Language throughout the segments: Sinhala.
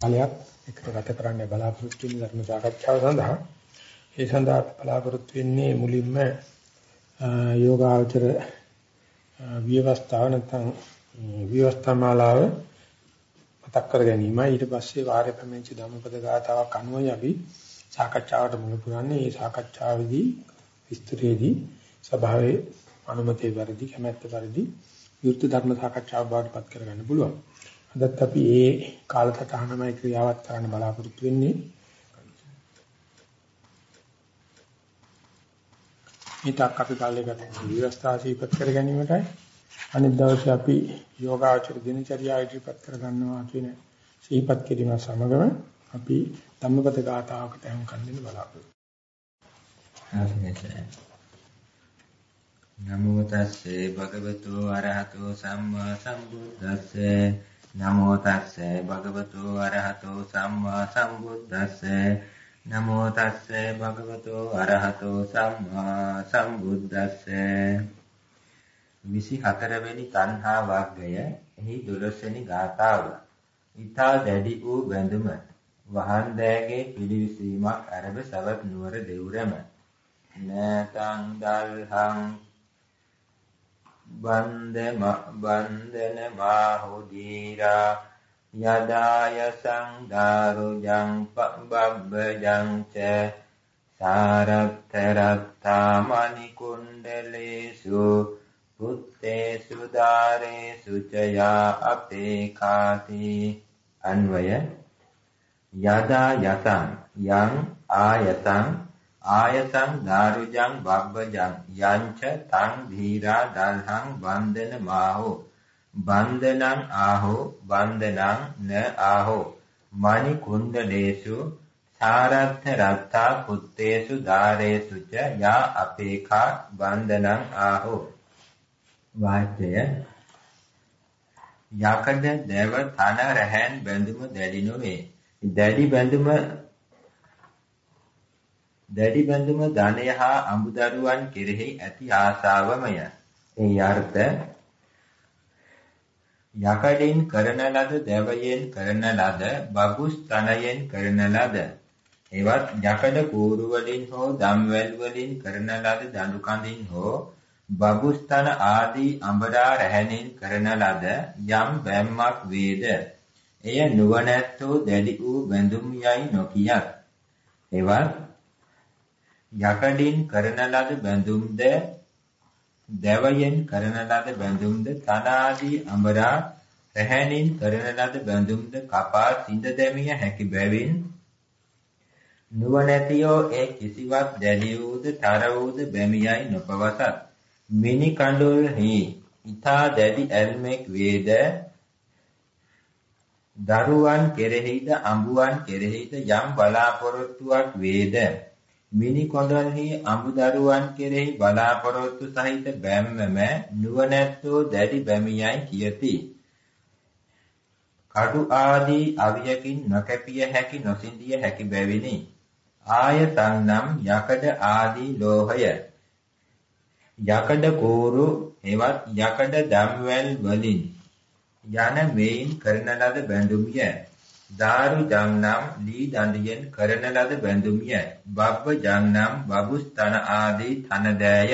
කාලයක් එකට ගත කරන්න බලාපොරොත්තු වෙන ධර්ම සාකච්ඡාව සඳහා. ඒ සඳහා බලාපොරොත්තු වෙන්නේ මුලින්ම යෝගාචර විවස්ථාව නැත්නම් විවස්ථාමාලාව මතක් කර ගැනීමයි. ඊට පස්සේ වාරේ ප්‍රමේච්ච ධම්මපද ගාතාවක් අනුවයි අපි සාකච්ඡාවට මුල පුරන්නේ. මේ සාකච්ඡාවේදී විස්තරයේදී සභාවේ අනුමැතිය පරිදි කැමැත්ත පරිදි විරුද්ධ ධර්ම සාකච්ඡාවක් බවට පත් කරගන්න පුළුවන්. අදත් අපි ඒ කාලසටහනමයි ක්‍රියාවත් කරන්න බලාපොරොත්තු වෙන්නේ. ඊටක් අපි කාලයකට විවස්ථා සීපත් කර ගැනීමටයි අනිත් දවසේ අපි යෝගාචර දිනචර්යාව ඉදිරිපත් කර ගන්නවා කියන සීපත් කිරීම සමගම අපි ධම්මපද ගාථාවකට අහුම් කන් දෙන්න බලාපොරොත්තු. නමෝ තස්සේ භගවතු අරහතෝ සම්මා සම්බුද්දස්සේ නමෝ තස්සේ භගවතු අරහතෝ සම්මා සම්බුද්දස්සේ. නමෝ තස්සේ භගවතු අරහතෝ සම්මා සම්බුද්දස්සේ. 24 වෙනි තණ්හා වර්ගය එහි 12 වෙනි ගාථාව. ඊතා දැඩි වූ බැඳුම. වහන් දෑගේ පිළිවිසීමක් අරබ සවත් නුවර දෙවුරම. නතං දල්හං බන්ධ බන්ධන මාහුදීරා යදාය සංදාරුජං පබ්බජං ච. සාරත්තරත්තා මණිකුණ්ඩලේසු පුත්තේසු දාරේසු චයා අපේකාති අන්වය. යදා යතං යං ආයතං ආයතං දාරුජං බබ්බජං යංච තං ධීරා දල්හං වන්දන මාහෝ බන්දනං ආහෝ බන්දනං න ආහෝ මණි කුණ්ඩලේසු සාරත්ථ රත්තා පුත්තේසු දාරේසු ච යා අපේඛා බන්දනං ආහෝ වාචය යකඩ දෙව තන රැහන් බැඳුම දැඩි නොවේ දැඩි බැඳුම දැඩි බැඳුම ධනය හා අඹදරුවන් කෙරෙහි ඇති ආශාවමය. ඒ අර්ථ යකඩෙන් කරන ලද දැවයෙන් කරන ලද බබුස් තනයෙන් කරන ලද. එවත් යකඩ කූරු වලින් හෝ දම්වැල් වලින් කරන ලද දඬු කඳින් හෝ බබුස් තන ආදී අඹරා රැහැණෙන් කරන ලද යම් බැම්මක් වේද? එය නුවණැත්තෝ දැඩි වූ බැඳුම් යයි නොකියත්. එවත් යකඩින් කරන ලද බැඳුම්ද දැවයෙන් කරන ලද බැඳුම්ද තනාදී අඹරා රැහැණින් කරන ලද බැඳුම්ද කපා සිඳ දැමිය හැකි බැවින් නුවණැතියෝ ඒ කිසිවක් දැඩි වූද තර වූද බැමියයි නොපවසත් මිනි කඳුල්හි ඊතා දැඩි ඇල්මෙක් වේද? දරුවන් කෙරෙහිද අඹුවන් කෙරෙහිද යම් බලාපොරොත්තුවක් වේද? මිනි කොණ්ඩලෙහි අඹදරුවන් කෙරෙහි බලාපොරොත්තු සහිත බැම්මම නුවණැත්තෝ දැඩි බැමියයි කියති. කඩු ආදී අවියකින් නොකැපිය හැකි නොසිඳිය හැකි බැවිනි. ආයතන් නම් යකඩ ආදී ලෝහය. යකඩ කෝරු එවත් යකඩ දම්වැල් වලින් යන මේන් කරන ලද බැඳුමිය දාරු ජංනම් ලී දඬියෙන් කරන ලද බැඳුමිය බබ්බ ජංනම් බබුස්තන ආදී තනදෑය.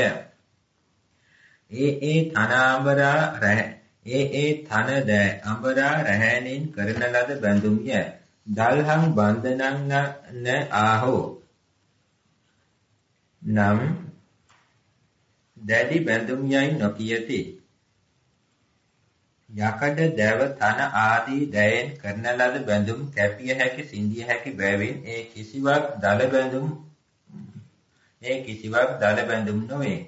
ඒ ඒ තනාඹරා රැහ ඒ ඒ තන දෑ අඹරා රැහැණින් කරන ලද බැඳුමිය දල්හං බන්ධනං න ආහෝ. නම් දැඩි බැඳුම් යයි නොකියති. යකඩ දැව තන ආදී දයෙන් කරන ලද බැඳුම් කැපිය හැකි සිඳිය හැකි බැවින් ඒ කිසිවක් දල බැඳුම් ඒ කිසිවක් දල බැඳුම් නොවේ.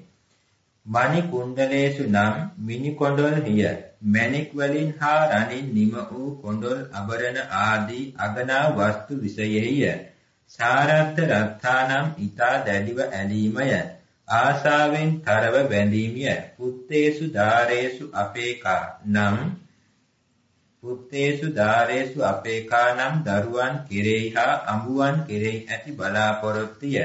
මණි කුණ්ඩලේසු නම් මිනි කොණ්ඩල් හිය. මණික් වලින් හා රණින් නිම වූ කොණ්ඩල් අබරණ ආදී අගනා වස්තු විෂයෙහිය සාරත්ත රත්තානම් ඊතා දැඩිව ඇලීමය. ආසාවෙන් තරව බැඳීමිය පුත්තේසු ධාරේසු අපේකා නම් පුත්තේසු ධාරේසු අපේකා නම් දරුවන් කෙරෙහි හා අඹුවන් කෙරෙහි ඇති බලාපොරොත්තුය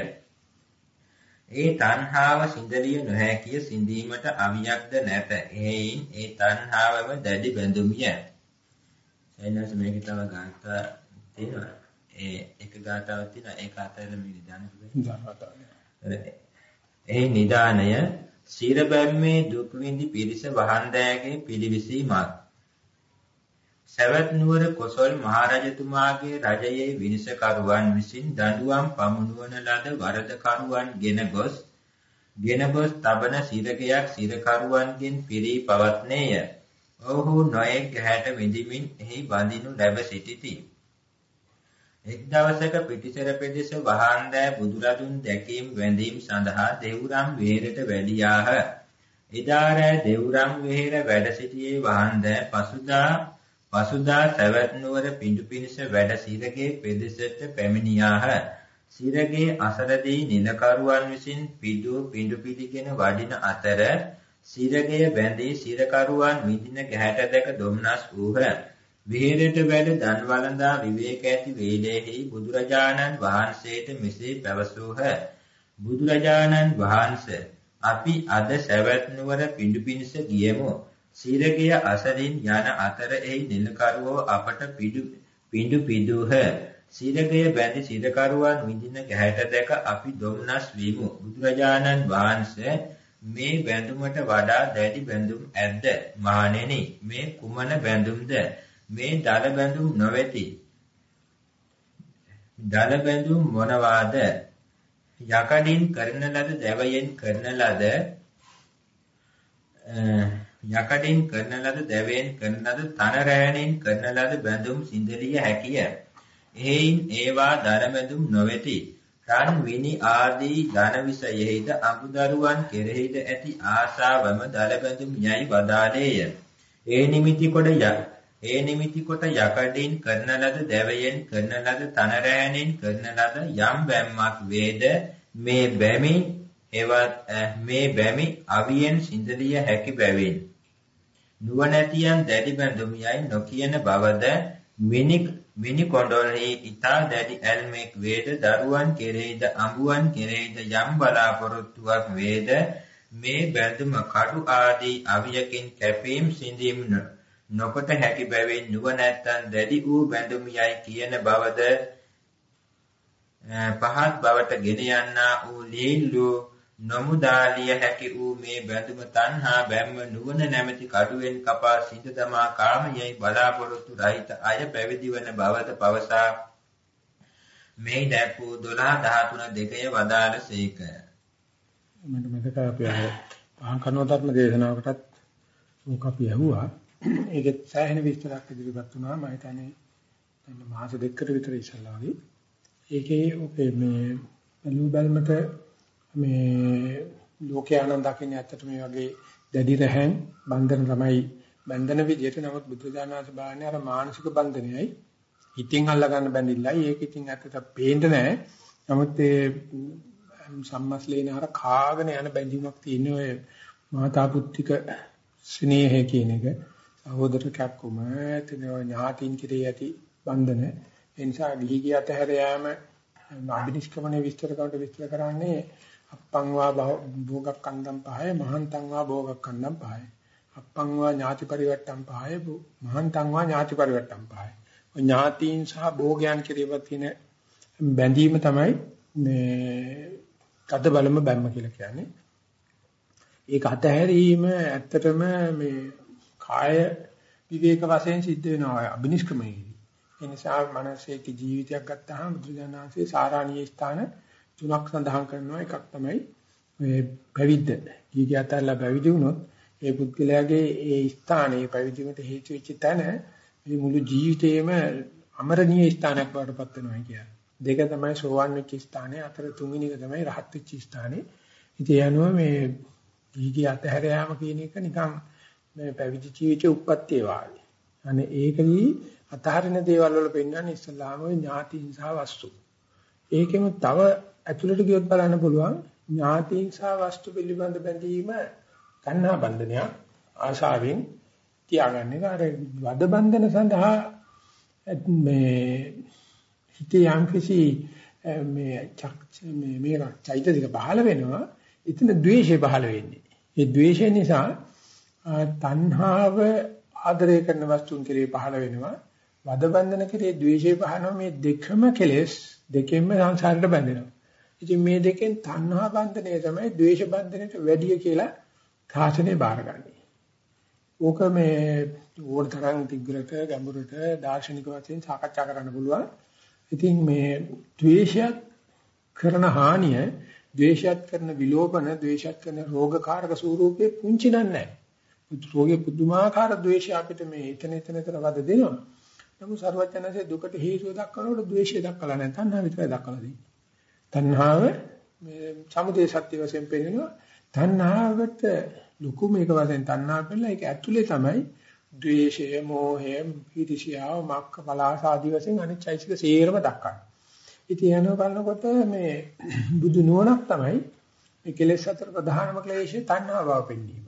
ඒ තණ්හාව සිඳලිය නොහැකිය සිඳීමට අවියක්ද නැත. එයින් ඒ තණ්හාවම දැඩි බැඳුමිය. එනස මේක තව ගාථා තියෙනවා. ඒ එක ගාතාවක් තියෙනවා. ඒක අතර මේ නිදානක ඒ නිදානය සීර බැම්මේ දුක් විඳි පිරිස වහන්දෑගේ පිළිවිසීමත් සවැත් නුවර කොසල් මහරජතුමාගේ රජයේ විනිසකරුවන් විසින් දඬුවම් පමුණුවන ලද වරදකරුවන් ගෙන ගොස් ගෙන ගොස් තබන සිරකයක් සිරකරුවන්ගෙන් පිරී පවත්නේය. ඔහු නොයෙක් ගැහැට විඳිමින් එහි බඳිනු ලැබ සිටිති. එක් දවසක පිටිසර පෙදෙස වහන්දෑ බුදුරදුන් දැකීම වැඳීම් සඳහා දෙව්රම් වෙහෙරට වැඩියාහ. එදා රෑ දෙව්රම් වෙහෙර වැඩ සිටියේ වහන්දෑ පසුදා පසුදා සවැත් නුවර පිඬු පිනිස වැඩ සිරගේ පෙදෙසට පැමිණියාහ. සිරගේ අසරදී නිලකරුවන් විසින් පිඬු පිඬු පිළිගෙන වඩින අතර සිරගේ බැඳී සිරකරුවන් විදින ගැහැට දැක දුම්නස් වූහ. විහෙරට වැඩ දන් වළඳා විවේක ඇති වේලෙහි බුදුරජාණන් වහන්සේට මෙසේ පැවසූහ. බුදුරජාණන් වහන්සේ අපි අද සවැත් නුවර පිඬු පිනිස ගියමු. සිරගිය අසරින් යන අතර එහි නිලකරුවෝ අපට පිඬු පිඬු පිදුහ. සිරගය බැඳි සිරකරුවන් විඳින ගැහැට දැක අපි දුම්නස් වීමු. බුදුරජාණන් වහන්සේ මේ බැඳුමට වඩා දැඩි බැඳුම් ඇද්ද? මහණෙනි මේ කුමන බැඳුම්ද? මේ දල බැඳුම් නොවේති. දල බැඳුම් මොනවාද? යකඩින් කරන ලද දැවයෙන් කරන ලද යකඩින් කරන ලද දැවයෙන් කරන ලද තන රෑණෙන් කරන ලද බැඳුම් සිඳලිය හැකිය. එහෙයින් ඒවා දර බැඳුම් නොවේති. රන් විනි ආදී ධන විසයෙහිද අඹදරුවන් කෙරෙහිද ඇති ආශාවම දල බැඳුම් යයි වදාළේය. ඒ නිමිති කොට ඒ නිමිති කොට යකඩින් කරන ලද දැවයෙන් කරන ලද තන රෑණෙන් කරන ලද යම් බැම්මක් වේද? මේ බැමි එවත් මේ බැමි අවියෙන් සිඳලිය හැකි බැවින්. නුවණැතියන් දැඩි බඳුම් යයි නොකියන බවද? මිනික් මිනි කොණ්ඩොල්හි ඊතා දැඩි ඇල්මෙක් වේද? දරුවන් කෙරෙහිද අඹුවන් කෙරෙහිද යම් බලාපොරොත්තුවක් වේද? මේ බැඳුම කඩු ආදී අවියකින් කැපීම් සිඳීම් නොකොට හැකි බැවින් නුවණැත්තන් දැඩි වූ බැඳුම් යයි කියන බවද පහත් බවට ගෙන යන්නා වූ ලීල්ලු නොමුදාලිය හැකි වූ මේ බැඳුම තණ්හා බැම්ම නුවණ නැමැති කඩුවෙන් කපා සිඳ දමා කාමයයි බලාපොරොත්තු රහිත අය පැවිදි වන බවද පවසා මේ දැක්වූ 12 13 දෙකය වදාළසේක මට මතක අපි අර පහන් කනෝ ධර්ම දේශනාවකටත් මොක අපි ඇහුවා ඒකෙත් සෑහෙන විස්තරයක් ඉදිරිපත් වුණා. මම හිතන්නේ දැන් මාස දෙකකට විතර ඉස්සල්ලා වගේ. ඒකේ ඔකේ මේ බැලු බැලමට මේ ලෝකේ ආනන්ද දකින්න ඇත්තට මේ වගේ දැඩි රැහන් බන්ධන තමයි බන්ධන විදියට. නමුත් බුදුදානස බාන්නේ අර මානසික බන්ධනයයි. හිතින් අල්ල ගන්න බැඳිල්ලයි. ඒක ඉතින් ඇත්තට පේන්න නැහැ නමුත් ඒ සම්මස්ලේන අර කාගෙන යන බැඳීමක් තියෙන ඔය මාතා පුත්තික ස්නේහය කියන එක. සහෝදර කැක්කුම එතන ඥාතින් කිරේ ඇති බන්ධන. ඒ නිසා ගිහි ගිය අතහැර යාම අභිනිෂ්ක්‍මණය විස්තර කරනකොට විස්තර කරන්නේ අප්පං වා භෝගක්ඛන්දම් පහය මහන්තං වා භෝගක්ඛන්දම් පහය. අප්පං වා ඥාති පරිවට්ටම් පහය මහන්තං වා ඥාති පරිවට්ටම් පහය. ඔය ඥාතීන් සහ භෝගයන් කෙරෙහිවත් තියෙන බැඳීම තමයි මේ තද බලම බැම්ම කියලා කියන්නේ. ඒක අතහැරීම ඇත්තටම මේ කාය විවේක වශයෙන් සිද්ධ වෙනවා අබිනිෂ්ක්‍මයේදී ඒ නිසා මනසේ ජීවිතයක් ගත්තාම බුදුජානනාංශයේ සාරාණීය ස්ථාන තුනක් සඳහන් කරනවා එකක් තමයි මේ පැවිද්ද. ගිහි අතරලා පැවිදි වුණොත් ඒ පුද්ගලයාගේ ඒ ස්ථානයේ පැවිදිමට හේතු වෙච්ච තැන මේ මුළු ජීවිතේම අමරණීය ස්ථානයක් වඩපත් වෙනවා කියන්නේ. දෙක තමයි සෝවන් වෙච්ච ස්ථානේ අතර තුන්වෙනි එක තමයි රහත් වෙච්ච ස්ථානේ. ඉතින් යනවා මේ ගිහි අතහැර යාම කියන එක නිකන් මේ පැවිදි ජීවිතයේ උප්පත්තිය වාගේ. අනේ ඒකදී අතහරින දේවල් වල පෙන්වන්නේ ඉස්ලාම ඥාතින් සහ වස්තු. ඒකෙම තව ඇතුළට ගියොත් බලන්න පුළුවන් ඥාතීන් සහ වස්තු පිළිබඳ බැඳීම තණ්හා බන්ධනයක් ආශාවෙන් තියාගන්නේ. අර වද බන්ධන සඳහා මේ හිතේ යම්කිසි මේ මේ මේ චෛතසික පහළ වෙනවා. එතන ද්වේෂය පහළ වෙන්නේ. ඒ ද්වේෂය නිසා තණ්හාව ආදරය කරන වස්තුන් කෙරේ පහළ වෙනවා. වද බන්ධන කරේ ද්වේෂය පහනවා මේ දෙකම කෙලෙස් දෙකෙන්ම සංසාරයට බැඳෙනවා. ඉතින් මේ දෙකෙන් තණ්හා බන්ධනය තමයි ද්වේෂ බන්ධනයට වැඩිය කියලා සාසනේ බාරගන්නේ. ඕක මේ ඕන තරම් දිග්ගරට ගැඹුරට දාර්ශනික වශයෙන් සාකච්ඡා කරන්න පුළුවන්. ඉතින් මේ ද්වේෂයක් කරන හානිය, ද්වේෂයක් කරන විලෝපන, ද්වේෂයක් කරන රෝගකාරක ස්වරූපේ පුංචි නෑ. රෝගේ පුදුමාකාර ද්වේෂය අපිට මේ එතන එතන එතන වද දෙනවා. නමුත් සර්වඥාන්සේ දුකට හේතුව දක්වනකොට ද්වේෂය දක්වලා නැහැ. තණ්හාව විතරයි දක්වලා දෙන්නේ. තණ්හාව මේ සමුදේ සත්‍ය වශයෙන් පෙන්නනවා. තණ්හාවට ලুকু මේක වශයෙන් තණ්හා පෙන්නලා ඒක ඇතුලේ තමයි ද්වේෂය, මෝහය, ඊර්ෂ්‍යාව, මක්ක බලාස ආදී වශයෙන් අනිච්චයිසික සේරම දක්වන්නේ. ඉතින් යනවා බලනකොට මේ බුදු නුවණක් තමයි මේ කෙලෙස් අතර ප්‍රධානම ක්ලේශය තණ්හා බව පෙන්වීම.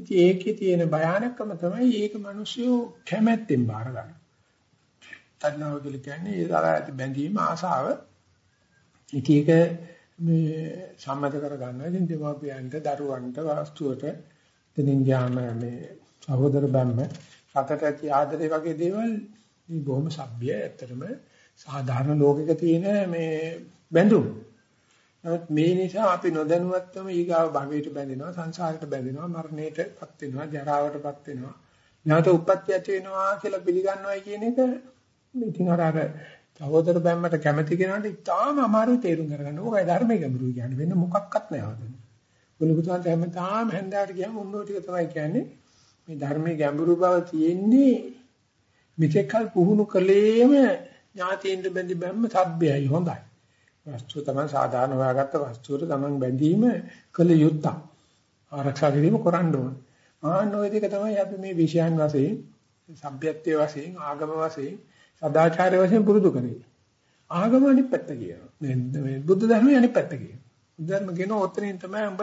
ඉතින් ඒකේ තියෙන භයානකම තමයි ඒක මිනිස්සු කැමැත්තෙන් බාර ගන්න. තණ්හාව කියලා කියන්නේ ඒ දරා ඇති බැඳීම ආසාව. ඉතින් ඒක මේ සම්මත කර ගන්නවා. ඉතින් දෙමාපියන්ට දරුවන්ට වස්තුවට දෙනින් යාම මේ සහෝදර බම්ම රටට ඇති ආදරේ වගේ දේවල් මේ බොහොම සભ્ય ඇත්තටම සාධාරණ ලෝකෙක තියෙන මේ බැඳුම්. නමුත් මේ නිසා අපි නොදැනුවත්වම ඊගාව භවයට බැඳෙනවා සංසාරයට බැඳෙනවා මරණයටපත් වෙනවා ජරාවටපත් වෙනවා නැවත උප්පත්ති ඇති වෙනවා කියලා පිළිගන්නවයි කියන එක ඉතින් අර අර සහෝදර බැම්මට කැමති කෙනාට ඉතාම අමාරුයි තේරුම් ගන්න. ඕකයි ධර්මයේ ගැඹුරු කියන්නේ වෙන මොකක්වත් නෑ. බුදුබුදුන් හැමදාම හැන්දාට ගියාම උන්නෝ ටික තමයි කියන්නේ මේ ධර්මයේ ගැඹුරු බව තියෙන්නේ මෙතෙක්කල් පුහුණු කළේම ඥාතීන්ට බැඳි බැම්ම සබ්බයයි හොඳයි. වස්තුව තමයි සාධාරණ හොයාගත්ත වස්තුවට තමන් බැඳීම කළ යුත්තක්. ආරක්ෂා කිරීම කරන්න ඕන. ආන්න ওই දෙක තමයි අපි මේ විෂයන් වශයෙන්, සભ્યත්වයේ වශයෙන්, ආගම වශයෙන්, සදාචාරය වශයෙන් පුරුදු කරේ. ආගම අනිත් පැත්ත කියනවා. මේ බුද්ධ ධර්මයේ අනිත් පැත්ත කියනවා. බුද්ධ ධර්ම කියන ඔතනින් තමයි උඹ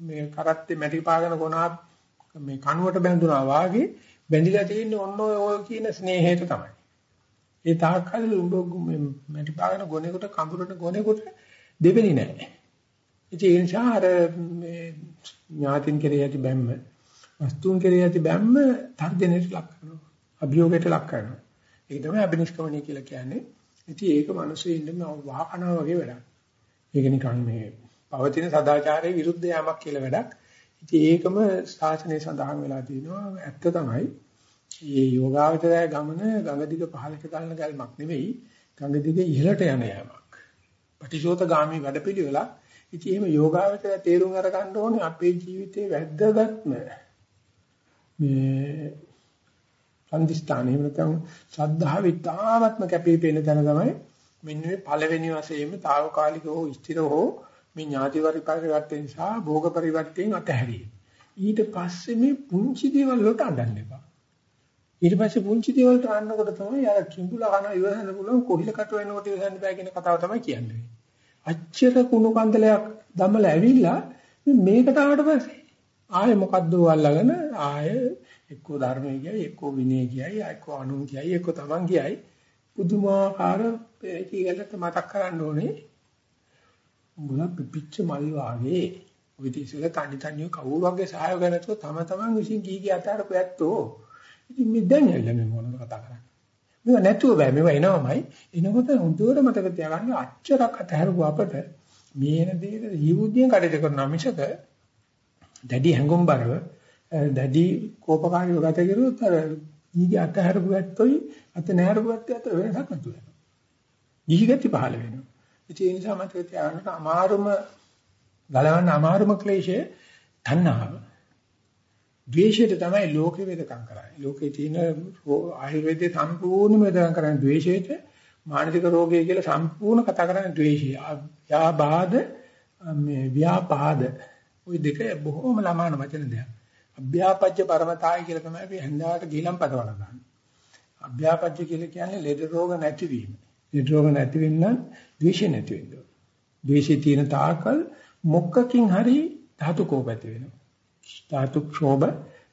මේ කරත්තේ මැටි පාගන කොනා මේ කණුවට බැඳුනා වාගේ බැඳිලා තියෙන්නේ ඔන්න ඔය කියන ස්නේහයට තමයි. ඒ තාක්කල් උඹ මැටි පාගන ගොනෙකුට කඹුරට ගොනෙකුට දෙවෙනි නෑ. ඉතින් ඒ නිසා අර මේ ඥාතින් කෙරෙහි ඇති බැම්ම වස්තුන් කෙරෙහි ඇති බැම්ම තර්ජනයට ලක් කරනවා. අභියෝගයට ලක් කරනවා. ඒක තමයි අබිනිෂ්ක්‍මණය කියලා කියන්නේ. ඉතින් ඒක මිනිස්සු ඉන්න වාහනවා වගේ වැඩක්. ඒක නිකන් මේ පවතින සදාචාරයේ විරුද්ධ යamak කියලා වැඩක්. ඉතින් ඒකම ශාසනයේ සඳහන් වෙලා තියෙනවා. ඇත්ත තමයි. මේ යෝගාවචරය ගමන ගඟ දිග පහළට ගලන ගල්මක් නෙවෙයි. ගඟ දිග ඉහළට යන යamak. පටිශෝතගාමි වැඩපිළිවෙලක්. ඉතින් එහෙම යෝගාවචරය තේරුම් අරගන්න ඕනේ අපේ ජීවිතේ වැද්දගත්ම මේ සම්දිස්ථානේ එහෙම නැත්නම් ශ්‍රද්ධාව ඉතාමත්ම කැපී පෙනෙන තැන තමයි මෙන්න මේ පළවෙනි වශයෙන්ම తాවකාලික හෝ ස්ථිර හෝ මේ ඥාති පරිවර්තන නිසා භෝග පරිවර්තයෙන් අතහැරීම. ඊට පස්සේ මේ පුංචි දේවල් වලට අඬන්න එපා. ඊට පස්සේ පුංචි දේවල් වලට අඬනකොට තමයි අර කිඹුලා කන ඉවසන්න පුළුවන් කොහිල කට වෙනකොට ඉවසන්න බෑ කියන කතාව තමයි කියන්නේ. අච්චර කුණු කන්දලයක් දමලා ඇවිල්ලා මේකට ආවට පස්සේ ආයෙ මොකද්ද අල්ලගෙන ආයෙ එක්කෝ ධර්මයේ කියයි එක්කෝ විනය කියයි එක්කෝ අනුන් කියයි එක්කෝ තමන් කියයි පුදුමාකාර ඒකීගලට මතක් කරන්න ඕනේ. උඹලා පිපිච්ච මල් වාගේ. ඔය තිසල තනි තනිය කවුරු වගේ සහයෝගය නැතුව තම තමන් විසින් කී කී අතාරපු ඇත්තෝ. ඉතින් මේ දැන් ඇවිල්ලා මේ මොනවද කතා කරන්නේ මේවා නැතුව බෑ මේවා එනවමයි එනකොට හොඳට මතක තියාගන්න අච්චරක් අතහැරපු අපට මේ එන දේ ජීවුද්දියෙන් කටයුතු කරනවා මිසක දැඩි හැඟුම්overline දැඩි කෝපකාරීව ගත කරුවොත් අර ඊගේ අතහැරපු ඇත්තොයි අත නැහැරපු ඇත්ත අතර වෙනසක් නැතු වෙනවා. ඊගති පහළ වෙනවා. ඒ නිසා මතක තියාගන්න අමාරුම ගලවන්න අමාරුම ක්ලේශය තණ්හාව. ද්වේෂයට තමයි ලෝකෙ වේදකම් කරන්නේ. ලෝකේ තියෙන ආයුර්වේදයේ සම්පූර්ණම වේදකම් කරන්නේ ද්වේෂයට මානසික රෝගය කියලා සම්පූර්ණ කතා කරන්නේ ද්වේෂය. යාබාධ මේ ව්‍යාපාද. ওই දෙක බොහොම ලමාන වචන දෙයක්. අභ්‍යාපජ්‍ය පරමතාය කියලා තමයි අපි හැන්දාවට ගිලම් පදවල ගන්න. අභ්‍යාපජ්‍ය කියලා කියන්නේ ලෙඩ රෝග නැතිවීම. ලෙඩ රෝග නැති වෙන්න ද්වේෂය නැති වෙන්න ඕන. ද්වේෂය තියෙන තාකල් මොක්කකින් හරි ධාතු කෝප ඇති වෙනවා. ධාතු ක්ෂෝභ,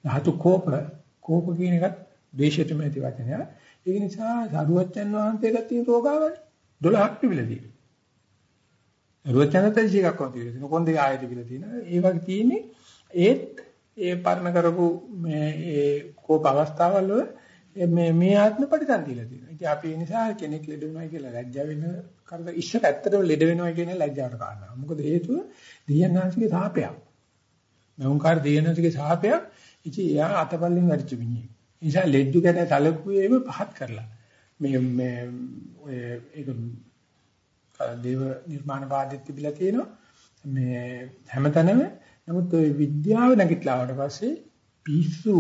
ධාතු කෝප, කෝප කියන එකත් ද්වේෂයටම ඇති වචනය. ඒක නිසා සරුවච්චන් වහන්සේට තියෙන රෝගාවලිය 12ක් තිබිලාදී. සරුවච්චන්ට 31ක් වගේ තියෙනවා. කොන්දේ ආයෙත් තිබිලා තියෙනවා. ඒ වගේ තියෙන්නේ ඒත් ඒ පරණ කරපු මේ ඒ කෝප අවස්ථාවල් වල මේ මේ ආත්ම පරිතන් දීලා තියෙනවා. ඉතින් අපි ඒ නිසා කෙනෙක් ලෙඩ වෙනවා කියලා ලැජ්ජා වෙන කරද ඉස්සර ඇත්තටම ලෙඩ වෙනවා කියන ලැජ්ජාවට කාරණා. මොකද හේතුව දෙයන්නාංශිකේ සාපයක්. නවුන්කාර දෙයන්නාංශිකේ සාපයක්. ඉතින් එයා අතපල්ලෙන් වැඩිච්ච මිනිහෙක්. ඒ නිසා ලෙඩ්ඩු ගැන සැලකුවේම පහත් කරලා. මේ මේ ඔය ඒක දේව නිර්මාණවාදෙත් තිබිලා තියෙනවා. මේ හැමතැනම නමුත් ওই විද්‍යාව නැගිටලාවට පස්සේ පිස්සු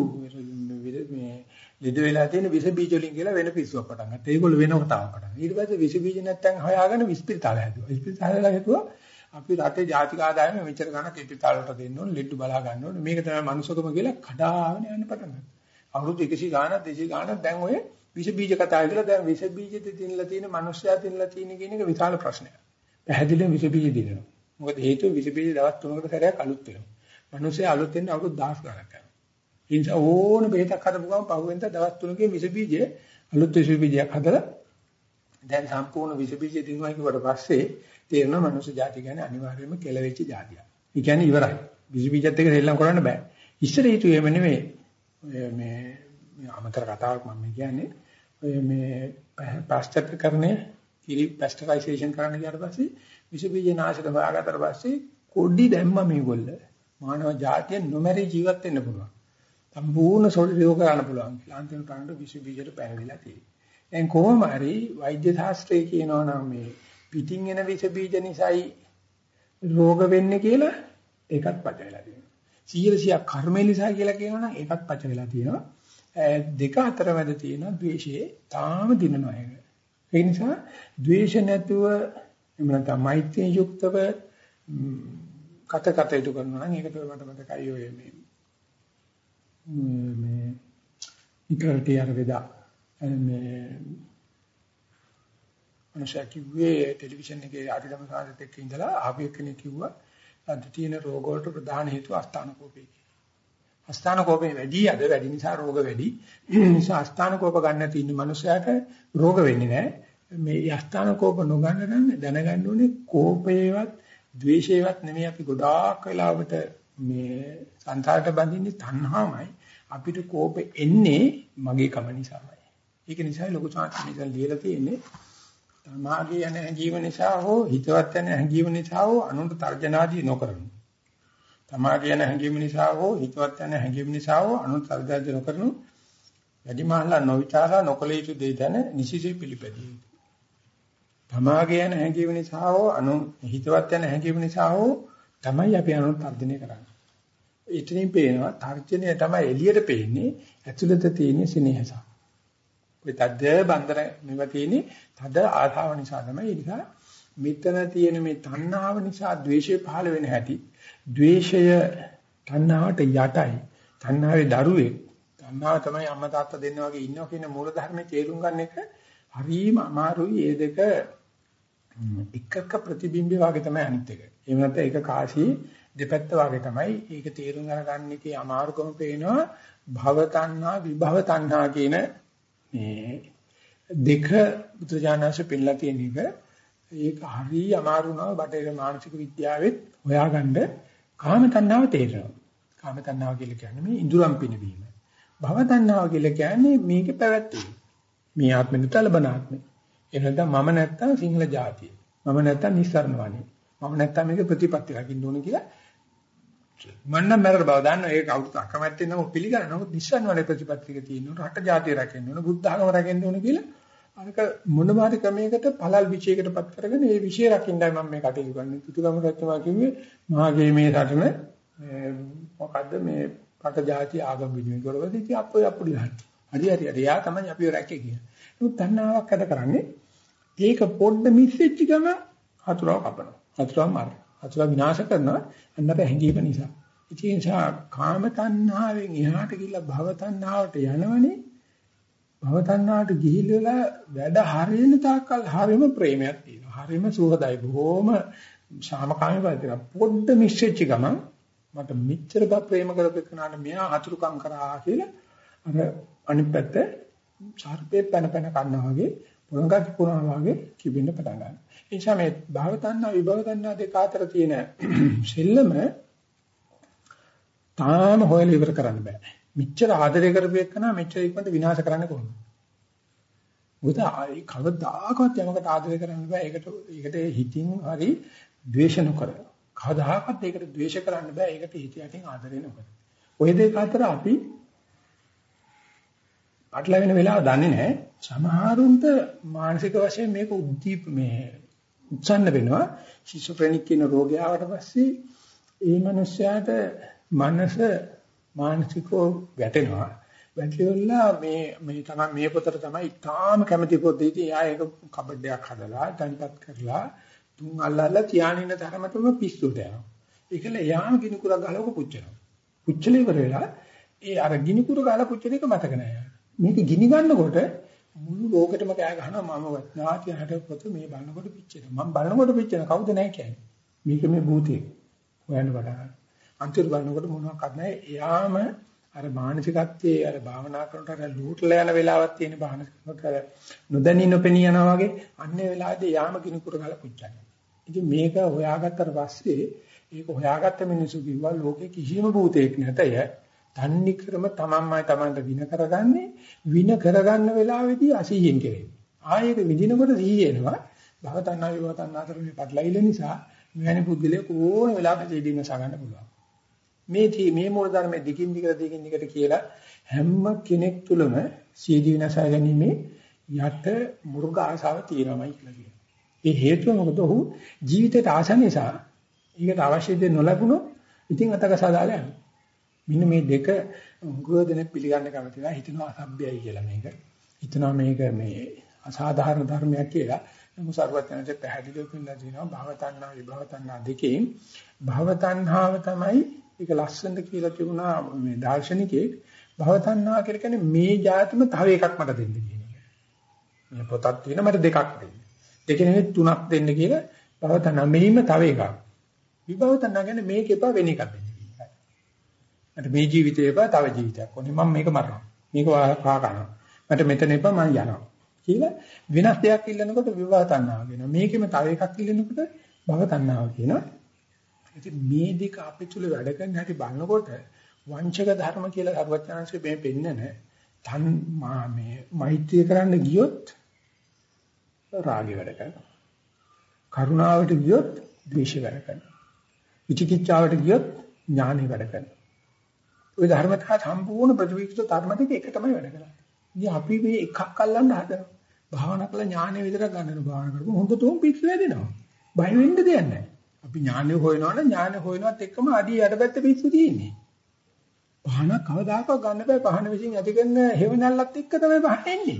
මේ ලෙඩ වෙලා තියෙන විස බීජ වලින් කියලා වෙන පිස්සුවක් පටන් ගත්තා. ඒගොල්ලෝ වෙනම තාම පටන්. ඊට පස්සේ විස බීජ නැත්තම් හොයාගෙන විස්පිරිතාල හැදුවා. විස්පිරිතාල හැදුවා අපි රටේ ජාතික ආදායම මෙච්චර ගණන් පිරිතාල වලට දෙන්න ඕනේ, ලෙඩ බලා ගන්න ඕනේ. මේක තමයි මනුස්සකම කියලා කඩාගෙන යන්න පටන් ගත්තා. අවුරුදු 100 ගාණක් 200 ගාණක් දැන් ඔය විස බීජ කතා කරලා දැන් විස බීජ දෙතිනලා තියෙන මිනිස්සයා තිනලා තියෙන කියන එක විශාල ප්‍රශ්නයක්. පැහැදිලිව විස බීජ දිනනවා. මොකද හේතුව විස බීජ දවස් 3කට සැරයක් අලුත් වෙනවා. මිනිස්සයා අලුත් වෙන්න අවුරුදු 10 ගණක් යනවා. ඒ නිසා ඕන බෙහෙතක් හදපු ගමන් පහුවෙන්ද දවස් 3කින් විස බීජය අලුත් විස බීජයක් හදලා දැන් සම්පූර්ණ විස බීජය දිනුවා කිව්වට පස්සේ තේරෙනවා මනුස්ස జాති කියන්නේ අනිවාර්යයෙන්ම කෙලවෙච්ච జాතියක්. ඒ කියන්නේ ඉවරයි. විස බීජත් එක්ක සෙල්ලම් කරන්න බෑ. ඉස්සර හිතුවේ එහෙම නෙමෙයි. මේ අමතර කතාවක් මම කියන්නේ ඔය මේ පාස්චර්කරණය කිරි පැස්ටරයිසේෂන් කරන්න ගියාට පස්සේ විස බීජ නාශක හොයාගත්තට පස්සේ කොඩි දැම්ම මේගොල්ල මානව ජාතිය නොමැරි ජීවත් වෙන්න පුළුවන්. සම්පූර්ණ සොලියෝ කරන්න පුළුවන් කියලා අන්තිම කාණ්ඩ විශ්ව බීජයට පැනවිලා තියෙනවා. දැන් කොහොම හරි වෛද්‍ය ශාස්ත්‍රයේ කියනවා නම් මේ පිටින් එන විස බීජ නිසායි රෝග වෙන්නේ කියලා ඒකත් පච වෙලා තියෙනවා. 100ක් කර්මය නිසා කියලා කියනවා නම් ඒකත් පච වෙලා තියෙනවා. දෙක අතර මැද තියෙන ද්වේෂයේ තාම දිනනවා ඒක. ඒ නිසා ද්වේෂ නැතුව එහෙම නැත්නම් මෛත්‍රිය යුක්තව කත කටයුතු කරනවා නම් ඒක තමයි මට මතකයි ඔය මේ මේ ඉකල්ටි අර වේදා මේ අනුශා කිව්වේ ටෙලිවිෂන් එකේ ආදිගම සාහිත්‍ය එක්ක ඉඳලා ආපිය කෙනෙක් කිව්වා අද තියෙන රෝග වලට ප්‍රධාන හේතුව අස්ථාන කෝපය කියලා. අස්ථාන කෝපේ වැඩි අද වැඩි නිසා රෝග වැඩි. ඒ නිසා අස්ථාන කෝප ගන්න තියෙන මනුස්සයාට රෝග වෙන්නේ නැහැ. මේ අස්ථාන කෝප නොගන්න නම් දැනගන්න ඕනේ කෝපේවත් ද්වේෂේවත් නෙමෙයි අපි ගොඩාක් වෙලාවට මේ සංසාරට බඳින්නේ තණ්හාමයි. අපිට කෝප එන්නේ මගේ කම නිසාමයි. ඒක නිසා ලොකු සාහිත්‍යයෙන් ලියලා තියෙන්නේ තමාගේ යන හැඟීම නිසා හෝ හිතවත් යන හැඟීම නිසා හෝ අනුන්ට තර්ජනාදී නොකරනු. තමාගේ යන හැඟීම නිසා හෝ හිතවත් යන හැඟීම නිසා හෝ අනුන්ට තර්ජනාදී නොකරනු. වැඩිමහල්ලා නොවිචාරා නොකල යුතු දේ දැන නිසිසේ පිළිපැදිය යුතුයි. තමාගේ යන හැඟීම නිසා හෝ අනු හිතවත් යන හැඟීම නිසා හෝ තමයි අපි අනුන්ට තර්ජනය කරන්නේ. ඊටනින් පේනවා තර්ජනය තමයි එළියට පේන්නේ ඇතුළත තියෙන සිනහස. ඔය තද්ද බන්දර මෙව තියෙන්නේ තද ආශාව නිසා තමයි ඒ නිසා මෙතන තියෙන මේ තණ්හාව නිසා ද්වේෂය පහළ වෙන හැටි ද්වේෂය තණ්හාවට යටයි තණ්හාවේ දරුවේ තණ්හාව තමයි අම්මා තාත්තා දෙන්න වගේ ඉන්නවා කියන මූල ධර්මයේ තේරුම් ගන්න එක හරිම අමාරුයි ඒ දෙක එකක ප්‍රතිබිම්බය වගේ තමයි අනිත් එක. එහෙම නැත්නම් ඒක කාසියේ දෙපැත්ත වගේ තමයි. ඒක තේරුම් අරගන්න එකේ අමාරුකම පේනවා භව තණ්හා විභව තණ්හා කියන මේ දෙක බුදුජානනාංශ පෙන්නලා තියෙන එක. ඒක හරි අමාරු නෝ බටේර මානසික විද්‍යාවෙත් හොයාගන්න කාම තණ්හාව තේරෙනවා. කාම තණ්හාව කියලා කියන්නේ මේ ඉඳුරම් පිනවීම. භව තණ්හාව කියලා කියන්නේ මේකේ පැවැත්වීම. මේ ආත්මෙ නැතලබන ආත්මෙ. ඒ නැත්නම් මම නැත්තම් සිංහල ජාතිය. මම නැත්තම් නිස්සරණ වනේ. මම නැත්තම් මේක ප්‍රතිපත්ති රකින්න ඕන කියලා මන්නම් මරර බව දන්නවා. ඒක කවුරුත් අකමැත්තෙන් නම් පිළිගන්න. නමුත් නිස්සන් වල ප්‍රතිපත්තික තියෙනවා රට ජාතිය රැකෙන්න ඕන බුද්ධ ආගම රැකෙන්න ඕන කියලා අරක මොනම හරි ක්‍රමයකට පළල් විචයකටපත් කරගෙන ඒ විෂය රකින්නයි මම මේ කටයුතු කරන්නේ. පිටුගම රත්නවා කිව්වේ මහගේ මේ රටම මොකද්ද මේ රට ජාතිය ආගම විදිහට කරවද ඉතින් අපෝ අපුඩි ගන්න හරි හරි හරි. යා තමයි අපි රැකේ කියන්නේ නමුත් තණ්හාවක් ඇද කරන්නේ ඒක පොඩ්ඩ මිස් වෙච්ච ගම හතුරව කපනවා. හතුරව මරනවා. අතුල විනාශ කරනවා අන්නර හැංගීම නිසා. ඒ නිසා කාම තණ්හාවෙන් එහාට ගිහිල්ලා භව තණ්හාවට යනවනේ. භව තණ්හාවට ගිහිල්ලා වැඩ හරියන තාක්කල් හරියම ප්‍රේමයක් තියෙනවා. හරියම සුහදයි. බොහොම සාමකාමී පරිදි පොඩ්ඩ මිස්ෙච්ච ගමන් මට මෙච්චර බ ප්‍රේම කරපෙන්නාට මෙයා අතුරුකම් කරා කියලා අර අනිත් පැත්ත සර්පේ පැන පැන කන්නා වගේ පොළඟක් පුරනවා වගේ කිබෙන්න පටන් ගන්නවා. ඒ නිසා මේ භව තණ්හා විභව තණ්හා දෙක අතර තියෙන සෙල්ලම තාම හොයලා ඉවර කරන්න බෑ. මෙච්චර ආදරය කරපු එකනා මෙච්චර ඉක්මනට විනාශ කරන්න කොහොමද? මොකද ඒ කවදාකවත් යමකට ආදරය කරන්න බෑ. ඒකට ඒකට හිතින් හරි ද්වේෂ නොකර. කවදාකවත් ඒකට ද්වේෂ කරන්න බෑ. ඒකට හිත යටින් ආදරය නොකර. ওই දෙක අතර අපි අట్లా වෙන වෙලාව දන්නේ නැහැ. සමහරුන්ට මානසික වශයෙන් මේක උද්දීප මේ උත්සන්න වෙනවා. ශිෂ්‍යප්‍රණික් කියන රෝගය ආවට පස්සේ ඒ මනුස්සයාට මනස මානසිකව වැටෙනවා. වැටෙලා මේ මේ තමයි මේ පොතට තමයි තාම කැමති පොත ඉතින් එයා ඒක කබඩයක් හදලා තනිපත් කරලා තුන් අල්ලලා තියානින්න තරමටම පිස්සුට යනවා. ඒකල එයාම ගිනි කුරක් ගහලවක පුච්චනවා. පුච්චලේ ඉවර වෙලා ඒ අර ගිනි කුර ගහලා පුච්චන එක මතක නැහැ. මේක ගිනි ගන්නකොට මුළු ලෝකෙටම කෑ ගහනවා මම ඥාති හට පොත මේ බලනකොට පිච්චෙනවා. මම බලනකොට පිච්චෙන කවුද නැහැ කියන්නේ. මේක මේ භූතේ. හොයන්න පටන් ගන්නවා. අන්තිම බලනකොට මොනවක්වත් නැහැ. එයාම අර මානසිකත්වයේ අර භාවනා කරනකොට අර ලූටලා යන වෙලාවක් තියෙන භාවනාවක අර නොදැනී නොපෙනී යනවා වගේ අන්නේ වෙලාවේදී යාම කිනුකුර ගාලා පුච්චන්නේ. ඉතින් මේක හොයාගත්තට පස්සේ ඒක හොයාගත්ත මිනිස්සු කිව්වා ලෝකේ කිසිම භූතයක් නැතය. තන්නේ ක්‍රම තමන්මයි තමන්ට වින කරගන්නේ වින කරගන්න වෙලාවේදී අසීයෙන් කෙරෙන්නේ. ආයෙක විදිනකොට සීය එනවා. භවතණ්ණා විභවතණ්ණා අතර මේ පටලවිල්ල නිසා මෙවැනි පුද්ගලයෙක් ඕන වෙලාවක ජීදින්න සගන්න පුළුවන්. මේ මේ මූල ධර්මයේ දිගින් දිගට දිගින් දිගට කියලා හැම කෙනෙක් තුළම සීදී විනාශය ගැනීමේ යට මුර්ග ආශාව තියෙනමයි කියලා කියනවා. ඒ හේතුව මොකද? ඔහු ජීවිතයට ආස නිසා ඊකට අවශ්‍ය දේ නොලැබුණොත් ඉතින් අතක සාදාලා යනවා. මෙන්න මේ දෙක උගෝදෙන පිළිගන්න කැමති නැහැ. හිතනවා අසභ්‍යයි කියලා මේක. හිතනවා මේක මේ අසාධාරණ ධර්මයක් කියලා. නමුත් සර්වඥයන්ට පැහැදිලිව පෙන්නලා දිනවා භවතණ්හා විභවතණ්හා දෙකෙන් භවතණ්හාව තමයි ඒක ලස්සනට කියලා තිබුණා මේ දාර්ශනිකයෙක් භවතණ්හා කියලා කියන්නේ මේ જાතිම තව එකක් මට දෙන්න කියන එක. මේ පොතක් තියෙන මට දෙකක් දෙන්න. දෙක නෙවෙයි තුනක් දෙන්න කියලා භවතණ්හා මෙහිම තව එකක්. විභවතණ්හා කියන්නේ මේක එපා වෙන එකක් දෙන්න කියනවා. මට මේ ජීවිතේ එපා තව ජීවිතයක් ඕනේ. මම මේක මරනවා. මේක කා කරනවා. මට මෙතන එපා මම යනවා. කියලා වෙනස් දෙයක් ඉල්ලනකොට විභවතණ්හාව කියනවා. මේකෙම තව එකක් ඉල්ලනකොට භවතණ්හාව කියනවා. ඉතින් මේ දෙක අපි තුල වැඩ කරන හැටි බලනකොට වංචක ධර්ම කියලා සර්වඥාන්සේ මේ පෙන්නන තන් මේ මෛත්‍රිය කරන්න ගියොත් රාගය වැඩ කරනවා. කරුණාවට ගියොත් ද්වේෂය වැඩ කරනවා. විචිකිච්ඡාවට ගියොත් ඥානෙ වැඩ කරනවා. ওই ධර්මතා සම්පූර්ණ ප්‍රතිවිරුද්ධ ධර්ම දෙක එක තමයි වැඩ කරන්නේ. ඉතින් අපි මේ එකක් අල්ලන්න හදනවා. භාවනා කළා ඥානෙ විතරක් ගන්න භාවනා කරපුවා හොඳටම පිස්සු වැදෙනවා. බය වෙන්න දෙයක් නැහැ. අපි ඥානෙ හොයනවනම් ඥානෙ හොයනවත් එක්කම අඩිය යටපැත්ත පිස්සු තියෙන්නේ. පහන කවදාකවත් ගන්න බෑ පහන විසින් ඇති කරන හේවණල්ලත් එක්ක තමයි පහන එන්නේ.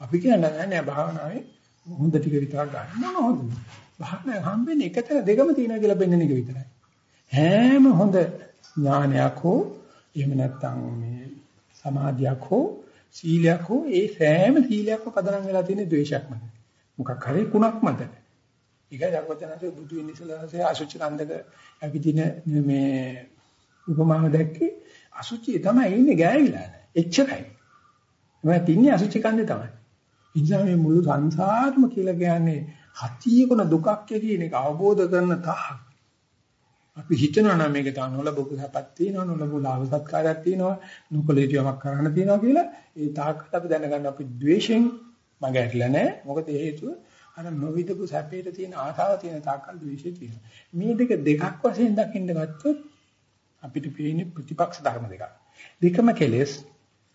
අපි කියන්නේ නෑ භාවනාවේ හොඳ ටික විතරක් ගන්න මොන හොඳද? භාවනාවේ හම්බෙන්නේ එකතර දෙකම තියෙනවා කියලා පෙන්වන එක විතරයි. හැම හොඳ ඥානයක් හෝ එහෙම නැත්නම් මේ සමාධියක් හෝ සීලයක් හෝ ඒ සෑම සීලයක්ම පදනම් වෙලා තියෙන ද්වේෂයක් මත. මොකක් හරි කුණක් මත. ඒකයි ධර්මචනන්සේ බුදු වෙන ඉස්සලාසේ අසුචි කන්දක ඇවිදින මේ උපමාව දැක්කේ අසුචි තමයි ඉන්නේ ගෑවිලා නැහැ. එච්චරයි. මම තින්නේ අසුචි කන්දේ තමයි. ඉතින් මේ මුළු සංසාරම කියලා කියන්නේ හතියකොන දුකක් කියන එක අවබෝධ කරන තාක් අපි හිතනවා නම් මේක තව නොලබපු සපක් තියෙනවා නොලබු ලාභ සත්කාරයක් තියෙනවා නුකලීටියමක් කරන්න තියෙනවා කියලා ඒ තාක්කට අපි දැනගන්න අපි ද්වේෂයෙන් මග ඇట్లా නැහැ මොකද හේතුව අර නොවිදපු සැපේට තියෙන ආසාව තියෙන තාක්කල් ද්වේෂය තියෙනවා. මේ දෙක දෙකක් වශයෙන් දකින්න ගත්තොත් අපිට පේන්නේ ප්‍රතිපක්ෂ ධර්ම දෙකක්. දෙකම කෙලෙස්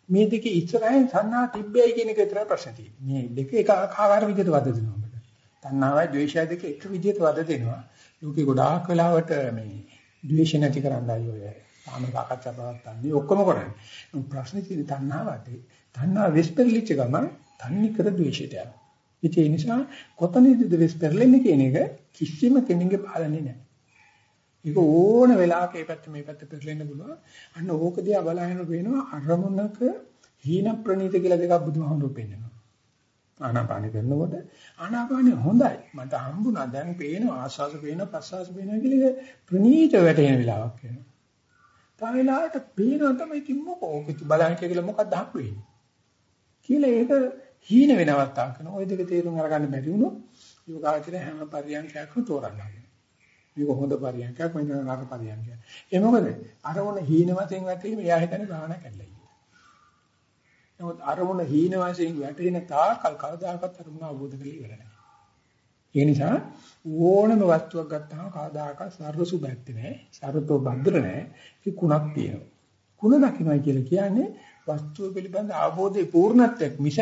මේ දෙක ඉස්සරහින් සන්නා තිබ්බයි කියන එක විතරයි ප්‍රශ්නේ තියෙන්නේ. මේ දෙක එක ආකාර විදිහට වද දෙනවා අපිට. තණ්හාවයි ද්වේෂයයි දෙක එක විදිහට වද දෙනවා. ලෝකේ ගොඩාක් වෙලාවට මේ ද්වේෂ නැති කරන්නයි ඔය ආම සාකච්ඡා පවත්න්නේ ඔක්කොම කරන්නේ. ප්‍රශ්නේ තියෙන්නේ තණ්හාවට. තණ්හාව විස්පරිලිච්ච ගමන් තන්නේ කර ද්වේෂයට යනවා. ඒ නිසා කොතනදද වෙස් පෙරලෙන්නේ කියන එක කිසිම කෙනෙකුගේ පාලනේ නැහැ. ඒක ඕන වෙලාවක මේ පැත්ත මේ පැත්ත පෙරලෙන්න පුළුවන්. අන්න ඕක දිහා බලහින පේනවා අරමුණක හීන ප්‍රනීත කියලා දෙකක් බුදුහාමුදුරුවෝ පෙන්නනවා. ආනාපාන කරනකොට ආනාපානෙ හොඳයි. මට හම්බුණා දැන් පේනවා ආස්වාස පේනවා ප්‍රස්වාස පේනවා කියලා ප්‍රනීත වැටෙන වෙලාවක් වෙනවා. තව වෙලාවට පේනවා තමයි ඉතින් මොකෝ ඔක බලන්න කියලා මොකක්ද හම්බ වෙන්නේ. කියලා ඒක හීන වෙනවත් තාක් කරන ওই දෙක තේරුම් අරගන්න බැරි වුණොත් යෝගාචරය හැම පරියන්කයක්ම තෝරන්න. මේක හොඳ පරියන්කයක් මේක නරක පරියන්කයක්. ඒ මොකද අරමුණ හීන වශයෙන් වැටීම එයා හිතන්නේ භාවනා කළා කියලා. නමුත් අරමුණ හීන වශයෙන් වැටෙන තාකල් කවදාකවත් අරමුණ අවබෝධ කරගන්න ඉවර නැහැ. ඒ නිසා ඕනම වස්තුවක් ගත්තාම කවදාකවත් සර්ව සුබැත්තේ නැහැ. සර්වතෝ බද්දර නැහැ. ඒ කුණක් තියෙනවා. කුණ දකින්නයි කියලා කියන්නේ වස්තුව පිළිබඳ අවබෝධයේ පූර්ණත්වයක් මිස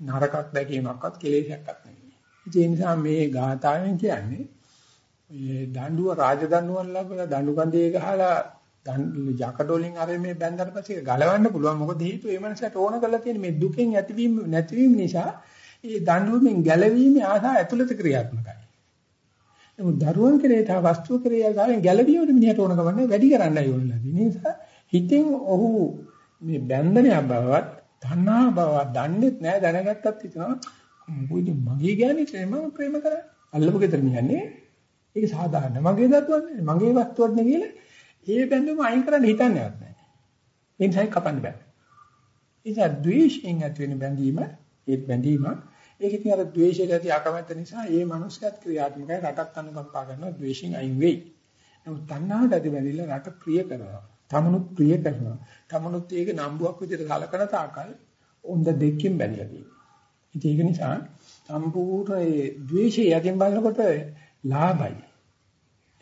නරකක් දැකීමක්වත් කෙලෙසයක්වත් නෙවෙයි. ඒ නිසා මේ ගාථාවෙන් කියන්නේ මේ දඬුව රාජදඬුවම් ලැබලා දඬු කන්දේ ගහලා යකඩෝලින් අර මේ බැඳලා පස්සේ ගලවන්න පුළුවන් මොකද හේතුව ඒ මනසට ඕන කරලා තියෙන මේ දුකෙන් ඇතිවීම නැතිවීම නිසා ඒ දඬුවමින් ගැලවීමේ ආසා ඇතුළත ක්‍රියාත්මකයි. නමුත් දරුවන් කෙරේ තා වස්තුව කෙරේ ආසාවෙන් ගැලවීමට මිනිහට ඕන කරන්නේ වැඩි කරන්නයි ඕනලා. ඒ නිසා හිතෙන් ඔහු මේ බැඳනයක් බවවත් තණ්හා බවවත් දන්නේත් නැහැ දැනගත්තත් හිතනවා මොකද මගේ ගෑණිට මම ප්‍රේම කරන්නේ. අල්ලපු ගෙදර මියන්නේ ඒක සාධාරණ. මගේ දරුවන් නේ මගේ වස්තුවක් නේ කියලා ඒ බැඳුම අයින් කරන්න හිතන්නේවත් නැහැ. ඒ නිසා කපන්න බෑ. ඒ නිසා ද්වේෂයෙන් ඇති වෙන බැඳීම ඒත් බැඳීම ඒක ඉතින් අර ද්වේෂයට ඇති අකමැත්ත නිසා ඒ මනුස්සයත් ක්‍රියාත්මකයි රටත් අනුකම්පා කරනවා ද්වේෂයෙන් අයින් වෙයි. නමුත් තණ්හාවට ඇති බැඳිලා රට ප්‍රිය කරනවා. තමනුත් ප්‍රිය කරනවා. තමනුත් ඒක නම්බුවක් විදිහට සලකන තාකල් හොඳ දෙකකින් බැඳලා තියෙනවා. ඉතින් ඒක නිසා සම්පූර්ණ ඒ ද්වේෂය යකින් බලනකොට ලාභයි.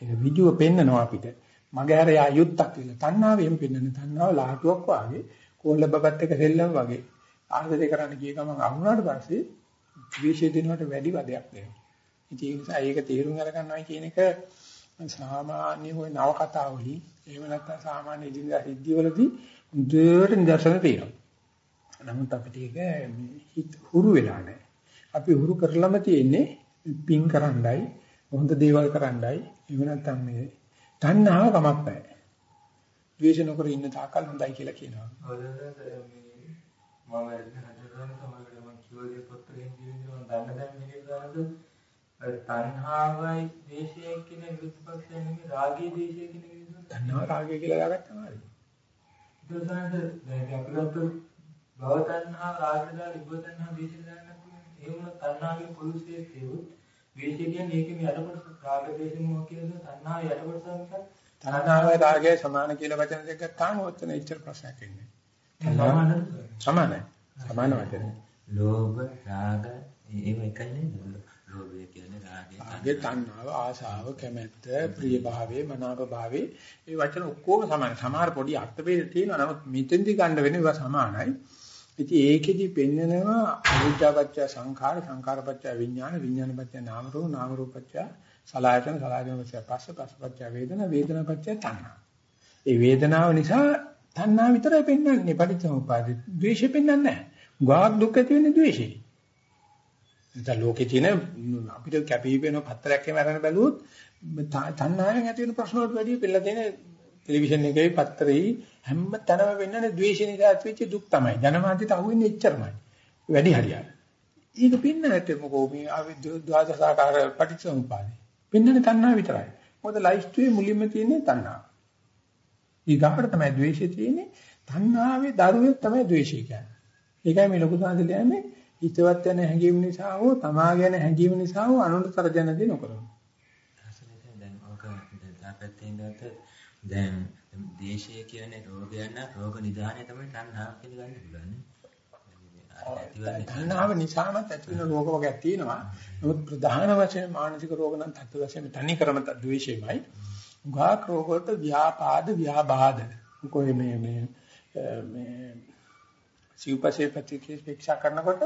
ඒක විදුව පෙන්නනවා අපිට. මගේ අර යා යුත්තක් කියලා. තණ්හාවෙන් පෙන්නන තණ්හාව ලාටුවක් වාගේ කෝල්ල බබත් එක සෙල්ලම් වගේ ආදරේ කරන්න ගිය ගමන් අහුණාට පස්සේ ද්වේෂය දෙනවට වැඩි වදයක් දෙනවා. ඉතින් ඒ නිසා ඒක තේරුම් අරගන්නවයි කියන එක සාමාන්‍ය ওই නව කතාවලින් එහෙම නැත්නම් සාමාන්‍ය ඉදිරියට සිද්ධිවලදී දුරට නිදර්ශන තියෙනවා. නමුත් අපිට ඒක හුරු වෙලා නැහැ. අපි හුරු කරලම තියෙන්නේ පින් කරන්නයි, හොඳ දේවල් කරන්නයි, එහෙම නැත්නම් මේ තණ්හාව කමක් නැහැ. ද්වේෂ නොකර ඉන්න තාකල් හොඳයි කියලා කියනවා. මම හදන සමහරවිට මම කියෝදේ පොත්වලින් කියනවා දන්න දැන් මේක ගන්නද තණ්හාවයි ද්වේෂයයි කියන විරුද්ධපක්ෂය නෙමෙයි රාගය ද්වේෂය කියන විදිහට තණ්හාව රාගය කියලා දාගත්තාම හරි. තමයි දැන් අපිට භව තණ්හා රාගය දාලා ඉබ්බ තණ්හා ද්වේෂය දාන්න පුළුවන්. ඒ වුණා තණ්හාවේ පොලිසියේ තියුත් ද්වේෂය කියන්නේ ඒකේ යටකොටස රාග ද්වේෂ මොහ කියන තණ්හාව යටකොටස නිසා තණ්හාවයි රාගය සමාන කියලා වචන දෙකක් ගත්තාම ඔච්චර ඉච්චර ප්‍රශ්නයක් එන්නේ. සමානයි. සමාන වචන. ලෝභ රාග ඒව එකයි නේද? ලෝභය කියන්නේ රාගය. රාගය තණ්හාව ආශාව කැමැත්ත ප්‍රිය භාවයේ මනාප භාවයේ මේ වචන ඔක්කොම සමානයි. සමහර පොඩි අර්ථභේද තියෙනවා. නමුත් මෙතෙන්දි ගන්න වෙන්නේ ඒවා සමානයි. ඉතින් ඒකෙදි පෙන්නනවා අවිද්‍යාවච්ච සංඛාර සංඛාරපච්ච විඥාන විඥානපච්ච නාම රූප නාම රූපච්ච සලආයතන සලආයතනපච්ච පස්ස පස්සපච්ච වේදනා වේදනාපච්ච තණ්හා. ඒ වේදනාව නිසා තණ්හා විතරයි පෙන්වන්නේ පටිච්චසමුප්පාදේ. ද්වේෂෙ පෙන්වන්නේ නැහැ. ගාක් දුක් ඇති වෙන්නේ ද්වේෂෙයි. දැන් ලෝකේ තියෙන අපිට කැපී පෙනෙන පත්‍රයක් එහෙම අරගෙන බැලුවොත් තණ්හාවෙන් ඇති වෙන ප්‍රශ්න වලට වැඩිය පෙළලා තියෙන ටෙලිවිෂන් එකේ පත්‍රයේ හැම තැනම වෙන්නනේ ද්වේෂ නිසා ඇතිවෙච්ච දුක් තමයි. ජනමාධ්‍යට අහුවෙන්නේ එච්චරමයි. වැඩි හරියට. ඒක පින්න නැත්තේ මොකෝ මේ ද්වාදසාකාර පටිච්චසමුපාදේ. පින්නනේ තණ්හාව විතරයි. මොකද ලයිස්ට්ුවේ මුලින්ම තියෙන්නේ තණ්හාව. ඊගාට තමයි ද්වේෂය තියෙන්නේ. තණ්හාවේ දරුවෙක් තමයි ද්වේෂය කියන්නේ. ඒකයි මේ ලොකු සාධලයන්නේ හිතවත් යන හැඟීම නිසා හෝ තමා ගැන හැඟීම නිසා හෝ අනුන්තර ජන දෙ නොකරන. දැන් ඔක දැන් දැන් දේශය කියන්නේ රෝගයන් රෝග නිදානය තමයි තණ්හාව කියලා ගන්න පුළුවන්. තණ්හාව නිසාමත් ඇති වෙන රෝග වර්ගයක් තියෙනවා. නමුත් ප්‍රධාන වශයෙන් මානසික රෝග නම් තත්ත්ව වශයෙන් තනි කරම ද්වේෂයමයි. ගාක් රෝග වලට ව්‍යාපාද ව්‍යාබාධ. කොහේ මේ මේ මේ සිව්පසේ ප්‍රතික්‍රියා කරනකොට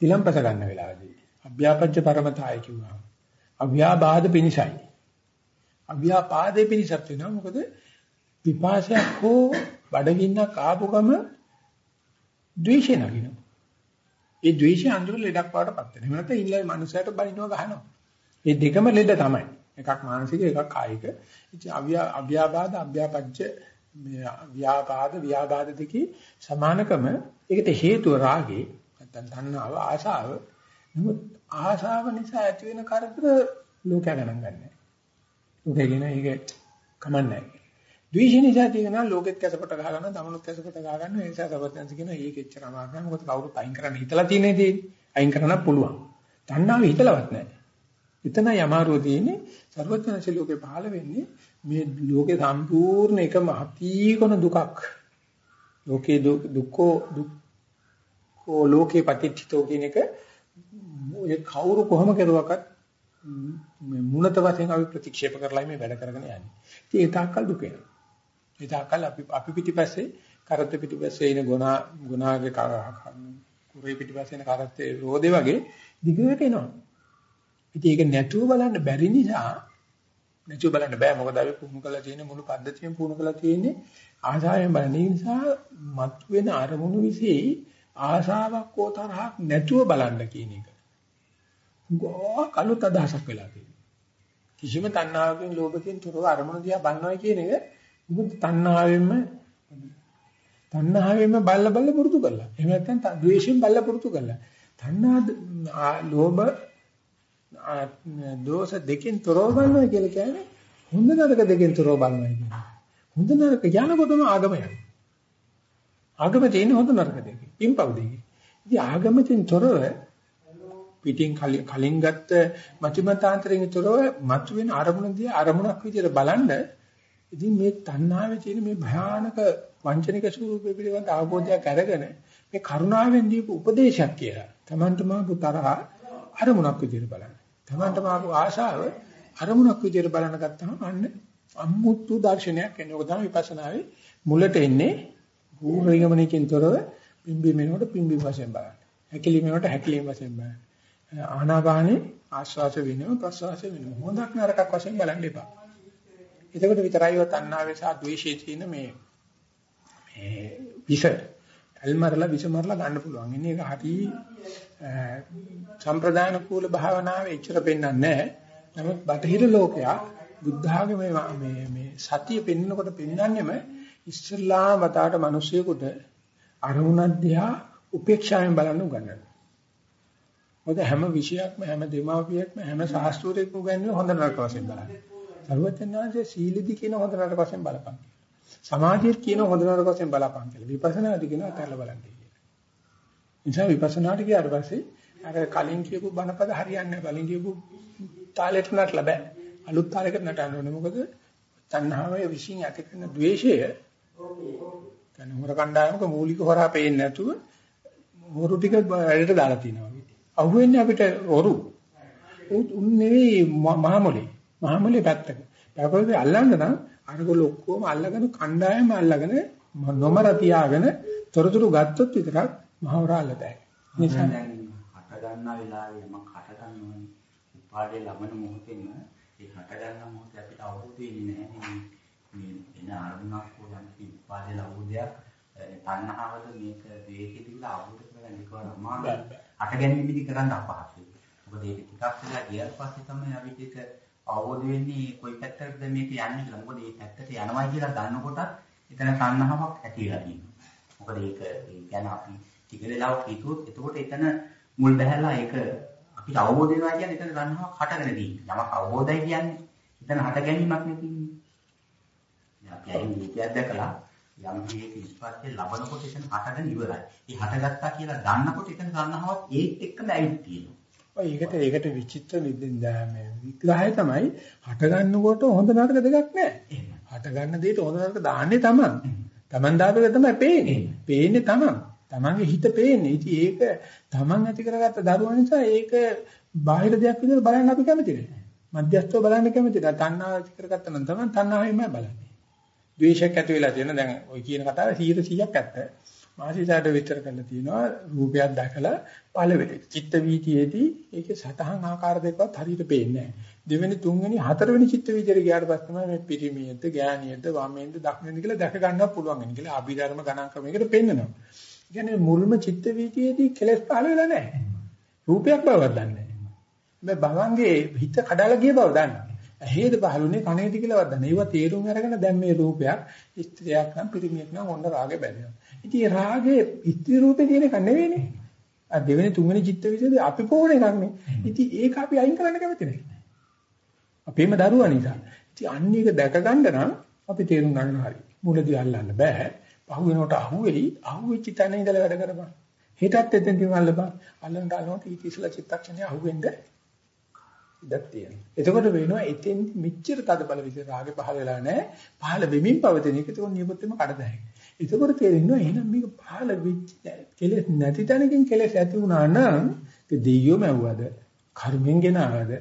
විලම්පස ගන්න වෙලාවදී. අභ්‍යාපජ්ජ පරමතාය කිව්වා. අභ්‍යාබාධ පිනිසයි. අභ්‍යාපාදේ පිනිසත් වෙනවා. මොකද විපාසයක් හෝ බඩගින්නක් ආපු ගම ද්වේෂය නගිනවා. ඒ ද්වේෂය අඳුර ලෙඩක් වඩටපත් වෙනවා. එහෙම නැත්නම් ඉන්නයි මනුස්සයට බලිනවා ගහනවා. මේ දෙකම ලෙඩ තමයි. එකක් මානසික එකක් කායික. ඉතින් අභ්‍යාබාධ අභ්‍යාපච්ච ව්‍යාපාද ව්‍යාබාධ දෙකේ සමානකම ඒකට හේතුව රාගේ නැත්නම් තණ්හාව ආශාව. නමුත් ආශාව නිසා ඇති වෙන කරදර ලෝකයා ගණන් ගන්නෑ. ලෝකේ කියන එක කමන්නේ. ද්වේෂ නිසා තියෙන ලෝකෙත් කැසපට ගහ ගන්න, තමනුත් කැසපට ගහ ගන්න. ඒ නිසා සබත්යන්ස කියන ඒක එච්චර අමාරු නෑ. මොකද කවුරුත් අයින් කරන්න හිතලා තියෙන්නේ තියෙන්නේ. අයින් කරන්න පුළුවන්. තණ්හාව හිතලවත් නෑ. එතනයි අමාරුව තියෙන්නේ සර්වඥාන්සේ ලෝකේ පහළ වෙන්නේ මේ ලෝකේ සම්පූර්ණ එකම අතීකොන දුකක්. ලෝකේ දුක්ඛෝ දුක්ඛෝ ලෝකේ පටිච්චිතෝ කියන එක ඔය කවුරු කොහොම කරුවක්වත් මේ මුණත වශයෙන් අපි ප්‍රතික්ෂේප කරලා මේ වැඩ කරගෙන යන්නේ. ඉතින් ඒ තාක්කල් දුක එනවා. ඒ තාක්කල් අපි අපි පිටිපස්සේ කරත් පිටිපස්සේ ඉන ගුණා ගුණාගේ කුරේ පිටිපස්සේ ඉන කරත්තේ රෝදේ වගේ දිගට එනවා. ඉතින් ඒක නැතුව බලන්න බැරි නිසා නැතුව බලන්න බෑ මොකද අපි පුහුණු කරලා තියෙන මුළු පද්ධතියෙන් පුහුණු කරලා තියෙන්නේ ආසාවෙන් බලන නිසා මතුවෙන අරමුණු વિશે ආසාවක් හෝ තරහක් නැතුව බලන්න කියන එක. ගෝ කලුත් අදහසක් වෙලා තියෙනවා. කිසිම තණ්හාවකින් ලෝභකින් තොරව අරමුණු දිහා බලනවා කියන එක මොකද තණ්හාවෙන්ම තණ්හාවෙන්ම බල්ල බල්ල පුරුදු කරලා. එහෙම නැත්නම් ද්වේෂයෙන් බල්ල පුරුදු කරලා. තණ්හා ලෝභ දෝෂ දෙකෙන් තොරව බලනවා කියලා කියන්නේ හොඳ නරක දෙකෙන් තොරව බලනවා කියන්නේ. හොඳ නරක යනකොටම ආගම යනවා. ආගම තියෙන හොඳ නරක දෙකේ. පින්පව් දෙකේ. ඉතින් ආගමෙන් තොරව පිටින් කලින් ගත්ත මතිමතාන්තරයෙන් තොරව මතුවෙන අරමුණදී අරමුණක් විදිහට බලන්න ඉතින් මේ තණ්හාවේ තියෙන මේ භයානක වංචනික ස්වරූපය පිළිබඳ අවබෝධයක් අරගෙන මේ කරුණාවෙන් දීපු උපදේශයක් කියලා. Tamanටම පුතරහ අරමුණක් විදිහට බලන්න. Tamanටම ආපු ආශාව අරමුණක් විදිහට බලන ගත්තාම අන්න අමුතු දර්ශනයක් එන්නේ. ඔක තමයි විපස්සනාවේ මුලට එන්නේ පූර්ණිගමනකින් තොරව පිම්බි මෙනකොට පිම්බි වශයෙන් බලන්න. හැකිලි මෙනකොට හැකිලි වශයෙන් බලන්න. ආනාපානේ ආශ්වාස වෙනව ප්‍රශ්වාස වෙනව. හොඳක් නරකක් වශයෙන් බලන්න එපා. එතකොට විතරයි ඔය තණ්හාවේ සහ ද්වේෂයේ තියෙන මේ මේ විෂ අල්මරලා විෂ මරලා ගන්න පුළුවන්. ඉන්නේ ඒක හරි සම්ප්‍රදාන කූල භාවනාවේ එච්චර පෙන්වන්නේ නැහැ. නමුත් බටහිර ලෝකයා බුද්ධ ආගමේ මේ මේ සතිය පෙන්වනකොට පෙන්වන්නේම ඉස්ලාම මතයට මිනිසියෙකුට අරමුණක් දිහා උපේක්ෂාවෙන් බලන්න උගන්වනවා. මොකද හැම විෂයක්ම හැම දෙමාපියෙක්ම හැම ශාස්ත්‍රයකම උගන්වන්නේ හොඳ නරක වශයෙන් බලන්න. සර්වඥාන්සේ සීලෙදි කියන හොඳ නරක වශයෙන් බලපන්. සමාධියත් කියන හොඳ නරක වශයෙන් බලපන් කියලා. විපස්සනාදි කියන අතල්ලා බලන්න කියලා. නිසා විපස්සනාට ගියාට පස්සේ අර කලින් කියපු බණපද හරියන්නේ නැහැ. කලින් කියපු තාලෙට නටලා බෑ. අලුත් තාලයකට නටන්න ඕනේ. මොකද තණ්හාවේ විශ්ින් ඇති කරන द्वේෂය කන හොර කණ්ඩායමක මූලික හොරා පේන්නේ නැතුව හොරු ටික වැඩට දාලා තිනවා. අහුවෙන්නේ අපිට හොරු. උන් නෙවෙයි මහමොලේ. මහමොලේ පැත්තක. පැකෝලේ අල්ලන්න නම් අරගොල්ල ඔක්කොම අල්ලගෙන කණ්ඩායම අල්ලගෙන නොමර තියාගෙන තොරතුරු ගත්තොත් විතරක් මහවරා අල්ලතයි. නිසා දැන් හට ගන්නා වෙලාවේ මම හට ගන්නවනේ. උපාදේ ලබන මොහොතේම ඒ හට ගන්න මොහොතේ අපිට අවබෝධ වෙන්නේ නැහැ මේ එන අරමුණක් හොයන උපාදේ ලබුදයක් තණ්හාවද මේක වේකෙදි කියලා අවබෝධ කරගන්න එක අමාරුයි. හට ගැනීම පිළි කරන්න අපහසුයි. මොකද ඒක ටිකක් වෙලා ගියාට පස්සේ තමයි අපිට ඒක අවබෝධ වෙන්නේ කොයි පැත්තටද මේක යන්නේ කියලා. මොකද මේ පැත්තට යනවා කියලා දන්නකොට එතන තණ්හාවක් ඇති වෙලා තියෙනවා. මොකද ඒක ගැන අපි ටික වෙලාවක් හිතුවොත් එතකොට එතන මුල් බැහැලා ඒක අපිට අවබෝධ වෙනවා කියන්නේ එතන තණ්හාවක් හටගෙන තියෙනවා. යමක් අවබෝධයි කියන්නේ එතන හට ගැනීමක් නෙවෙයි. අපි අයින් මේකයක් දැකලා යම් කීයක ස්පර්ශය ලබනකොට එතන හටගෙන ඉවරයි. ඒ හටගත්තා කියලා දන්නකොට එතන තණ්හාවක් ඒත් එක්කම ඇවිත් තියෙනවා. ඔය ඒකට ඒකට විචිත්‍ර මේ විග්‍රහය තමයි හට ගන්නකොට හොඳ නරක දෙකක් නැහැ. හට ගන්න දෙයට හොඳ නරක දාන්නේ තමන්. තමන් දාපේක තමයි පේන්නේ. පේන්නේ තමන්. තමන්ගේ හිත පේන්නේ. ඉතින් ඒක තමන් ඇති කරගත්ත දරුවා නිසා ඒක බාහිර දෙයක් විදිහට බලන්න අපි කැමති නැහැ. මධ්‍යස්ථව බලන්න කැමති නැහැ. තණ්හාව ඇති කරගත්ත නම් තමන් තණ්හාවෙන්මයි බලන්නේ. ද්වේෂයක් ඇති වෙලා තියෙන දැන් ඔය කියන කතාවේ 100%ක් ඇත්ත. මාසිසාට විතර කරලා තියෙනවා රූපයක් දැකලා පළවෙනි චිත්ත වීතියේදී ඒකේ සතහන් ආකාර දෙකවත් හරියට පේන්නේ නැහැ. දෙවෙනි තුන්වෙනි හතරවෙනි චිත්ත වීතියට ගියාට පස්සේ තමයි මේ පිරිමියද ගෑණියද වමෙන්ද දකුණෙන්ද කියලා දැක ගන්න පුළුවන් වෙන කියලා අභිධර්ම ගණන් ක්‍රමයකට පෙන්නනවා. කියන්නේ මුල්ම චිත්ත වීතියේදී කෙලස් පහළ වෙලා නැහැ. රූපයක් බවක් දන්නේ නැහැ. මේ භවංගේ හිත කඩලා ගිය බව දන්නේ. ඇහේද පහළුනේ කනේද කියලාවත් දන්නේ. ඒවා තේරුම් අරගෙන දැන් මේ රූපයක් ස්ත්‍රියක් නම් පිරිමියෙක් නම් ඔන්න රාගේ බැඳෙනවා. ඉතින් රාගේ ස්ත්‍රී රූපේ තියෙන එක නෙවෙයිනේ. අර දෙවෙනි තුන්වෙනි චිත්ත විසද අපි පොවන එකක් නේ. ඉතින් ඒක අපි අයින් කරන්න කැමති නැහැ. අපේම දරුවා නිසා. ඉතින් අන්න ඒක දැක ගන්න නම් අපි තේරුම් ගන්න හරි. මුලදී අල්ලන්න බෑ. පහු වෙනකොට අහුවෙලි අහුවෙච්ච තැන ඉඳලා වැඩ කරපන්. හිතත් එතෙන් තියවල්ලපන්. අල්ලන්න අල්ලනකොට ඊට ඉස්සලා චිත්තක්ෂණය අහුවෙන්න ඉඩක් තියෙනවා. එතකොට වෙනවා එතෙන් මෙච්චර තද බල විදිහට රාගේ පහල වෙලා නැහැ. පහල වෙමින් පවතින එක. එතකොට නියපොත්තෙම කඩදායි. එතකොට තේරෙනවා එහෙනම් මේක පහල වෙච්ච කෙලෙස් නැති තැනකින් කෙලෙස් ඇති වුණා නම් ඒ දෙයියෝ මැව්වද? කර්මෙන් ගෙන ආවද?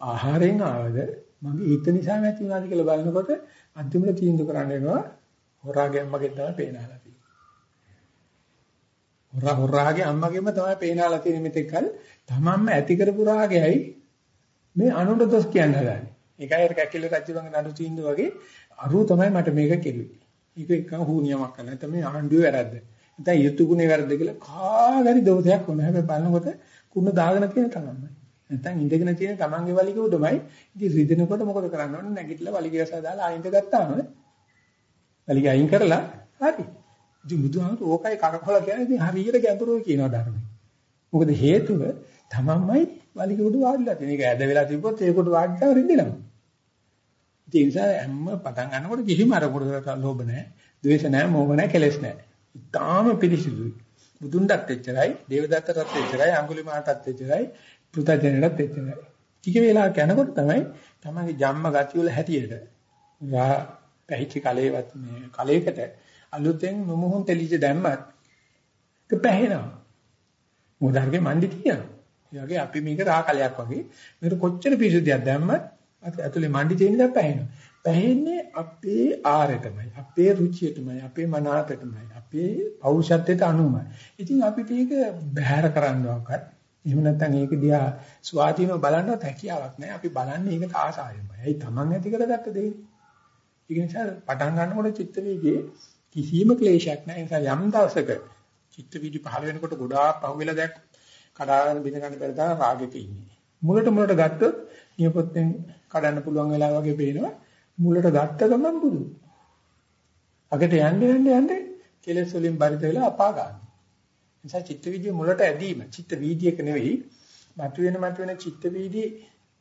ආහාරයෙන් ආවද? මගේ හිත නිසා නැති වුණාද කියලා බලනකොට අන්තිමට තීන්දුව කරන්න වෙනවා හොරාගේ අම්මගෙන් තමයි පේනහලා තියෙන්නේ. හොරා හොරාගේ අම්මගෙන්ම තමයි පේනහලා තියෙන්නේ මෙතෙක්කල්. තමන්ම ඇති කරපු රාගයයි මේ අනුන්ට දොස් කියන්න හදන්නේ. ඒකයි අර කැකිල රජුගේ නඩු තීන්දුව වගේ අරුව තමයි මට මේක කෙරුවේ. ඒක එක්කම හුනියමක් කරලා තමයි ආණ්ඩුවේ වැරද්ද. නැත්නම් යුතුයුනේ වැරද්ද කියලා කාගරි දෝෂයක් වුණා. හැබැයි බලනකොට කුණ දාගෙන තියෙන තමයි. නැත්නම් ඉඳගෙන තියෙන තමන්ගේ වලිග උඩමයි. ඉතින් රිදෙනකොට මොකද කරන්න ඕනේ? නැගිටලා වලිගය සදා දාලා අයින්ද ගත්තාම වලිගය අයින් කරලා හරි. ඉතින් බුදුහාමුදුරුවෝ ඕකයි කරකවල කියන්නේ ඉතින් හරියට ගැඹුරුයි කියනවා ධර්මයේ. මොකද හේතුව තමන්මයි වලිග උඩ වාඩිලා තියෙන. ඒක ඇද වෙලා තිබ්බොත් ඒකට වාඩිලා රිදෙනවා. ඒ නිසා හැම පටන් ගන්නකොට කිසිම අරමුණකට ලෝභ නැහැ, ද්වේෂ නැහැ, මෝහ නැහැ, කෙලෙස් නැහැ. ඉතාම පිළිසිදුයි. බුදුන්ටත් එච්චරයි, දේවදත්තටත් එච්චරයි, අඟුලිමාලටත් එච්චරයි, පෘථජනටත් එච්චරයි. ටික වෙලාවක් යනකොට තමයි තමන්ගේ ජම්ම ගති වල හැටියට වා පැහිච්ච කලේවත් මේ කලයකට අලුතෙන් නොමුහුන් තෙලිජ දැම්මත් ඒක පැහැෙනවා. මොදාර්ගේ මණ්ඩි තියෙනවා. ඒ වගේ අපි මේක රා කලයක් වගේ මේක කොච්චර පිරිසුදියක් දැම්මත් ඇතුලේ මණ්ඩි තියෙන දා පැහැෙනවා. පැහැෙන්නේ අපේ ආරයටමයි, අපේ රුචියටමයි, අපේ මනාපයටමයි, අපේ පෞරුෂත්වයට අනුවමයි. ඉතින් අපිට ඒක බැහැර කරන්නවක්වත් එහෙම නැත්නම් ඒක දිහා ස්වාධීනව බලන්නවත් හැකියාවක් නැහැ. අපි බලන්නේ ඒකට ආසාවෙන්මයි. ඇයි Taman ඇති කරගත්ත දේ. ඒක නිසා පටන් ගන්නකොට චිත්ත වීදියේ කිසියම් ක්ලේශයක් නැහැ. ඒ නිසා යම් දවසක චිත්ත වීදි පහළ වෙනකොට ගොඩාක් පහුවෙලා දැක් කඩාගෙන බිඳ ගන්න බැරි තරම් රාගෙක ඉන්නේ. මුලට මුලට ගත්තොත් නියපොත්තෙන් කඩන්න පුළුවන් වෙලා වගේ පේනවා. මුලට ගත්ත ගමන් බුදු. අගට යන්න යන්න යන්න කෙලෙස් වලින් බරිත වෙලා අපා ගන්න. නිසා චිත්ත වීදියේ මුලට ඇදීම චිත්ත වීදියක නෙවෙයි මතුවෙන මතුවෙන චිත්ත වීදි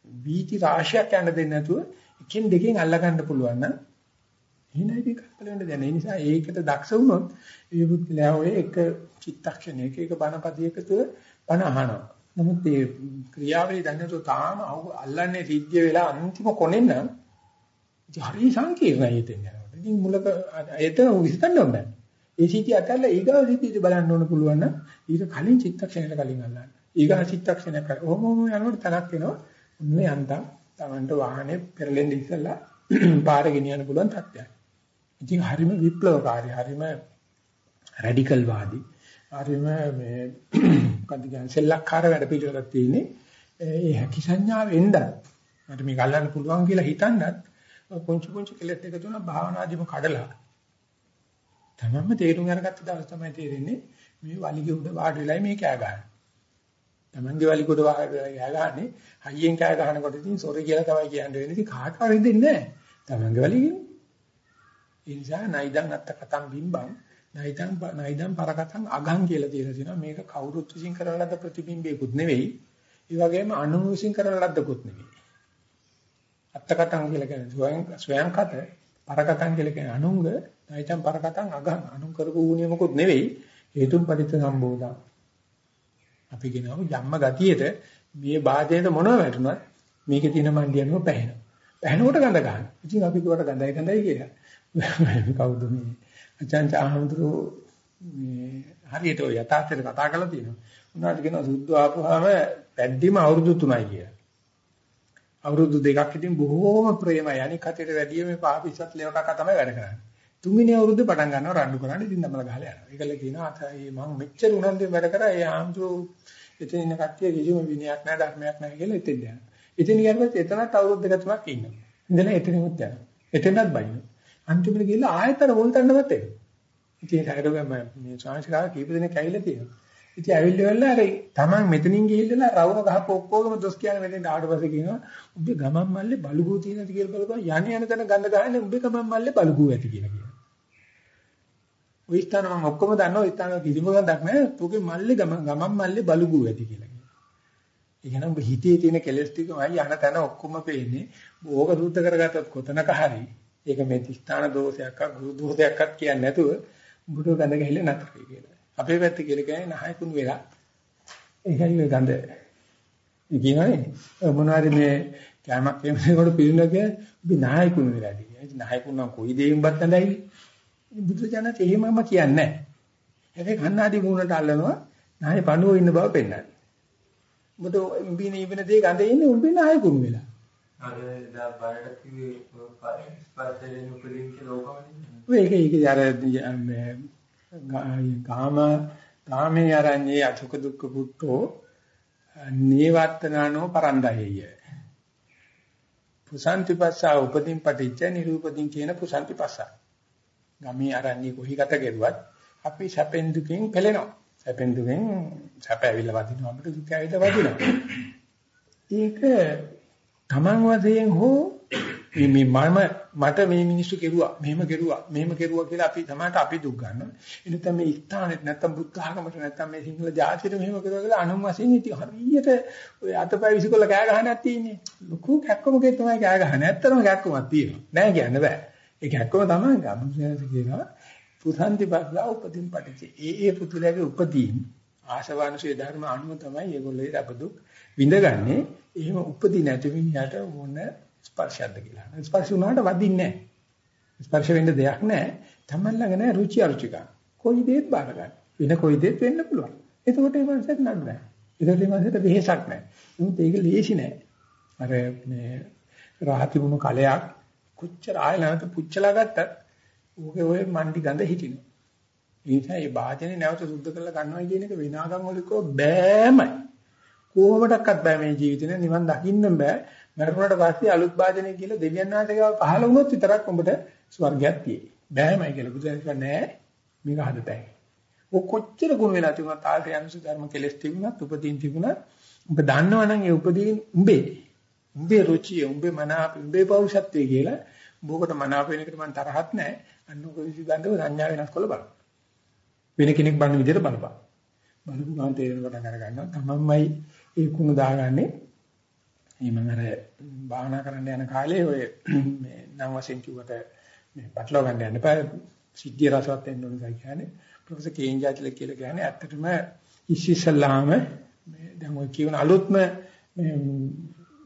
වීති රාශියක් යන්න දෙන්නේ නැතුව එකින් දෙකෙන් අල්ලා ගන්න පුළුවන් නම් එහෙනම් ඒක කල්පල වෙන්න දැන. ඒ නිසා ඒකට දක්ෂ වුණොත් ඒ බුද්ධිලා ඔය එක චිත්තක්ෂණයක එක බණපදියක තුල බණ අහනවා. නමුත් මේ ක්‍රියාවලිය දැනනකොට තාම අල්ලන්නේ සිද්ධිය වෙලා අන්තිම කොනෙන් නම් ඉතින් හරි සංකීර්ණයි හිතෙන් යනවා. ඉතින් මුලක එතන විස්තන්න ඕනේ. ඒ සිද්ධිය අතල්ලා ඊගාව සිද්ධිය බලන්න ඕන පුළුවන් නම් ඊට කලින් චිත්තක්ෂණයට කලින් අල්ලන්න. ඊගා චිත්තක්ෂණයක් කර. ඔහොම ඔහොම යනකොට තනක් එනවා. ඔන්න යන්තම් Tamanට වාහනේ පෙරලෙන්න ඉස්සලා පාර ගෙනියන්න පුළුවන් තත්ත්වයක්. ඉතින් හරිම විප්ලවකාරී, හරිම රැඩිකල් වාදී, හරිම මේ මොකද කියන්නේ සෙල්ලක්කාර වැඩ පිළිවෙලක් තියෙන්නේ. ඒ හැකි සංඥාව එන්නත් මට මේක අල්ලන්න පුළුවන් කියලා හිතන්නත් පුංචි පුංචි කෙලෙස් දෙක තුන භාවනාදිම කඩලා තමන්ම තේරුම් අරගත්ත දවස් තමයි තේරෙන්නේ මේ වලිගේ උඩ වාඩි වෙලයි මේ කෑ ගහන්නේ. තමන්ගේ වලිගේ උඩ වාඩි වෙලා කෑ ගහන්නේ හයියෙන් කෑ ගහනකොට ඉතින් සොරි කියලා තමයි කියන්නේ වෙන්නේ. ඉතින් කාටවත් හිතෙන්නේ නැහැ. තමන්ගේ වලිගේ. ඒ නිසා නයිදන් අත්ත කතම් බිම්බම් නයිදන් නයිදන් පරකටන් අගන් කියලා තියලා තියෙනවා. මේක කවුරුත් විසින් කරන ලද ප්‍රතිබිම්බයකුත් නෙවෙයි. ඒ වගේම අනු විසින් කරන ලද්දකුත් නෙවෙයි. අත්තකටන් කියලා කියන්නේ ස්වයං ස්වයං කත පරකටන් කියලා කියන්නේ අනුංග නයිතම් පරකටන් අගන් අනුං කරපු ඌනියමකුත් නෙවෙයි හේතුම් පරිත්‍ත සම්බෝධා. අපි කියනවා යම්ම ගතියේද මේ බාධේට මොනව වැටුණත් මේකේ තියෙන මණ්ඩියනම පැහැෙනවා. පැහැෙනකොට ගඳ ගන්න. ඉතින් අපි කිව්වට ගඳයි ගඳයි කියලා. කවුද මේ අචාන්ච ආහඳුරු මේ හරියට ඔය යථාර්ථයට කතා කරලා තියෙනවා. උනාට කියනවා සුද්ධ ආපුවාම පැද්දිම අවුරුදු 3යි කියලා. අවුරුදු දෙකක් ඉතින් බොහෝම ප්‍රේමයි. අනික කටේට වැඩිය මේ පාපිස්සත් ලේවකක තමයි වැඩ කරන්නේ. තුන්වෙනි අවුරුද්දේ පටන් ගන්නවා රණ්ඩු කරන්න ඉතින් තමයි ගහලා යනවා. ඒකල කියනවා අතයි මම මෙච්චර උනන්දුවෙන් වැඩ කරා ඒ ආම්තු එතන ඉන්න කට්ටිය කිසිම විනයක් නැහැ ධර්මයක් නැහැ කියලා එතෙන් යනවා. එතන ගියම එතනත් අවුරුදු දෙක තුනක් ඉන්නවා. ඉඳලා එතනෙමුත් යනවා. එතනත් බයිනවා. අන්තිමට ගිහලා ආයතන වොල් තන්නවත් එනවා. ඉතින් ඒකට මේ ශාංශකාර කීප දෙනෙක් ඇවිල්ලා තියෙනවා. ඉතින් ඇවිල්ලා අර තමන් මෙතනින් ගිහිල්ලා රවුම ගහපු ඔක්කොගම දොස් කියන මෙතෙන් ආවට පස්සේ කියනවා උඹේ ගමන් මල්ලේ බලුගු තියෙනද කියලා බලපුවා යන්නේ යන තැන ගඳ ගහන්නේ උඹේ ගමන් මල්ලේ බලුගු ඇති කියලා කියනවා. ওই ස්ථාන මම ඔක්කොම දන්නවා ඒ ස්ථාන කිසිම ගඳක් නැහැ. උගේ මල්ලේ ගමන් ගමන් මල්ලේ බලුගු ඇති කියලා කියනවා. ඒ කියන්නේ උඹ හිතේ තියෙන කෙලස් ටිකමයි යන තැන ඔක්කොම පේන්නේ. ඕක සූත්‍ර කරගත්තත් කොතනක හරි ඒක මේ ස්ථාන දෝෂයක්වත් ගුරු දෝෂයක්වත් කියන්නේ නැතුව උඹට ගඳ ගහලා නැතරයි කියලා. අපේ පැත්තේ කියලා කියන්නේ නහය කුණු වෙලා ඒකයි ඔය ගඳ කියනවානේ මොනවාරි මේ කැමක් එමනකොට පිළිනක ඔබ නායකුණ වෙලා තියෙනවා. නායකුණ නම් කොයි දෙයින්වත් නැදයි. බුදුජානක එහෙමම කියන්නේ නැහැ. හැබැයි කන්නාදී මූණට අල්ලනවා නාය පණුව ඉන්න බව පෙන්වන්නේ. ඔබට ඉඹින ඉබින දේ ගඳේ ඉන්නේ උඹේ නායකුණ වෙලා. ඒක ඒක අර මේ ගාම ගාමේ ආරඤ්ඤේ අසුක දුක්ඛ පුට්ටෝ නීවර්තනානෝ පරන්දහෙය. පුසන්තිපස්සා උපදීන් පටිච්ච නිරූපදීන් කියන පුසන්තිපස්සා. ගමේ ආරඤ්ඤේ කොහි ගත කෙරුවත් අපි සැපෙන් දුකින් පෙළෙනවා. සැපෙන් දුකින් සැප ඇවිල්ලා වදිනවා අපිට දුක ඇවිල්ලා වදිනවා. ඒක තමන් වශයෙන් හෝ මේ මම මට මේ මිනිස්සු කෙරුවා මෙහෙම කෙරුවා මෙහෙම කෙරුවා කියලා අපි තමයි අපි දුක් ගන්නවා. එනිසා මේ ස්ථානෙත් නැත්තම් බුද්ධ ආගමට නැත්තම් මේ සිංහල ජාතියට මෙහෙම කෙරුවා කියලා අනුන් වශයෙන් ඉති හරියට ඔය අතපය විසිකොල්ල කෑ ගහන්නක් තියෙන්නේ. ලොකු කැක්කමකේ තමයි කෑ ගහන්නේ. ඇත්තටම කැක්කමක් තියෙනවා. නෑ කියන්න බෑ. ඒ කැක්කම තමයි ගම්සයන්ස කියනවා. පුසන්ති බද්දා උපදින් පටිච්ච. ඒ ඒ පුතුලගේ උපදීන් ආශාවනුසේ ධර්ම අනුව තමයි ඒගොල්ලෝ අපදුක් විඳගන්නේ. එහෙම උපදී නැති මිනිහට මොන ස්පර්ශයක්ද කියලා. ස්පර්ශ වුණාට වදින්නේ නැහැ. ස්පර්ශ වෙන්න දෙයක් නැහැ. Taman ළඟ නැහැ රුචි අරුචිකා. කොයි දෙයක් බාර ගන්න. වෙන කොයි දෙයක් වෙන්න පුළුවන්. එතකොට ඒ මනසට නඩු නැහැ. ඒකට ඒ මනසට වෙහෙසක් නැහැ. නමුත් ඒක ලේසි නෑ. අර මේ රාහති වුණු කලයක් කොච්චර ආය නැවත පුච්චලා ගත්තත් ඕකේ ඔය මණ්ඩි ගඳ හිටිනවා. ඒ නිසා මේ වාදනේ නැවත සුද්ධ කරලා ගන්නවා කියන එක විනාගම් වලිකෝ බෑමයි. කොහොමඩක්වත් බෑ මේ ජීවිතේ නිවන් දකින්න බෑ. මරුණට පස්සේ අලුත් වාදනය කියලා දෙවියන් වහන්සේගාව පහළ වුණොත් විතරක් උඹට ස්වර්ගයක් තියෙයි. බෑමයි කියලා බුදුන් කියන්නේ නෑ මේක හදතයි. ඔය කොච්චර ගුණ වෙලා තිබුණත් ආර්ය අනුසු ධර්ම කෙලස් තිබුණත් උපදීන් තිබුණත් උඹ දන්නවනම් ඒ උපදීන් උඹේ. උඹේ රුචිය උඹේ මනාප උඹේ පෞරුෂත්වය කියලා බෝකට මනාප වෙන එකට මම තරහක් නෑ. අන්නක විසිබඳව සංඥා වෙනස් කළ බලන්න. වෙන කෙනෙක් බලන විදිහට බලපන්. බලපු ගමන් තේරෙන කොට අර ගන්නවා තමන්මයි ඒ කුණ දාගන්නේ මේ මම අර භාවනා කරන්න යන කාලේ ඔය මේ නම් වශයෙන් කිව්වට මේ පටලවා ගන්න යන්න එපා සිද්ධිය රසවත් වෙන්න ඕනේ කියන්නේ ප්‍රොෆෙසර් කේන්ජාතිල කියලා කියන්නේ ඇත්තටම ඉස්සෙල්ලාම මේ දැන් ඔය කියන අලුත්ම මේ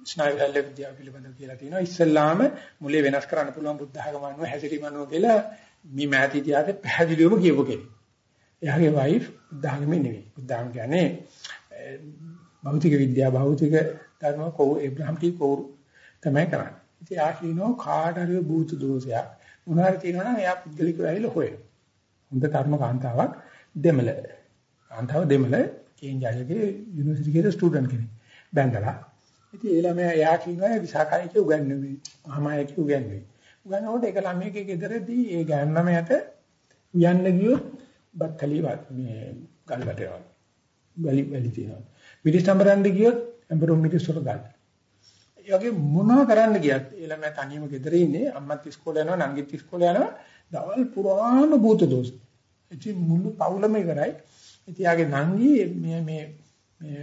ස්නායු හැල්ල විද්‍යාව පිළිබඳව කියලා තියෙනවා ඉස්සෙල්ලාම මුලේ වෙනස් කරන්න පුළුවන් බුද්ධ ආගම අනුව හැසිරීම අනුව කියලා මේ මෑත ඉතිහාසයේ පැහැදිලිවම කියපු කෙනෙක්. එයාගේ වයිෆ් බුද්ධ ආගමේ නෙවෙයි. බුද්ධ ආගම කියන්නේ භෞතික විද්‍යාව භෞතික ධර්ම කෝ ඒබ්‍රහම් ටී කෝරු තමයි කරන්නේ. ඉතින් ආ කියනවා කාට හරි භූත දෝෂයක් මොනවාරි තියෙනවා නම් එයා පුද්ගලිකව ඇවිල්ලා හොයන. හොඳ කර්ම කාන්තාවක් දෙමළ. කාන්තාව දෙමළ කේන්ජාලගේ යුනිවර්සිටි එකේ ස්ටුඩන්ට් කෙනෙක්. බැංගලා. ඉතින් ඒ ළමයා එයා කියනවා විසාකයික උගන්වන්නේ. මහාමායක උගන්වන්නේ. උගන්වනකොට ඒක ළමයේ ගෙදරදී ඒ ගෑනු ළමයාට උයන්න ගියොත් බත්තලිවත් මේ ගල්කට යනවා. වැලි වැලි තියෙනවා. මිරිස් සම්බරන්න ගියොත් අඹරු මිරිස් වල ගන්න. ඒ වගේ මොනවා කරන්න ගියත් ඒ ළමයා තනියම ගෙදර ඉන්නේ අම්මත් ඉස්කෝලේ යනවා නංගිත් ඉස්කෝලේ යනවා දවල් පුරාම භූත දෝෂ. ඉතින් මුළු පවුලම ඉවරයි. ඉතින් යාගේ නංගි මේ මේ මේ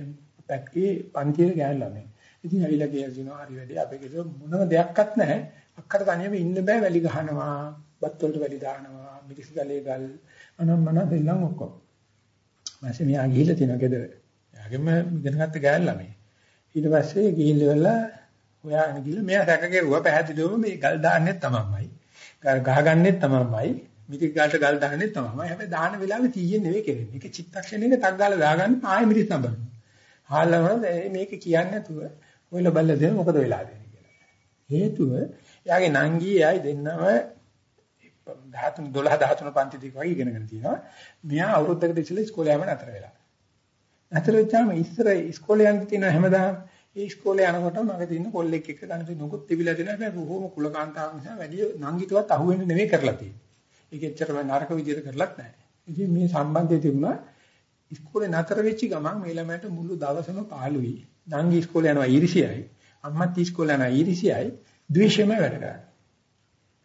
පැක්කේ පන්තියේ ගෑනලා මේ. ඉතින් ඇවිල්ලා කියනවා හරි වැඩි අපේ ගෙදර මොනම දෙයක්වත් නැහැ. අක්කට තනියම ඉන්න බෑ වැලි ගහනවා, බත් වලට වැලි දානවා, මිරිස් ගලේ ගල් අනම්මන දෙල්ලන් ඔක්කොම. මාසේ මෙයා ගිහිල්ලා තියෙනවා ගෙදර. එයාගෙම ඉගෙනගත්ත ගෑන් ළමයි. ඊට පස්සේ ගිහිල්ලා ඉවරලා හොයාගෙන ගිහලා මෙයා රැක කෙරුවා පැහැදිලිවම මේ ගල් දාන්නෙත් තමන්මයි. ගහ ගන්නෙත් තමන්මයි. මිරිස් ගාල්ට ගල් දාන්නෙත් තමන්මයි. හැබැයි දාන වෙලාවේ 100 නෙවෙයි කෙරෙන්නේ. ඒක චිත්තක්ෂණයක තක් ගාලා දාගන්න ආයෙ මිරිස් නඹනවා. හාලවල මේක කියන්නේ නැතුව ඔයලා බල්ල දෙන මොකද වෙලා දෙන්නේ කියලා. හේතුව එයාගේ නංගී එයයි දෙන්නම 13 12 13 පන්ති දෙක වගේ ඉගෙනගෙන තියෙනවා. මෙයා අවුරුද්දකට ඉස්සෙල්ලා ඉස්කෝලේ යෑම නතර වෙලා. නතර වෙච්චාම ඉස්සර ඉස්කෝලේ යන්න තියෙන හැමදාම ඒ ඉස්කෝලේ යනකොට මගේ තියෙන කොල්ලෙක් එක්ක ගන්න නුකුත් තිබිලා තියෙනවා. හැබැයි බොහොම කුලකාන්තාවක් නිසා වැඩි නංගිටවත් අහුවෙන්නේ නෙවෙයි කරලා තියෙන්නේ. ඒක එච්චරම නරක විදිහට කරලත් නැහැ. ඉතින් මේ සම්බන්ධය තිබුණා ඉස්කෝලේ නතර වෙච්ච ගමන් මේ ළමයට මුළු දවසම පාළුයි. නංගි ඉස්කෝලේ යනවා ඊරිසියයි. අම්මත් ඉස්කෝලේ යනවා ඊරිසියයි. ද්වේෂයම වැඩ කරන්නේ.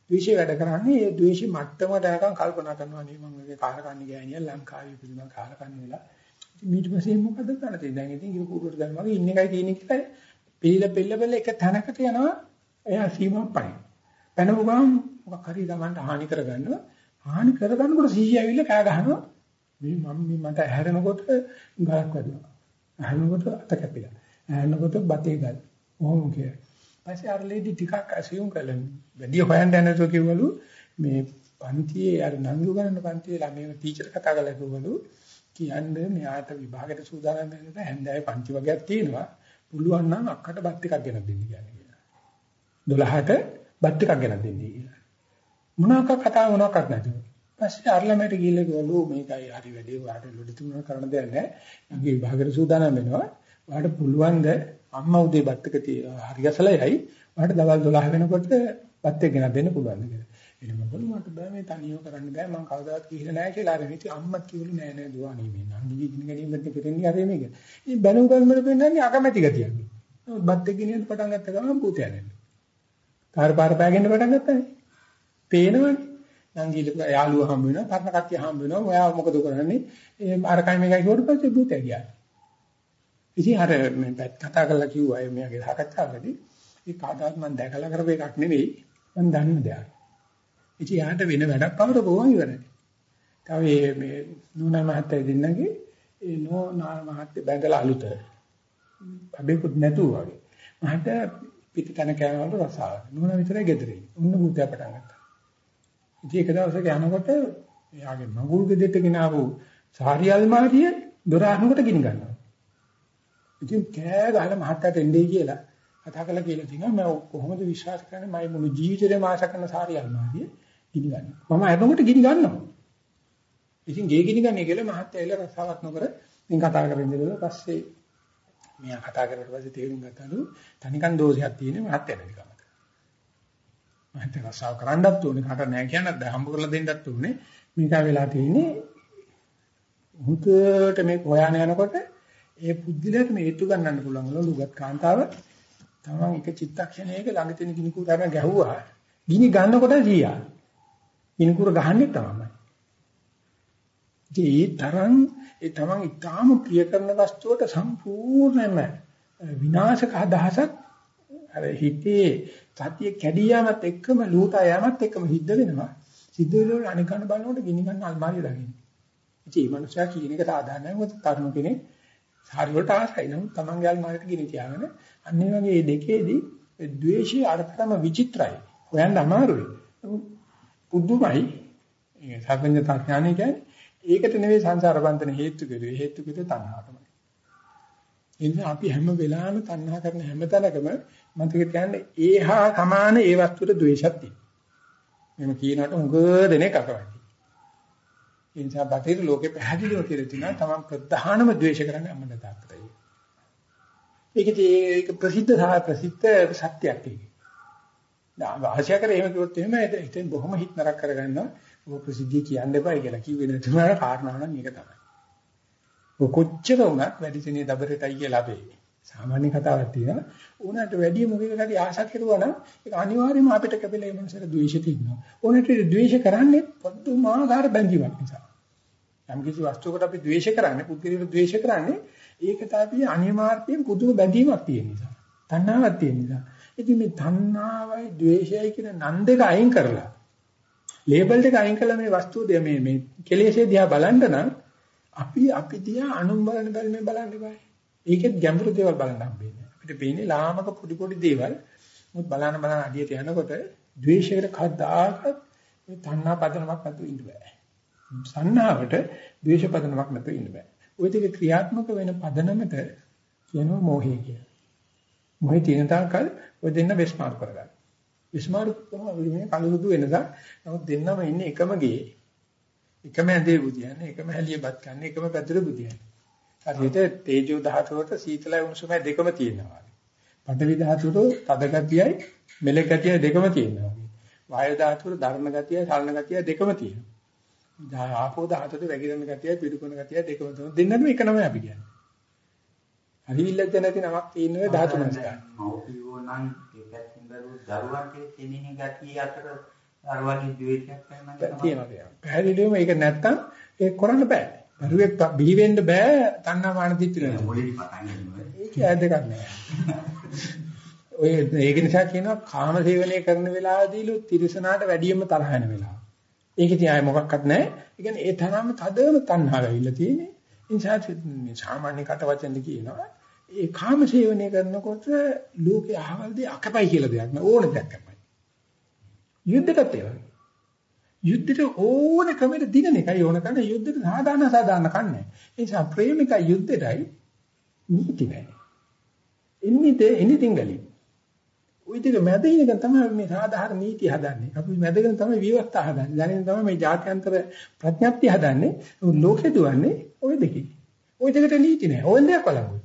ද්වේෂය වැඩ කරන්නේ ඒ ද්වේෂي මට්ටමට යනකම් කල්පනා කරනවා නේ මම මේක කාලකන්ණි ගෑණියක් ලංකාවේ ඉපදුනා කාලකන්ණි වෙලා. ඉතින් ඊට පස්සේ මොකද කරන්න තියෙන්නේ? දැන් ඉතින් ඉර කුරුවට ගන්න වගේ ඉන්න එකයි තියෙන්නේ කියලා පිළිල පෙළ පෙළ එක තැනකට යනවා. එයා සීමාවක් පයින්. පැනපු ගමන් මොකක් හරි Tamanට හානි කරගන්නවා. හානි කරගන්නකොට සීය ඇවිල්ලා කෑ ගහනවා. මේ මම මේ මට හැරෙනකොට ගලක් වැදුනා. හැරෙනකොට අත කැපිලා. ඇහෙනකොට බතේ ගල්. කොහොම කියලා. පස්සේ අර ලේඩි ටිකක් අසියුම් කළා. වැඩි හොයන්න යනතෝ කිව්වලු මේ පන්තියේ අර නංගු ගන්න පන්තියේ ළමයි ටීචර් කතා කරලා කිව්වලු කියන්නේ මෙයාට විභාගයට සූදානම් වෙනකොට හැන්දෑවේ පන්ති වගේක් තියෙනවා. පුළුවන් නම් අක්කට බත් ටිකක් ගෙනත් දෙන්න කියන්නේ. 12ට බත් ටිකක් ගෙනත් දෙන්න කියලා. මොනවාක කතා මොනවාක්වත් නැතුව. පස්සේ අරලමයට ගිහිල්ලා කිව්වලු මේකයි හරි වැඩේ ඔයාලට ලොඩි තුනක් කරන්න දෙයක් නැහැ. මගේ විභාගයට සූදානම් වෙනවා. ඔයාලට පුළුවන් ද අම්මා උදේ බත් එක හරි ගැසලයි. ඔයාලට දවල් 12 වෙනකොට බත් එක ගෙනත් දෙන්න පුළුවන් කියලා. එනම බලු මට බෑ මේ තනියම කරන්න බෑ මම කවදාවත් කිහිලා නැහැ කියලා අර හිතේ අම්මත් කිව්වලු නෑ නෑ දුවණී මේ නංගිගේ ගිනි ගැනීමෙන් කෙරෙන්නේ අර මේක. ඉතින් බැලුම් කල්මර පෙන්නන්නේ අකමැති ගතියක්. නමුත් බත් එක ගෙනියන්න පටන් ගත්ත ගමන් භූතය නැන්නේ. කාර් පාර පෑගෙන පටන් ගත්තානේ. පේනවනේ. නංගිල යාළුවා හම්බ වෙනවා, පරණ කට්ටිය හම්බ වෙනවා. ඔයා මොකද කරන්නේ? ඒ අර කයි මේකයි කිව්වට පස්සේ භූතය ගියා. ඉතින් අර මේ කතා කරලා කිව්වා එයාගේ සාකච්ඡාවකදී ඒ කාදාත් මම දැකලා කරපු එකක් නෙවෙයි මම දන්න දෙයක්. ඉතින් යාට වෙන වැඩක් පවර කොහොම ඉවරයි. තව මේ මේ නුනා මහත්තයා දෙන්නගේ ඒ නෝ නා මහත්තයා බැඳලා අලුත. අබේකුත් නැතුව වගේ. මහත්තයා පිටිතන කෑමවල රසාව. නුනා විතරයි ගෙදරින්. උන්න මුත්‍යා පටන් ගත්තා. ඉතින් එක දවසක යනකොට එයාගේ මඟුල් ගෙදෙට්ට ගෙනාවු සාරි අල්මාරිය දොර අහනකොට ගිනි ගන්නවා. ඉතින් කෑ ගහලා මහත්තයාට එන්නේ කියලා කතා කළා කියලා තියෙනවා මම කොහොමද විශ්වාස කරන්නේ මම මුළු ජීවිතේම ආශා කරන සාරි අල්මාරිය ගිනි ගන්නවා. මම අරනකොට ගිනි ගන්නවා. ඉතින් ගේ ගිනි ගන්නේ කියලා මහත්තයා එල රසාවක් නොකර ඉතින් කතා කරගෙන ඉඳලා පස්සේ මෙයා කතා කරලා පස්සේ තේරුම් ගත්තලු තනිකන් දෝෂයක් තියෙන මහත්තයා නැතිකම. මහත්තයා රසාව කරන්නත් ඕනේ කට නෑ කියනත් හම්බ කරලා දෙන්නත් ඕනේ. මේක වෙලා තියෙන්නේ හුදට මේ හොයන යනකොට ඒ බුද්ධිලට මේ හේතු ගන්නන්න පුළුවන් ලුගත් කාන්තාව තමන් එක චිත්තක්ෂණයක ළඟ තියෙන ගිනි කුරන ගැහුවා ගිනි ගන්නකොට ජීයා ඉනිකුර ගහන්නේ තමයි. ඒ තරම් ඒ තමන් ඊටාම ප්‍රිය කරන වස්තුවට සම්පූර්ණයෙන්ම විනාශක අදහසක් අර හිතේ සතිය කැඩී යාමත් එක්කම ලූතා යාමත් එක්කම හිද්ද වෙනවා. සිද්ධ වෙනකොට අනිකන්න බලනකොට ගිනි ගන්න අල්මාරිය දකින්න. ඉතින් මේ මනුස්සයා කියන එක සාධාරණයි. මොකද තරුණ කෙනෙක් සාරි වලට ආසයි. නමුත් තමන්ගේ අල්මාරියට ගිනි තියාගෙන අන්නේ වගේ මේ දෙකේදී ද්වේෂයේ අර්ථම විචිත්‍රයි. හොයන්න අමාරුයි. පුදුමයි. ඒ සර්වඥතා ඥානය කියන්නේ ඒකට නෙවෙයි සංසාර බන්ධන හේතු කෙරුවේ. හේතු කෙරුවේ තණ්හාවටමයි. ඒ නිසා අපි හැම වෙලාවෙම තණ්හා කරන හැම තැනකම මතක තියාගන්න ඒහා සමාන ඒ වස්තුවට ද්වේෂයක් තියෙනවා. මෙහෙම කියනකොට උඟ දෙනෙක් අකවන්නේ. ඒ නිසා බටහිර ලෝකේ පැහැදිලිව කියලා තියෙනවා තමන් ප්‍රධානම ද්වේෂ කරන්නේ අම්මලා තාත්තටයි. ඒකේ ඒක ප්‍රසිද්ධ සහ ප්‍රසිද්ධ සත්‍යයක් ඒක. ආශය කරේ එහෙම කිව්වොත් එහෙම හිතෙන් බොහොම හිත නරක කරගන්නවා. ඔබ ප්‍රසිද්ධිය කියන්න එපා කියලා කිව්වේ නැතුම කාරණාව නම් ඒක තමයි. ඔය කොච්චර වුණත් වැඩි දිනේ දබරටයි කියලා අපේ සාමාන්‍ය කතාවක් තියෙනවා. උනට වැඩි මොකෙකට හරි ආශා කෙරුවා නම් ඒක අනිවාර්යයෙන්ම අපිට කැපෙලා ඒ මනසට ද්වේෂ තියෙනවා. උනට ද්වේෂ කරන්නේ පොදුමාකාර බැඳීමක් නිසා. යම් කිසි වස්තුවකට අපි ද්වේෂ කරන්නේ, පුද්ගලික ද්වේෂ කරන්නේ ඒකට අපි අනිවාර්යයෙන් පුදුම බැඳීමක් තියෙන නිසා. තණ්හාවක් තියෙන නිසා. ඉතින් මේ තණ්හාවයි ද්වේෂයයි කියන නන් දෙක අයින් කරලා ලේබල් දෙක අයින් කළා මේ වස්තුව මේ මේ කෙලෙසේ දිහා බලන්න නම් අපි අපි දිහා අනුන් බලන බැල්මෙන් බලන්න බෑ. ඒකෙත් ගැඹුරු දේවල් බලන්න හම්බෙන්නේ. අපිට පේන්නේ ලාමක පොඩි පොඩි දේවල්. මුත් බලන බලන අඩියට යනකොට ද්වේෂයකට කවදාකවත් මේ තණ්හා පදනමක් නැතුව ඉන්න බෑ. සංහාවට ද්වේෂ පදනමක් නැතුව ඉන්න බෑ. ওই දෙක ක්‍රියාත්මක වෙන පදනමට කියනවා මෝහය කියලා. මොහේ තියෙන තාක්කල් ඔය දෙන්න බෙස්මාරු කරගන්න. බෙස්මාරු තමයි මේ කලුරුදු වෙනසක්. නමුත් දෙන්නම ඉන්නේ එකම ගේ. එකම ඇඳේ බුදියන්නේ, එකම හැලියපත් ගන්න, එකම පැදුර බුදියන්නේ. හරියට තේජෝ ධාතුවට සීතලයි උණුසුමයි දෙකම තියෙනවා. පඨවි ධාතුවට තද ගතියයි මෙලෙ ගතියයි දෙකම තියෙනවා. වායු ධාතුවට ධර්ම ගතියයි සලන ගතියයි දෙකම තියෙනවා. ආපෝ ධාතුවට වැగిරෙන ගතියයි පිටුකොන ගතියයි දෙකම තියෙනවා. දෙන්නම එක නමයි අපි කියන්නේ. හරිවිල්ලක් නැති නමක් තියෙනවා ධාතු මනසකාර. මෞපියෝ නම් ඒ පැත්තෙන් බැලුවොත් දරුවන්ගේ තෙනින ගතිය අතර අර වගේ ද්වේෂයක් තියෙනවා තියෙනවා. පැහැදිලිවම ඒක නැත්තම් ඒක කරන්න බෑ. දරුවෙක් බිහි වෙන්න බෑ තණ්හා මාන දිට්ඨිය නේද? මොලේ පටන් ගන්නවා. ඒක ඇද්දක් නෑ. ඔය ඒක නිසා කියනවා කාම සේවනය කරන වෙලාවදීලු තිරසනාට වැඩියම තරහ යන වෙලාව. ඒක ඉතින් ආයේ මොකක්වත් නැහැ. ඒ කියන්නේ ඒ තරම තදම තණ්හාව ඇවිල්ලා තියෙන්නේ. ඒ නිසා සාමාන්‍ය කට වචෙන්ද කියනවා ඒ කාම සේවනය කරනකොට ලෝකේ අහවල දේ අකපයි කියලා දෙයක් නෑ ඕන දෙයක් අකපයි. යුද්ධයටත් ඒ වගේ. යුද්ධයට ඕන ක්‍රමයට දිනන එකයි ඕන කරන යුද්ධයට සාධාරණ සාධාරණ කන්නේ. ඒ නිසා ප්‍රේමික යුද්ධයටයි නීති නැහැ. එන්නේ එනිතින් ගලි. ওই දෙක මැද ඉන්නකන් තමයි මේ සාධාරණ නීති හදන්නේ. අපි මැදගෙන තමයි විවස්ථා හදන්නේ. දැනෙන තමයි මේ ජාත්‍යන්තර ප්‍රඥප්තිය හදන්නේ. ලෝකෙ දුවන්නේ ওই දෙකේ. ওই දෙකට නීති නැහැ. ඕන දෙයක් වළංගුයි.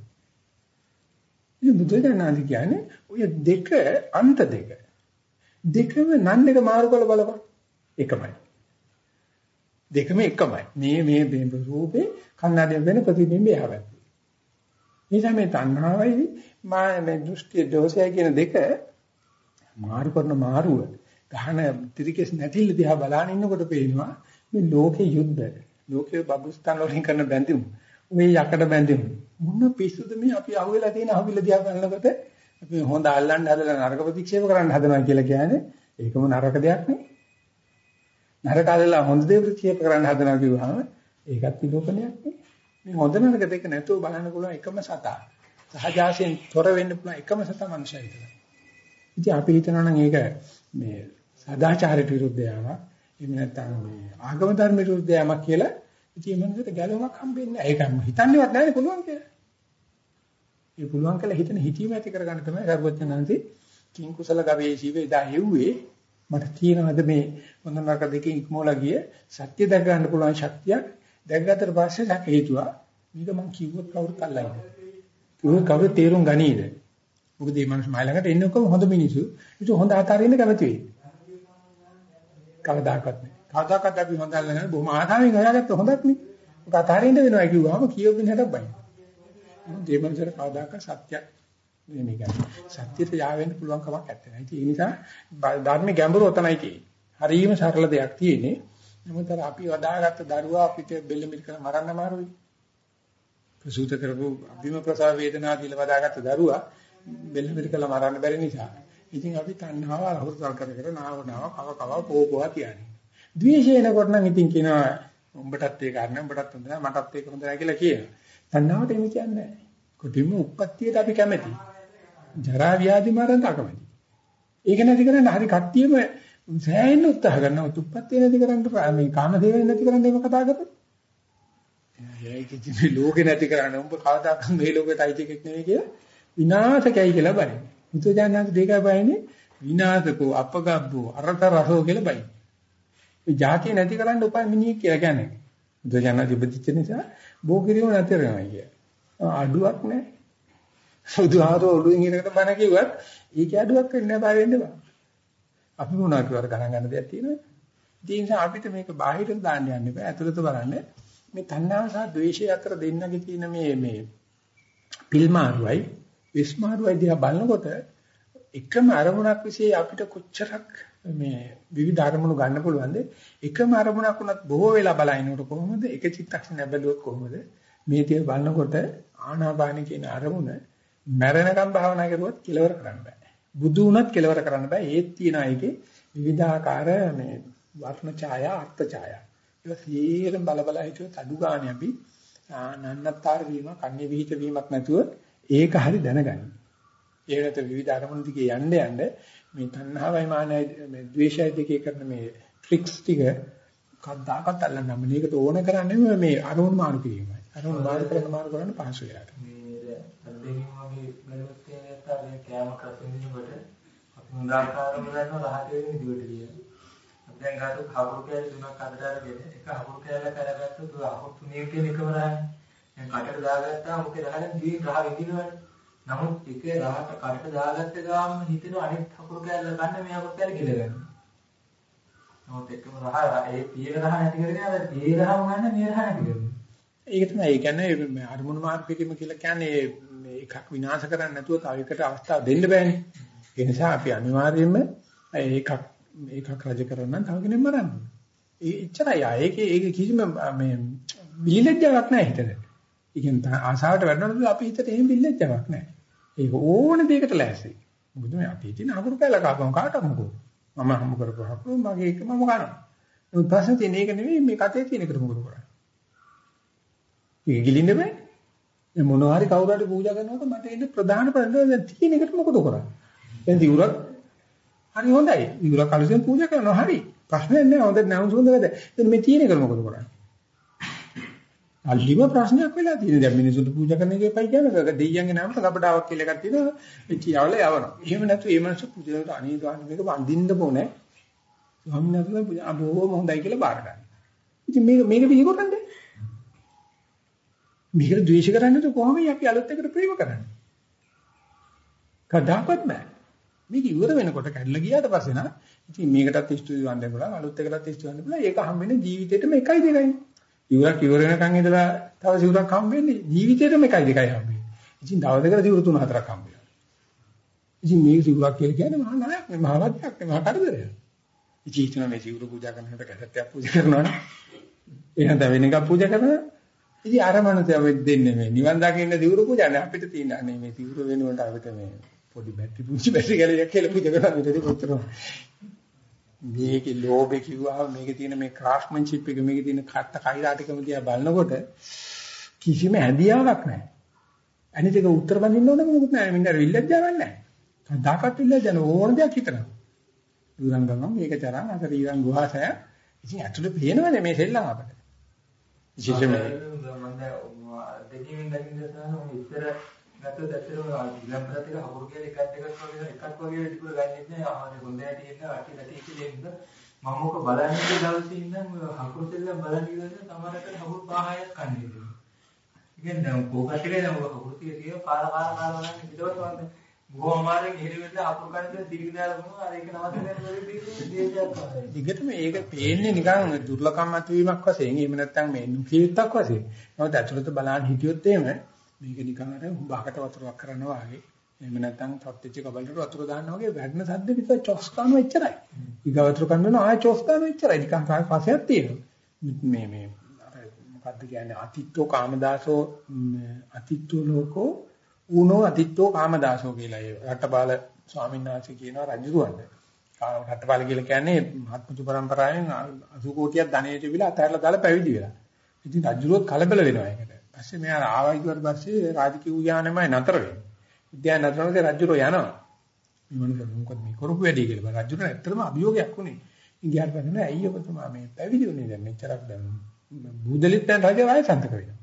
ඉතින් බුදුදහමේ කියන්නේ ඔය දෙක අන්ත දෙක. දෙකම නන් එක මාරු කළ බලපන්. එකමයි. දෙකම එකමයි. මේ මේ මේ රූපේ කන්නඩියෙන් වෙන ප්‍රතිබිම්බය හැබැයි. නිසා මේ තණ්හාවයි මා මේ දෘෂ්ටි දෝෂය කියන දෙක මාරු කරන මාරුව. ගහන ත්‍රිකේස් නැතිල දිහා බලන ඉන්නකොට පේනවා මේ ලෝකේ යුද්ධ. ලෝකේ බබුස්තන් වලින් කරන බැඳීම්. මේ යකඩ බැඳීම්. මොන පිස්සුද මේ? අපි අහුවෙලා තියෙන අහුවිල දිහා බලනකොට අපි හොඳ අල්ලන්න හදලා නරක ප්‍රතික්ෂේප කරන්න හදනවා කියලා කියන්නේ ඒකම නරක දෙයක් නේ. නරක අල්ලලා හොඳ දේ ප්‍රතික්ෂේප කරන්න හදනවා කිව්වහම ඒකත් විලෝපනයක් නේ. මේ හොඳ නරක දෙක නැතුව බලන්න පුළුවන් එකම සතා. සහජාසයෙන් තොර වෙන්න පුළුවන් එකම සතා මනුෂ්‍යය විතරයි ඉතින් අපි හිතනවා නම් ඒක මේ සදාචාරයට විරුද්ධ යාමක් එහෙම නැත්නම් මේ ආගම ධර්ම විරුද්ධ යාමක් කියලා ඉතින් මනසට ගැලවමක් හම්බෙන්නේ නැහැ. ඒක හිතන්නේවත් නැහැ පුළුවන් කියලා. ඒ පුළුවන් කියලා හිතන හිතීම ඇති කරගන්න තමයි සර්වඥාන්සේ කිං කුසල ගවේෂීව එදා හෙව්වේ මට තියෙනවද මේ හොඳ නරක දෙකෙන් ඉක්මෝලා ගිය සත්‍ය දැක ගන්න පුළුවන් ශක්තියක් දැකගත්තට පස්සේ සැක හේතුවා මේක මං කිව්වොත් කවුරුත් අල්ලන්නේ. කිව්වොත් කවුරු තේරුම් ගනීද? මොකද මේ මිනිස්සු මයි ළඟට එන්නේ ඔක්කොම හොඳ මිනිස්සු. ඒක හොඳ ආකාරයෙන් කැමති වෙයි. කවදාකවත් නෑ. කවදාකවත් අපි හොඳ අල්ලගෙන බොහොම ආසාවෙන් හොයාගත්ත හොඳක් නේ. ඔක අතාරින්න වෙනවා කිව්වම කියෝපින් හැටක් බයි. මේ මනසට කවදාකවත් සත්‍යයක් මේ කියන්නේ. සත්‍යයට යාවෙන්න පුළුවන් කමක් නැත්තේ. ඒ නිසා ධර්මයේ ගැඹුර උතනයි තියෙන්නේ. හරියම සරල දෙයක් තියෙන්නේ. නමුත් අර අපි වදාගත්ත දරුවා අපිට බෙල්ල මිල් කරලා මරන්න මාරුයි. ප්‍රසූත කරපු අභිම ප්‍රසව වේදනා කියලා වදාගත්ත දරුවා බෙල්ල මිල් කරලා මරන්න බැරි නිසා. ඉතින් අපි තණ්හාව අහුරුතල් කර කර නාව නාව කව කව පෝපෝවා කියන්නේ. ද්වේෂය එනකොට නම් ඉතින් කියනවා උඹටත් ඒක අරන උඹටත් හොඳ නැහැ මටත් ඒක හොඳ නැහැ කියලා කියනවා. තණ්හාවට එමු කියන්නේ නැහැ. කොටිම උප්පත්තියට අපි කැමති. ජරා ව්‍යාධි මරණ අකමැති. ඒක නැති කරන්න හරි කට්ටියම සෑහෙන්න උත්සාහ කරනවා. උප්පත්තිය නැති කරන්න මේ කාම දේවල් නැති කරන්න ඒක කතා කරපොත්. ඒක ඉතින් ලෝකේ නැති කරන්න උඹ කවදාකවත් මේ ලෝකෙට අයිති එකක් නෙවෙයි කියලා විනාශකයි කියලා බයි. බුදුජානක දෙකයි බයිනේ විනාශකෝ අපගබ්බෝ අරත රසෝ කියලා බයි. ඒ જાතිය නැති කරන්න උපයි මිනිහෙක් කියලා කියන්නේ. බුදුජානක ඉපදිච්ච නිසා බෝ කිරීම නැති වෙනවා කිය. අඩුවක් නැහැ. බුදුහාරෝ ඔළුවෙන් ඉරකට බණ කිව්වත් ඒක අඩුවක් වෙන්නේ නැහැ බය වෙන්න බෑ. අපි මොනවා කියවර ගණන් ගන්න දෙයක් තියෙනවද? ඒ නිසා අපිට මේක බාහිරට දාන්න යන්න බෑ. ඇතුළත බලන්න මේ තණ්හාව සහ ද්වේෂය අතර දෙන්නගේ තියෙන මේ මේ පිල්මාරුවයි විස්මාරුවයි දිහා බලනකොට එකම අරමුණක් વિશે අපිට කොච්චරක් මේ විවිධ අරමුණු ගන්න පුළුවන්ද? එකම අරමුණක් උනත් බොහෝ වෙලා බලනකොට කොහොමද? එක චිත්තක්ෂණයක් බැලුවොත් කොහොමද? මේ තිය බලනකොට ආනාපාන කියන අරමුණ මැරෙනකම් භාවනා කරුවොත් කෙලවර කරන්න බෑ. බුදු වුණත් කෙලවර කරන්න බෑ. ඒත් තියෙන එකේ විවිධාකාර මේ වර්ණ ඡායා අර්ථ ඡායා. ඒක සියරම් බල බල හිතුවත් අඩු ගන්න අපි නන්නත්තර වීම කන්නේ විහිිත වීමක් නැතුව ඒක හරි දැනගන්න. ඒකට විවිධ අරමුණු දිගේ යන්න යන්න මේ තණ්හාවයි මානයි මේ ද්වේෂය දෙකේ කරන මේ ට්‍රික්ස් ටික කද්දාකත් අල්ලන්න මේකට ඕන කරන්නේ මේ අරමුණු මාරු කිරීමයි. අරමුණු මාරු කරන මාරු කරන පහසු වෙලාට. මේ අද්දෙකින් වගේ ගලවත් තියෙන මේ කෑම කසිනකොට අපි මුදාකාරම ගන්නවා රහත වෙන විදිහට කියන. අපි දැන් ගාතු හකුරු කෑලි තුනක් අතට අරගෙන එක හකුරු කෑල්ල කරගත්තොත් හකුරු තුනේ කියන එකම රහන්නේ. දැන් කටට දාගත්තාම මොකද රහන්නේ දී රහ විදිනවනේ. නමුත් එක රහට කටට දාගත්ත ගාම හිතෙන අනිත් හකුරු කෑල්ල ගන්න මේ හකුරු කෑල්ල කියලා ගන්න. නමුත් එකම රහ ඒ තියෙන රහ නැති කරගෙන අර ඒ රහම ගන්න මේ රහ නැති කරනවා. ඒක තමයි ඒ කියන්නේ අරමුණු මාර්ග කිරීම කියලා කියන්නේ මේ එකක් විනාශ කරන්න නැතුව තව එකට අවස්ථාව දෙන්න බෑනේ. ඒ නිසා අපි අනිවාර්යයෙන්ම ඒකක් ඒකක් රජ කරන්න තව කෙනෙක් මරන්න. ඒ එච්චරයි. ඒකේ ඒක කිසිම මේ විලිලැජ්ජාවක් නැහැ හිතට. ඒ කියන්නේ ආසාවට වැඩනොත් අපි හිතට එහෙම විලිලැජ්ජාවක් නැහැ. ඒක ඕන දෙයකට ලෑස්ති. මොකද මේ අපි ඉතින් අකුරු කැල කාපම කාටද මොකෝ. මම හම්බ කරපු අකුරු මගේ එක මම ගන්නවා. ඒ ප්‍රශ්නේ තියෙන එක නෙවෙයි මේ කතේ තියෙන එකට මොකද කරන්නේ. ඒක ගිලින්න බෑ. මේ මොනවා හරි කවුරු හරි පූජා කරනකොට මට එන්නේ ප්‍රධාන ප්‍රශ්නේ දැන් තියෙන එකට මොකද කරන්නේ? දැන් දිවුරක් හරි හොඳයි. දිවුරක් කලසෙන් පූජා කරනවා හරි. ප්‍රශ්නයක් නෑ හොඳට නැවුම් සුන්ද වැඩ. දැන් මේ තියෙන එකට මොකද කරන්නේ? අල්ලිම ප්‍රශ්නයක් වෙලා තියෙනවා. දැන් මිනිසුන්ට පූජා කරන එකේ පයි කියන්නේ දෙයියන්ගේ නාමයට කපඩාවක් කියලා එකක් තියෙනවා. ඒ කියවල යවනවා. එහෙම නැතු ඒ මනස පූජා කරලා අනේ ගාන මේක වඳින්න ඕනේ. ස්වාමීන් වහන්සේ පූජා අබෝම හොඳයි කියලා බාර ගන්න. ඉතින් මේක මේක පිළිගොතන්නේ. මේකට ද්වේෂ කරන්නේ તો කොහොමද අපි අලුත් එකට ප්‍රේම කරන්නේ? කදාකත් බෑ. මේක ඉවර වෙනකොට කැඩලා ගියාට පස්සේ නා ඉතින් මේකටත් ස්තුති වන්දන පුළුවන් අලුත් එකටත් ස්තුති වන්දන පුළුවන් ඒක හම්බෙන්නේ ජීවිතේටම එකයි දෙකයි. ඉවරක් ඉවර වෙනකන් ඉඳලා තව සිවුරක් හම්බෙන්නේ ජීවිතේටම එකයි දෙකයි හම්බෙන්නේ. ඉතින් දවසකට සිවුරු තුන හතරක් හම්බෙනවා. ඉතින් මේ සිවුරක් කියලා කියන්නේ මහා නායක මේ මහා වද්දයක් නේ මහා කරදරයක්. ඉතින් හිතන මේ සිවුරු පූජා කරනකොට කැසට්ටයක් පූජා කරනවා නේ. එහෙනම් තව වෙන එකක් පූජා කරනවා. ඉතින් අර මනසව දෙන්නේ මේ නිවන් දකින්න සිවුරු පූජා නේ අපිට තියෙන අනේ මේ සිවුරු වෙනුවට අපිට මේ පොඩි බැටරි පුංචි බැටරි ගැලයක් කියලා පූජා කරනවා මෙතන කොච්චර මේකේ ලෝභේ කිව්වහම මේකේ තියෙන මේ ක්‍රාෆ්ට්මන්ෂිප් එක මේකේ තියෙන කට්ට කෛරාටිකම දිහා බලනකොට කිසිම හැදියාවක් නැහැ. අනිත් එක උත්තර බඳින්න ඕන මොකුත් නැහැ. මින්දර විල්ලජ්ජාවක් නැහැ. කදාකත් විල්ලජ්ජන ඕන දෙයක් හිතනවා. ඊරංගම මේක තරම් අතර ඊරං ගුහාසය. ඉතින් ඇතුළේ පේනවනේ මේ සෙල්ලම් අපිට. විශේෂයෙන්ම මම දැන් දෙකකින් දකින්න සාන ඉස්සර නැත්නම් ඇත්තටම විලම්බරත් එක හවුරු කියලා එකක් දෙකක් වගේ එකක් වගේ ටිකක් ගන්නෙත් නෑ ආහනේ හොඳයි තියෙන අටි නැටි කියලා මම ඕක බලන්නේ දවසේ ඉඳන් හකුරු දෙල්ල බලන්න ඉඳන් සමහරකට හකුරු පහයක් කන්නේ. ඉතින් දැන් කෝකට කියලා දැන් හකුරු තිය තිය කාල කාල කාල බලන්නේ ඊටවත් වන්ද බොහොම අමාරුවෙන් ඉහිරි වෙලා හකුරු කන්නේ දිගින් දාලා මොනවා අර ඒක නවත්තන්නේ දිගටම ඒක පේන්නේ නිකන් දුර්ලභම අත්වීමක් වශයෙන් එහෙම නැත්නම් මේ නුකීත්තක් වශයෙන්. නමුත් ඇතුළත බලන්න හිටියොත් එහෙම මේක නිකන් අර හුඹකට වතුරක් කරනවා වගේ. එහෙම නැත්නම් තත්ත්‍ච්ච කබලට වතුර දානවා වගේ වැඩන සද්ද විතර චොස් කරනවා එච්චරයි. ඊගා වතුර කන්නවා ආය චොස් කරනවා එච්චරයි. නිකන් කාය පසයක් තියෙනවා. මේ මේ මොකද්ද කියන්නේ අතිත්තෝ කාමදාසෝ අතිත්තෝ ලෝකෝ ඌනෝ අතිත්තෝ කාමදාසෝ කියලා ඒ රට්ටපාල ස්වාමීන් වහන්සේ කියනවා රජුරවන්ට. රට්ටපාල කියලා කියන්නේ මහත්මුතු පරම්පරාවෙන් 80 කෝටියක් ධනෙ තිබිලා අතහැරලා දාලා පැවිදි වෙලා. ඉතින් රජුරොත් කලබල වෙනවා ඒකට. පස්සේ මෙයා ආවා ඊට පස්සේ රාජකීය උයානෙමයි නතර වෙන්නේ. විද්‍යාව නතර වෙනකොට රජුරෝ යනවා. මේ මොනකද මොකද මේ කරපු වැඩේ කියලා. රජුරෝ ඇත්තටම අභියෝගයක් උනේ. ඉන්දියාවට පස්සේ ඇයි ඔබතුමා මේ පැවිදි වුණේ දැන් මෙච්චරක් දැන් බුදලිත් දැන් රජ වයසන්තක වෙනවා.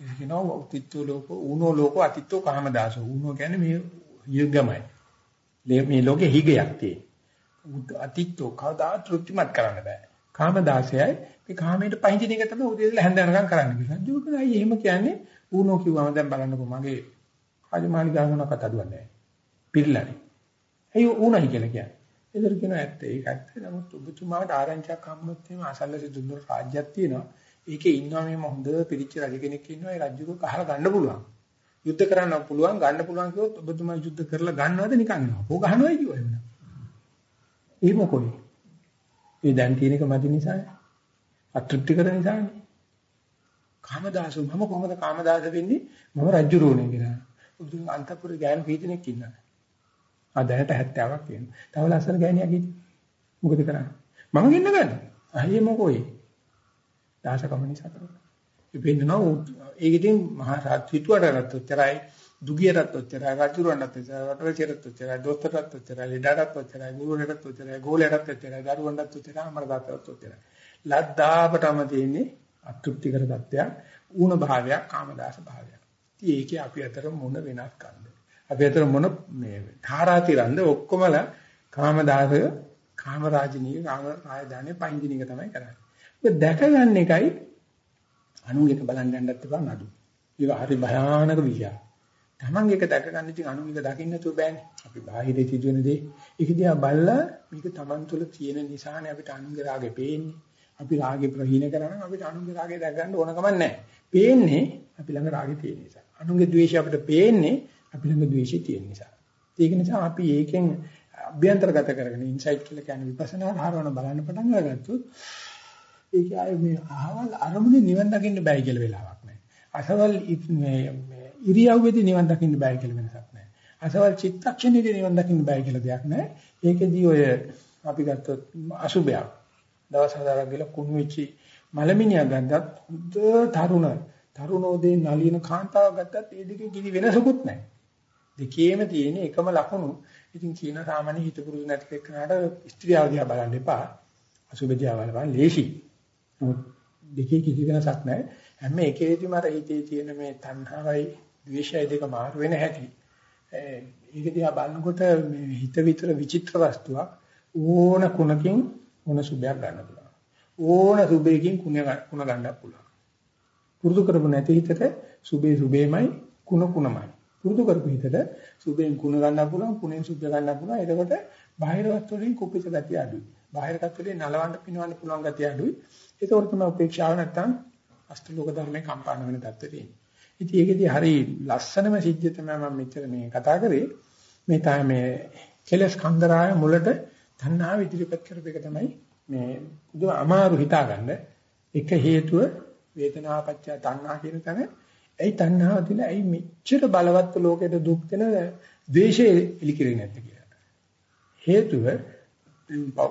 ඒක කියනවා උතිත්තෝ ලෝක ඌනෝ ලෝක අතිත්තෝ කාමදාසෝ. ඌනෝ කියන්නේ මේ යුග්ගමයි. මේ ලෝකේ හිගයක් තියෙන. අතිත්තෝ කවදා තෘප්තිමත් කරන්න බෑ. කාමදාසයයි මේ කාමයට පහින්දින එක තමයි උදේ ඉඳලා හැන්ද යනකම් කරන්න කියලා. ජීවිතේ අය එහෙම කියන්නේ ඌනෝ කිව්වම දැන් බලන්නකෝ මගේ රාජමාලි ගානකට අදුවන්නේ නැහැ. පිළිලානේ. ඇයි ඌනයි කියලා කියන්නේ. ඒතර කියනවා ඇත්ත ඒක ඇත්ත. නමුත් ඔබතුමාට ආරංචියක් හම්බුනොත් එහෙම අසල්ලසේ දුන්නු රාජ්‍යයක් තියෙනවා. ඒකේ ඉන්නවා මේ හොඳ පිළිච්ච රජ කෙනෙක් ඉන්නවා. ඒ රජුක කහලා ගන්න පුළුවන්. යුද්ධ කරන්න පුළුවන් ගන්න පුළුවන් කිව්වොත් ඔබතුමා යුද්ධ කරලා ගන්නවද නිකන් එනවා. ඕක ගන්නවයි කිව්වා එහෙම. එහෙම කොයි. ඒ දැන් තියෙන එක මදි නිසානේ. අතෘප්ති කර නිසානේ. කාමදාසෝ මම කොහොමද කාමදාස වෙන්නේ? මම රජු රෝණේ කියලා. උදුන් අන්තපුරේ ගෑනු කීදෙනෙක් ඉන්නවා. ආ දැනට 70ක් තියෙනවා. තව ලස්සන ගෑණියක් ඉන්නේ. මොකද කරන්නේ? මම ගෙන්න ගන්න. අයියේ මොකෝයි? දාසකම නිසා කරන්නේ. ඉපෙන්නෝ ඒකෙන් මහා සාත්විතුවටත් උච්චරයි දුගියටත් උච්චරයි රජුරවන්නත් උච්චරයි රටවචරත් උච්චරයි දොස්තරටත් උච්චරයි ලීඩාටත් උච්චරයි ගුරුවරටත් උච්චරයි ගෝලයටත් උච්චරයි දරුවන්ටත් උච්චරයි අමරදාතටත් උච්චරයි ලද්දාපටම තියෙන්නේ අතෘප්තිකර තත්ත්වයක් ඌණ භාවයක් කාමදාස භාවයක්. ඉතින් ඒකේ අපි අතර මොන වෙනස්කම්ද? අපි අතර මොන මේ ධාරාතිරන්ද ඔක්කොමලා කාමදාසය කාමරාජිනී කාම රාජධානිය පයින්දින එක තමයි කරන්නේ. ඒක දැක ගන්න එකයි අනුන් එක බලන් යන්නත් එපා නඩු. ඒක හරි භයානක විෂයක්. Taman එක දැක ගන්න ඉතින් අනුන් එක දකින්න නැතුව බෑනේ. අපි බාහිරේ සිදුවෙන දේ ඒක දිහා බලලා මේක Taman තුල තියෙන නිසානේ අපිට අනුන්ගේ රාගේ පේන්නේ. අපි රාගේ ප්‍රහීන කරා නම් අපිට අනුන්ගේ රාගේ දැක ගන්න ඕන කමක් නැහැ. පේන්නේ අපි ළඟ රාගේ තියෙන නිසා. අනුන්ගේ ද්වේෂය අපිට පේන්නේ අපි ළඟ ද්වේෂය තියෙන නිසා. ඒක නිසා අපි ඒකෙන් අභ්‍යන්තරගත කරගෙන ඉන්සයිට් කියලා කියන්නේ විපස්සනා ධාරවන බලන්න පටන් අරගත්තොත් ඒක ආයේ මේ අහවල් අරමුණේ නිවන් දකින්න බෑ කියලා වෙලාවක් නැහැ. අසවල් මේ ඉරියව්වේදී නිවන් දකින්න බෑ කියලා වෙනසක් නැහැ. අසවල් චිත්තක්ෂණයේදී නිවන් දකින්න බෑ කියලා දෙයක් නැහැ. ඒකෙදී ඔය අපි ගත්තොත් අසුබයක් දවස් හතරක් ගිහලා කුණු වෙච්චි මලමිනියා ගත්තත් හොඳ තරුණ තරුණෝදේ නලින කාන්තාවක් ගත්තත් ඒ දෙකේ කිසි වෙනසකුත් නැහැ. දෙකේම තියෙන එකම ලක්ෂණ. ඉතින් කියන සාමාන්‍ය හිත පුරුදු නැති කෙනාට ස්ත්‍රියව දිහා බලන්න එපා. අසුබදියා බලපන් ලේසි. නමුත් දෙකේ කිසි වෙනසක් නැහැ. හැම එකේදීම අර හිතේ තියෙන මේ තණ්හාවයි ද්වේෂයයි දෙක මාරු වෙන හැටි. ඒක දිහා බලනකොට මේ හිත විතර විචිත්‍ර වස්තුවක් ඕන කුණකින් ඕන සුභයක් ගන්න පුළුවන්. ඕන සුභයකින් කුණ කුණ ගන්න පුළුවන්. පුරුදු කරපු නැති හිතට සුභේ සුභේමයි කුණ කුණමයි. පුරුදු කරපු හිතට සුභෙන් කුණ ගන්න පුළුවන් කුණෙන් සුභ ගන්න පුළුවන්. එතකොට බාහිර වස්තු වලින් කුපිත ගතිය අඩුයි. බාහිර තත්ත්වයෙන් නලවන්න පිනවන්න පුළුවන් ගතිය අඩුයි. ඒකෝර තමයි උපේක්ෂාව නැත්තම් අෂ්ටලෝක ධර්මයේ කම්පාණ වෙන තත්ත්වෙට එන්නේ. ඉතින් ඒකෙදී හරි ලස්සනම සිද්ධිය තමයි මම මෙච්චර මේ කතා කරේ. මේ තමයි මේ කෙලස් කන්දරාය මුලට තණ්හාව ඉදිරිපත් කරපු එක තමයි මේ පුදුම අමාරු හිතාගන්න එක හේතුව වේදනාපච්චය තණ්හා කියන තැන ඇයි තණ්හාව දින ඇයි මෙච්චර බලවත් ලෝකෙට දුක් දෙන ද්වේෂය එලිකිරෙන්නේ නැත්තේ කියලා. හේතුව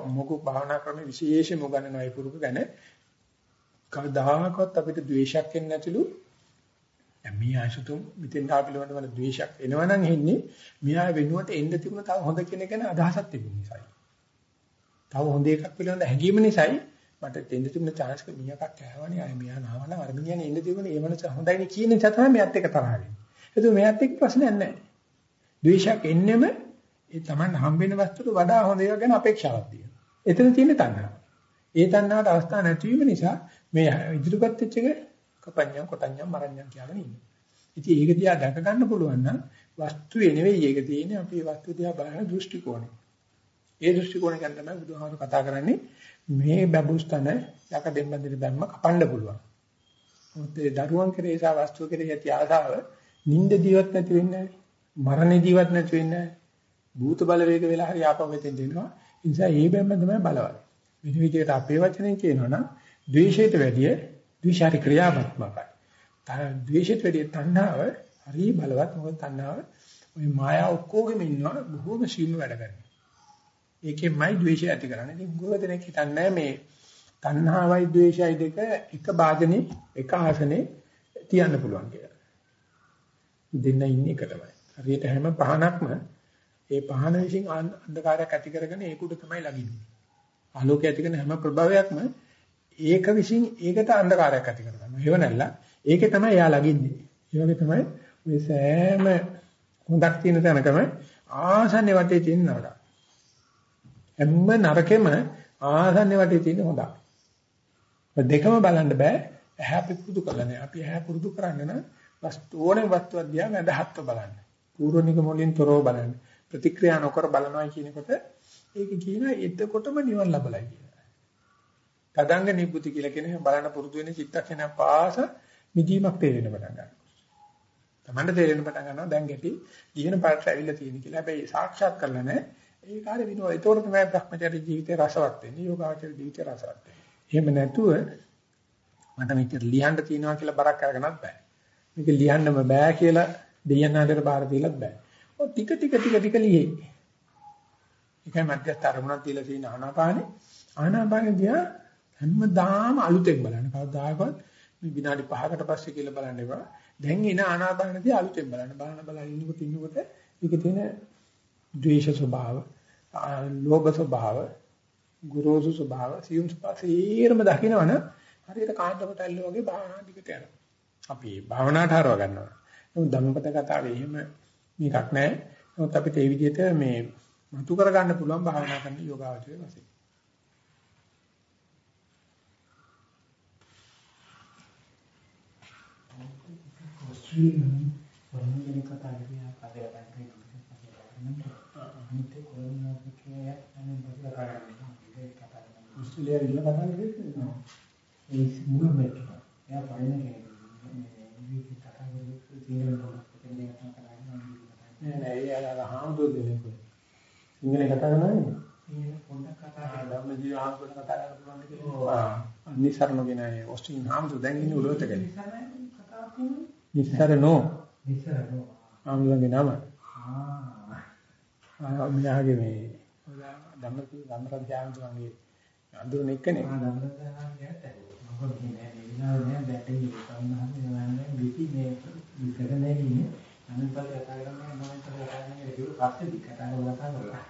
මොකක් භාවනා ක්‍රම විශේෂම උගන්වන අය පුරුක ගැන කවදාකවත් අපිට ද්වේෂයක් එන්නේ නැතිලු දැන් මේ ආයසතුම් මෙතෙන් ආපිලවන්න වල ද්වේෂයක් එනවනම් එන්නේ මෙයා වෙනුවට එන්න තිබුණ තව හොඳ කෙනෙක් ගැන අදහසක් තිබුණ නිසායි. තව හොඳ එකක් පිළිබඳ හැඟීම නිසායි මට දෙන්න තිබුණ chance එක මියකක් කෑවනේ අය මියා නාවනම් අර මියානේ එන්න තිබුණේ ඒ මනස හොඳයිනේ කියන නිසා තමයි මෙයත් එක තරහ වෙන්නේ. ඒක මෙයත් එක්ක ප්‍රශ්නයක් නැහැ. ද්වේෂයක් එන්නෙම ඒ Taman හම්බෙන වස්තුවට වඩා හොඳ එකක් ගැන අපේක්ෂාවක් තියෙනවා. එතන තියෙන තණ්හාව. ඒ තණ්හාවට අවස්ථා නැතිවීම නිසා මේ ඉදිරිපත් වෙච්ච එක කපඤ්ඤම් කොටඤ්ඤම් මරඤ්ඤම් කියලාගෙන ඉන්නේ. ඉතින් ඒක දිහා දැක ගන්න පුළුවන් නම් වස්තුවේ නෙවෙයි ඒක තියෙන්නේ අපේ වස්තු දිහා බලන දෘෂ්ටි කෝණය. ඒ දෘෂ්ටි කෝණය ගැන තමයි බුදුහාමුදුරු කතා කරන්නේ මේ බබුස්තන යක දෙම්බන්දිරි බැම්ම කපන්න පුළුවන්. මොකද ඒ දරුවන් කෙරේ සා වස්තු කෙරේ ඇති ආසාව නිින්ද දිවත් නැති වෙන්නේ මරණේ දිවත් නැති වෙන්නේ භූත බලවේග වෙලා හරි ආපහු මෙතෙන් දෙනවා. ඒ නිසා මේ බැම්ම තමයි බලවත්. වෙන විදිහට අපේ වචනෙන් කියනවා නම් ද්වේෂයට වැඩිය ද්වේෂාරි ක්‍රියාත්මකයි. ද්වේෂයට වැඩිය තණ්හාව හරි බලවත් මොකද තණ්හාව ওই මායාව ඔක්කොගෙම ඉන්නවා බොහෝම සීම වැඩ කරනවා. ඒකෙන්මයි ද්වේෂය ඇති කරන්නේ. ඉතින් ගොඩ දෙනෙක් හිතන්නේ මේ තණ්හාවයි ද්වේෂයයි දෙක එක වාදනේ එක ආසනේ තියන්න පුළුවන් කියලා. දෙන්න ඉන්නේ එක තමයි. හරියට හැම පහනක්ම ඒ පහන විසින් අන්ධකාරයක් ඇති කරගෙන ඒකට තමයි ලගින්නේ. ආලෝකය ඇති කරන හැම ප්‍රභාවයක්ම ඒක විසින් ඒකට අන්ධකාරයක් ඇති කරගන්නවා. ඒව නැල්ල ඒකේ තමයි එයා ලගින්නේ. ඒ වගේ තමයි මේ සෑම හොඳක් තියෙන තැනකම ආසන්නේ වටේ තියෙන නරක. හැම නරකෙම ආසන්නේ වටේ තියෙන හොඳක්. දෙකම බලන්න බෑ. ඇහැ පුරුදු කරලා නෑ. අපි ඇහැ පුරුදු කරන්න නම් වස්තු ඕනේ වස්තුවක් දිහා වැදහත්ව බලන්න. පූර්වනික මොලින් තොරව බලන්න. ප්‍රතික්‍රියා නොකර බලනවා කියනකොට ඒක කියනවා එතකොටම නිවන් ලැබලයි කියන. තදංග නිබ්බුති කියලා කියන බලන්න පුරුදු වෙන චිත්තක්ෂණ පාස මිදීමක් තේරෙන පටන් ගන්නවා. Tamanට තේරෙන පටන් ගන්නවා දැන් ගැටි ජීවන පාඩට ඇවිල්ලා තියෙන කියලා. හැබැයි සාක්ෂාත් කරලා නැහැ. ඒ කාර්ය විනෝ ඒතකොට තමයි භ්‍රමචර්ය ජීවිතේ රසවත් වෙන්නේ. යෝගාචර ජීවිතේ රසවත් වෙන්නේ. එහෙම නැතුව මට මෙච්චර ලියන්න තියෙනවා කියලා බරක් අරගෙනත් බෑ. මේක ලියන්නම බෑ කියලා දෙයයන් ආදර බාර දීලත් බෑ. ඔය ටික ටික ටික ටික ලියේ. ඒකයි මධ්‍යස්ථ අරමුණක් තියලා තියෙන ආනාපානේ. ආනාපානේ දිහා හැමදාම අලුතෙන් බලන්න. කවදාකවත් මේ විනාඩි 5කට පස්සේ කියලා බලන්න එපා. දැන් එන ආනාපානදී අලුතෙන් බලන්න. බලන බලන ඉන්නකොට ඉන්නකොට ඒකේ තියෙන ද්වේෂ ස්වභාව, ලෝභ ස්වභාව, ගුරුසු ස්වභාව, සියුම් ස්වභාවීරම දකින්නවන හරියට කාන්දමට ඇල්ල වගේ භාවනා දිගට යනවා. අපි භාවනාවට හරව ගන්නවා. නමුත් ධම්මපද කතාවේ එහෙම මේකක් නැහැ. නමුත් අපිට මේ විදිහට මේ මතු කර ගන්න පුළුවන් භාවනා කරන යෝගාවචරය වශයෙන්. වර්ණගෙන කතා කරලා පදේ පදේ අනිත් කොළොන්නාගේ අනේ බදලා කරන්නේ ඒක කතා කරනවා ඔස්ට්‍රේලියාවේ ඉන්න කතා කරන්නේ ඒ මුල මෙට එයා පයින් කෙනෙක් මේ කතා කරන්නේ තීරණ පොඩක් දෙන්නේ කතා කරන්නේ නෑ නෑ ඒ අර හාමුදුරු දෙනෙක් සිංහලෙන් කතා කරනවද ඒ පොඩ්ඩක් කතා කරලා ධම්ම ජීව හාමුදුරු කතා කරන්න පුළුවන් කියලා ආ නිසරණ කියන ඒ ඔස්ට්‍රේලියානු හාමුදුරු දැන් ඉන්නේ උලුවට ගන්නේ ඉස්සරහින් කතා කරන්නේ නිසරණෝ ඉස්සරහට ආමුදුරගේ නම. ආ. ආ මෙයාගේ මේ ධම්ම ධම්මරජාන්තුන්ගේ අඳුරන එකනේ. ආ දන්නවද මොකද මේ නෑ නෑ බැටරි සම්මහන්නේ නෑ බිසි මේ විතරනේ ඉන්නේ. අනන්තල කතා කරනවා මම කතා කරන්නේ ඒක පස්සේ දි කතා කරලා කතා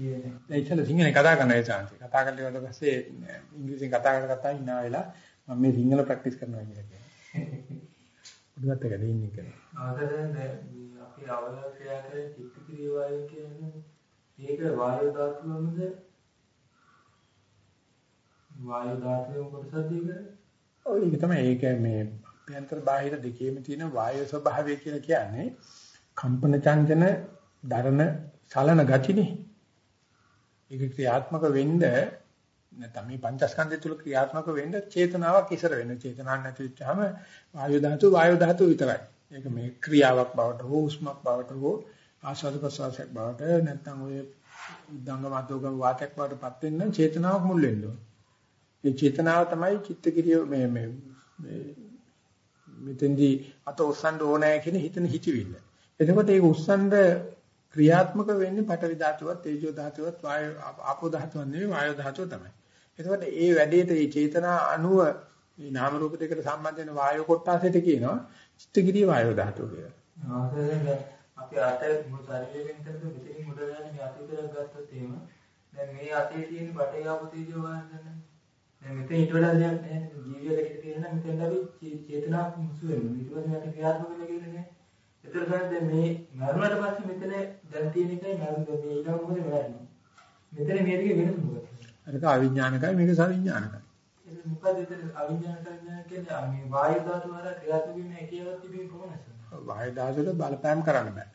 ඒ ඉතින් සිංහලෙන් කතා කරන ඒ chance. කතා කරලා ඊට පස්සේ ඉංග්‍රීසියෙන් කතා කරලා කතා ඉන්නා වෙලා මම මේ සිංහල ප්‍රැක්ටිස් කරනවා කියලා කියනවා. උඩට එක දෙන්නේ කියලා. ආදරෙන් අපි අවල ක්‍රියා කරේ චිත්ත ක්‍රියාවයි කියන්නේ ඒක වායු ධාතුවමද වායු ධාතුවේ කොටසද ඒක? ඔය ඒක තමයි ඒක මේ අභ්‍යන්තර බාහිර දෙකේම තියෙන වායු ස්වභාවය කියලා කියන්නේ කම්පන චංචන දරණ සලන ගතිනේ. ඒක ක්‍රියාත්මක වෙන්න නැත්නම් මේ පංචස්කන්ධය තුල ක්‍රියාත්මක වෙන්න චේතනාවක් ඉස්සර වෙන චේතනාවක් නැති වෙච්චාම වායු ධාතු වායු ධාතු විතරයි. ඒක මේ ක්‍රියාවක් බවට හෝ උස්මක් බවට හෝ ආස්වාද ප්‍රසවාසයක් බවට නැත්නම් ඔය උද්දංග මතෝගම වාතයක් බවට පත් වෙන්න චේතනාවක් මුල් වෙන්න ඕන. ඒ චේතනාව තමයි චිත්ත කිරිය මේ මේ මෙතෙන්දී අත උස්සන්න ඕනෑ කියන හිතන හිතවිල්ල. එතකොට ඒක උස්සන්න ක්‍රියාත්මක වෙන්නේ පඨවි ධාතුවත් තේජෝ ධාතුවත් වායු ආපෝ ධාතුවත් නෙවෙයි වායු ධාතුව තමයි. එතකොට ඒ වැඩේට මේ චේතනා අණුව මේ නාම රූප දෙකට සම්බන්ධ වෙන වායු කොටසට කියනවා චිත්තගිරිය වායු ධාතුව කියලා. ආසයෙන් අපි අත මුළු ශරීරයෙන් විතරද මෙතනින් මුඩ ගන්න මේ අතේ කරක් ගත්තොත් එහෙම දැන් මේ අතේ තියෙන බටේ ආපෝ තේජෝ වායන දැන් මෙතන ඊට වඩා දෙයක් නැහැ. ජීවිය දෙකට තියෙන නම් මෙතෙන් අපි චේතනාවක් මුසු වෙනවා. ඊට පස්සේ යට ක්‍රියාත්මක වෙන්න කියන්නේ නැහැ. ඒතර ගන්න මේ මරුණට පස්සේ මෙතන දැන් තියෙන එකයි මරුණ මේ ඊළඟ මොකද මරන්නේ මෙතන මේ දෙකේ වෙනස මොකක්ද අරක අවිඥානිකයි මේක සවිඥානිකයි මොකද ඒතර අවිඥානික විඥාන කියන්නේ මේ වායු ධාතු වල ක්‍රියාත්මක වෙන එකේවත් තිබෙන කොහොමද වායු ධාතුවට බලපෑම් කරන්න බෑ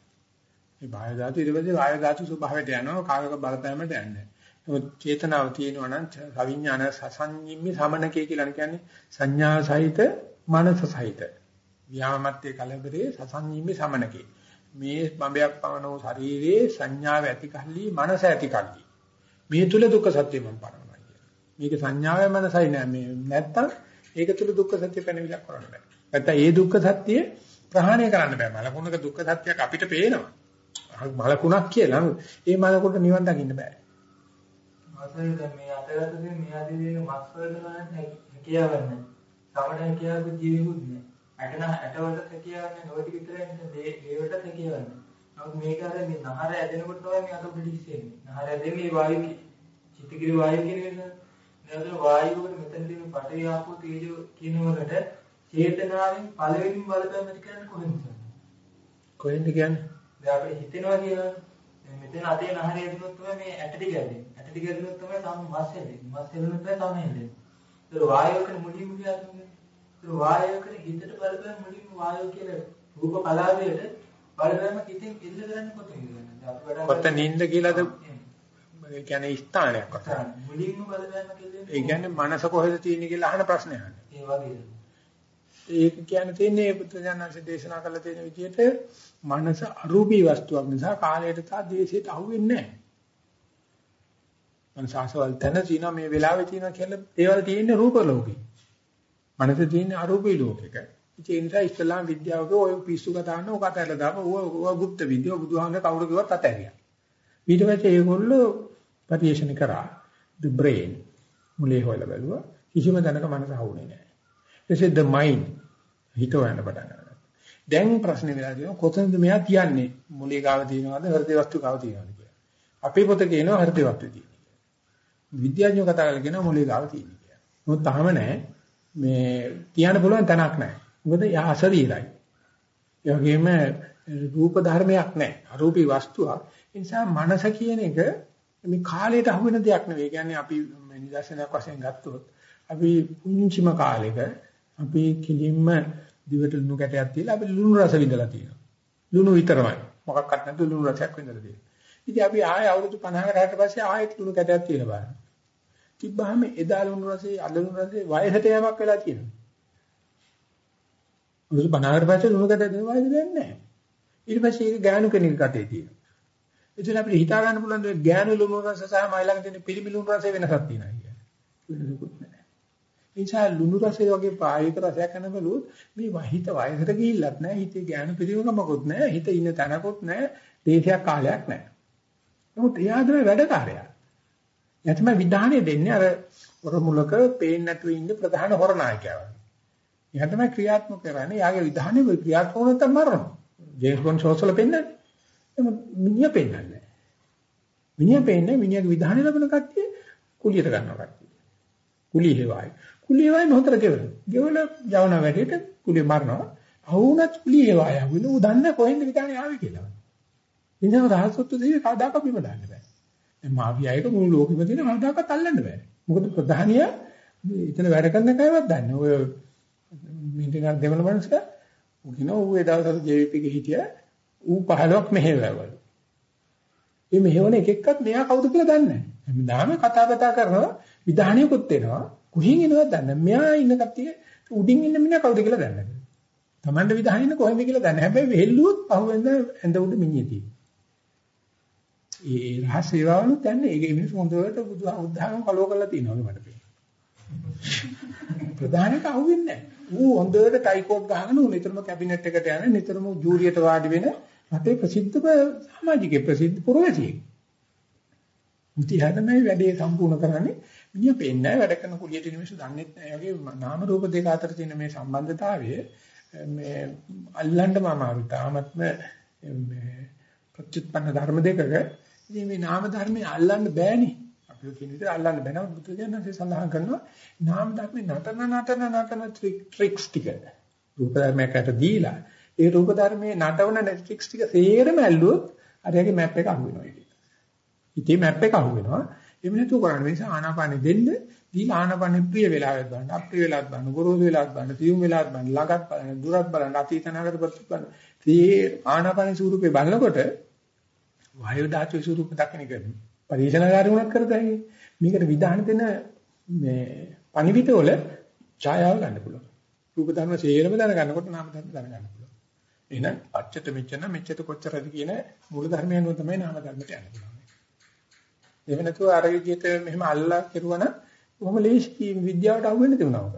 මේ වායු ධාතු ඊට පස්සේ වායු ධාතු ස්වභාවයට යනවා කායක බලපෑමට යන්නේ නමුත් චේතනාව තියෙනවා නම් සවිඥාන සසංඤිම්මි සමනකේ කියලා කියන්නේ සංඥා සහිත මනස සහිත. ව්‍යාමත්තේ කලබරේ සසංඤිම්මි සමනකේ. මේ බඹයක් පවන ශරීරයේ සංඥාව ඇති කල්ලි මනස ඇති කල්ලි. මේ තුල දුක්ඛ සත්‍ය මම පරමනවා කියන්නේ. මේක සංඥාවේ මනසයි නෑ මේ නැත්තම් ඒක තුල දුක්ඛ සත්‍ය පැනවිලක් කරන්න බෑ. නැත්තම් ඒ දුක්ඛ සත්‍ය ප්‍රහාණය කරන්න බෑ. මලකුණක දුක්ඛ සත්‍යයක් අපිට පේනවා. මලකුණක් කියලා ඒ මලකුණට නිවන් දකින්න බෑ. මාසෙන් දැන් මේ අතගත තියෙන මේ ආදී දෙන මස් වලට ගන්න හැකියාවක් නැහැ. සමන හැකියාවක් ජීවිකුත් නැහැ. ඇටන ඇටවලට හැකියාවක් නැහැ. ඔය ටික විතරයි මේ දේ දේවලට හැකියාවක් නැහැ. නමුත් මේක අර මේ නහර ඇදෙනකොට තමයි මේ අත පිටිස්සෙන්නේ. නහර ඇදෙන්නේ වායු චිත්තගිරි වායු කියන එක. නේද වායුව මෙතන තියෙන පඨවි ආපෝ තේජෝ කියන වලට චේතනාවෙන් පළවෙනිම බලපෑමට කියන්නේ කොහෙන්ද? කොහෙන්ද කියන්නේ? දැන් අපිට හිතෙනවා කියලා මෙතන අතේ නහරේ ඇදුනොත් තමයි මේ ඇට ටික ඇදෙන්නේ. ඇට ටික ඇදුනොත් තමයි සම මස් හැදෙන්නේ. මස් හැදුනොත් තමයි සම හැදෙන්නේ. ඒක වායුවකනේ මුලින්ම කියන්නේ. ඒක වායුවකනේ හිතට බලපෑම මුලින්ම වායුව කියලා රූප කලාවේට බලපෑම හිතෙන් එල්ල කරන්නේ කොතනද? කොත නින්ද කියලාද ඒ කියන්නේ ස්ථානයක් වගේ. මුලින්ම බලපෑම කියන්නේ ඒ කියන්නේ මනස කොහෙද තියෙන්නේ කියලා අහන ප්‍රශ්නයක්. ඒ වගේ. ඒක කියන්නේ තියෙන්නේ පුත්‍රයන්න්සේ දේශනා කළ තියෙන විදිහට මනස අරූපී වස්තුවක් නිසා කාලයට තා දේශයට අහුවෙන්නේ නැහැ. මනස ආසවල් තැන තියෙනවා මේ වෙලාවේ තියෙනවා කියලා ඒවල තියෙන්නේ රූප ලෝකේ. මනස තියෙන්නේ අරූපී ලෝකෙක. ඒ නිසා ඉස්ලාම් විද්‍යාවක ඔය පිස්සු කතා කරන ඔක අතහැරලා දාපුවා. ඌ ඌ গুপ্ত විද්‍යාව බුදුහාමර කවුරු කිව්වත් අතහැරියා. ඊට පස්සේ ඒගොල්ලෝ පරිශන කරා the brain මුලේ හොයලා බැලුවා. කිසිම දැනක මනස අහුනේ නැහැ. එසේ the mind හිත හොයන්න පටන් ගන්නවා. දැන් ප්‍රශ්නේ වෙලා තියෙනවා කොතනද මෙයා තියන්නේ? මුලේ ගාව තියෙනවද හෘද වස්තු ගාව තියෙනවද කියලා. අපේ පොත කියනවා හෘද වස්තු තියෙනවා. විද්‍යාඥයෝ කතා කරලා කියනවා මුලේ ගාව තියෙනවා කියලා. මොකද තාම නැහැ. මේ තියන්න පුළුවන් තැනක් නැහැ. මොකද යා අශරීරයි. ඒ වගේම රූප ධර්මයක් නැහැ. අරූපී වස්තුවක්. ඒ නිසා මනස කියන එක මේ කාලයට අහු වෙන දෙයක් නෙවෙයි. කියන්නේ අපි නිදර්ශනයක් වශයෙන් ගත්තොත් අපි පුංචිම කාලෙක අපි කිලින්ම දිවට ලුණු කැටයක් තියලා අපි ලුණු රස විඳලා තියෙනවා. ලුණු විතරමයි. මොකක්වත් නැතුව ලුණු රසයක් විඳලා තියෙනවා. ඉතින් අපි ආයෙ අවුරුදු 50කට හැට පස්සේ ආයෙත් ලුණු කැටයක් තියලා බලන්න. තිබ්බහම එදා ලුණු රසේ අද ලුණු රසේ වයසට යamak වෙලා තියෙනවා. අවුරුදු 50කට පස්සේ ලුණු කැටයක් දෙන වයස දැන් නැහැ. ඊට පස්සේ ඒක ගෑනු කෙනෙක් කටේ තියෙනවා. එතන අපිට හිතා ගන්න පුළුවන් දේ ගෑනු ලුණු රස සහ මයිලඟ තියෙන පිළිමි ලුණු රසේ වෙනසක් තියෙනවා කියන්නේ. වෙනසකුත් නැහැ. ඒ නිසා ලුණු රසය වගේ ප්‍රායෝගික රසයක් කරන බලුවොත් මේ වහිත වයසට ගිහිල්ලත් නැහැ. හිතේ ගෑනු පිළිමකමකුත් නැහැ. හිත ඉන්න තැනකුත් නැහැ. දේශයක් කාලයක් නැහැ. නමුත් එයා තමයි වැඩකාරයා. එයා තමයි විධානය දෙන්නේ අර වරමුලක පේන්නේ නැතුව ඉන්න ප්‍රධාන හොර නායකයා වගේ. එයා තමයි ක්‍රියාත්මක කරන්නේ. යාගේ විධානය ක්‍රියාත්මක වුණොත් තමයි මරනවා. ජේම්ස් බොන්ඩ් ෂෝස් වල පෙන්නන්නේ. එහම මිනිහා පෙන්නන්නේ නැහැ. මිනිහා පෙන්නේ මිනිහාගේ විධානය ලැබෙන කට්ටිය කුලියට ගන්නවා කට්ටිය. කුලිය හේවයි. කුලිය හේවයි මොහොතට ගෙවන. ගෙවල යවන වැඩේට කුලිය මරනවා. අවුනත් කුලිය හේවයි. වෙන උ දන්නේ කොහෙන්ද විධානය ආවේ කියලා. ඉතින් රහසොත් දෙවිය කවදාක බිම දාන්න බෑ. දැන් මාවියයිට මුළු ලෝකෙම තියෙන කවදාකවත් අල්ලන්න බෑ. මොකද ප්‍රධානිය එතන වැඩ කරන කයවත් දන්නේ. ඔය මින්ටිනා දෙවන මනසක උකින ඌ ඒ දවස්වල JVP ගේ හිටිය ඌ 15ක් මෙහෙවවලු. මේ මෙහෙවන එක එක්කත් මෙයා කවුද කියලා දන්නේ නැහැ. හැමදාම කතා බතා කරනවා විධානයකුත් එනවා. කුහින් එනවද දන්නේ නැහැ. මෙයා ඉන්න කට්ටිය උඩින් ඉන්න මිනිහා කවුද කියලා දන්නේ නැහැ. Tamanda විධානය ඉන්න කොහෙන්ද කියලා දන්නේ නැහැ. හැබැයි වෙල්ලුවොත් පහුවෙන්ද ඇඳ උඩ මිනිහ තියෙනවා. ඒ රහස් සේවාවලුත් යන්නේ ඒකේ මිනිස්සු හොඳට බුදුහාමුදුරුවෝ කලෝ කරලා තියෙනවා මට පේනවා. ප්‍රධානක අහුවෙන්නේ නැහැ. ඌ හොඳට ටයිකෝට් ගහගෙන ඌ නිතරම කැබිනට් එකට යන නිතරම ජූරියට වාඩි වෙන රටේ ප්‍රසිද්ධ සමාජිකේ ප්‍රසිද්ධ පුරවැසියෙක්. මුතිහාද මේ වැඩේ සම්පූර්ණ කරන්නේ මිනිහ පේන්නේ වැඩ කරන කුලියට මිනිස්සු දන්නේ නැහැ. වගේ නාම රූප දෙක අතර තියෙන මේ සම්බන්ධතාවය මේ අල්ලන්නම අමාරු තාමත්ම මේ ප්‍රතිඋත්පන්න ධර්ම දෙකක ඉතින් මේ නාම ධර්මයේ අල්ලන්න බෑනේ. අපි කියන විදිහට අල්ලන්න බෑ නමුත් බුදුදහමේ සඳහන් කරනවා නාම ධර්මේ නටන නටන නටන ට්‍රික්ස් ටික රූප ධර්මයකට දීලා ඒ රූප ධර්මයේ නටවන ට්‍රික්ස් ටික සේරම ඇල්ලුවොත් අරයාගේ මැප් එක අහු වෙනවා ඒක. ඉතින් මැප් එක අහු වෙනවා. එමු නේතු කරන්නේ නිසා ආනාපානෙ දෙන්න දීලා ආනාපානෙ ප්‍රිය වෙලාවෙත් බලන්න අප්‍රිය වෙලාවත් බලන්න ගොරෝසු වෙලාවත් බලන්න සියුම් වෙලාවත් බලන්න ළඟත් බලන්න දුරත් බලන්න අතීත අනාගත ප්‍රතිපද බලන්න. මේ ආනාපානෙ ස්වරූපේ බලනකොට වායු ධාතු ස්වරූප දකින්න කරන්නේ. පරිශනාකාරී වුණත් කරතයි. මේකට විධාන දෙන මේ පණිවිඩ වල ඡායාව ගන්න පුළුවන්. රූප ධර්ම සේරම දැනගන්නකොට නාම ධර්ම දැනගන්න පුළුවන්. එහෙනම් අච්චත මෙච්චන මෙච්චත කොච්චරද කියන මූල ධර්මයන්ව තමයි නාම ධර්මයට යන්න පුළුවන්. එහෙම නැතුව අර විදිහට මෙහෙම අල්ලා කෙරුවනම් කොහොම ලේසි විද්‍යාවට අහු වෙන්න තියුණා ඔක.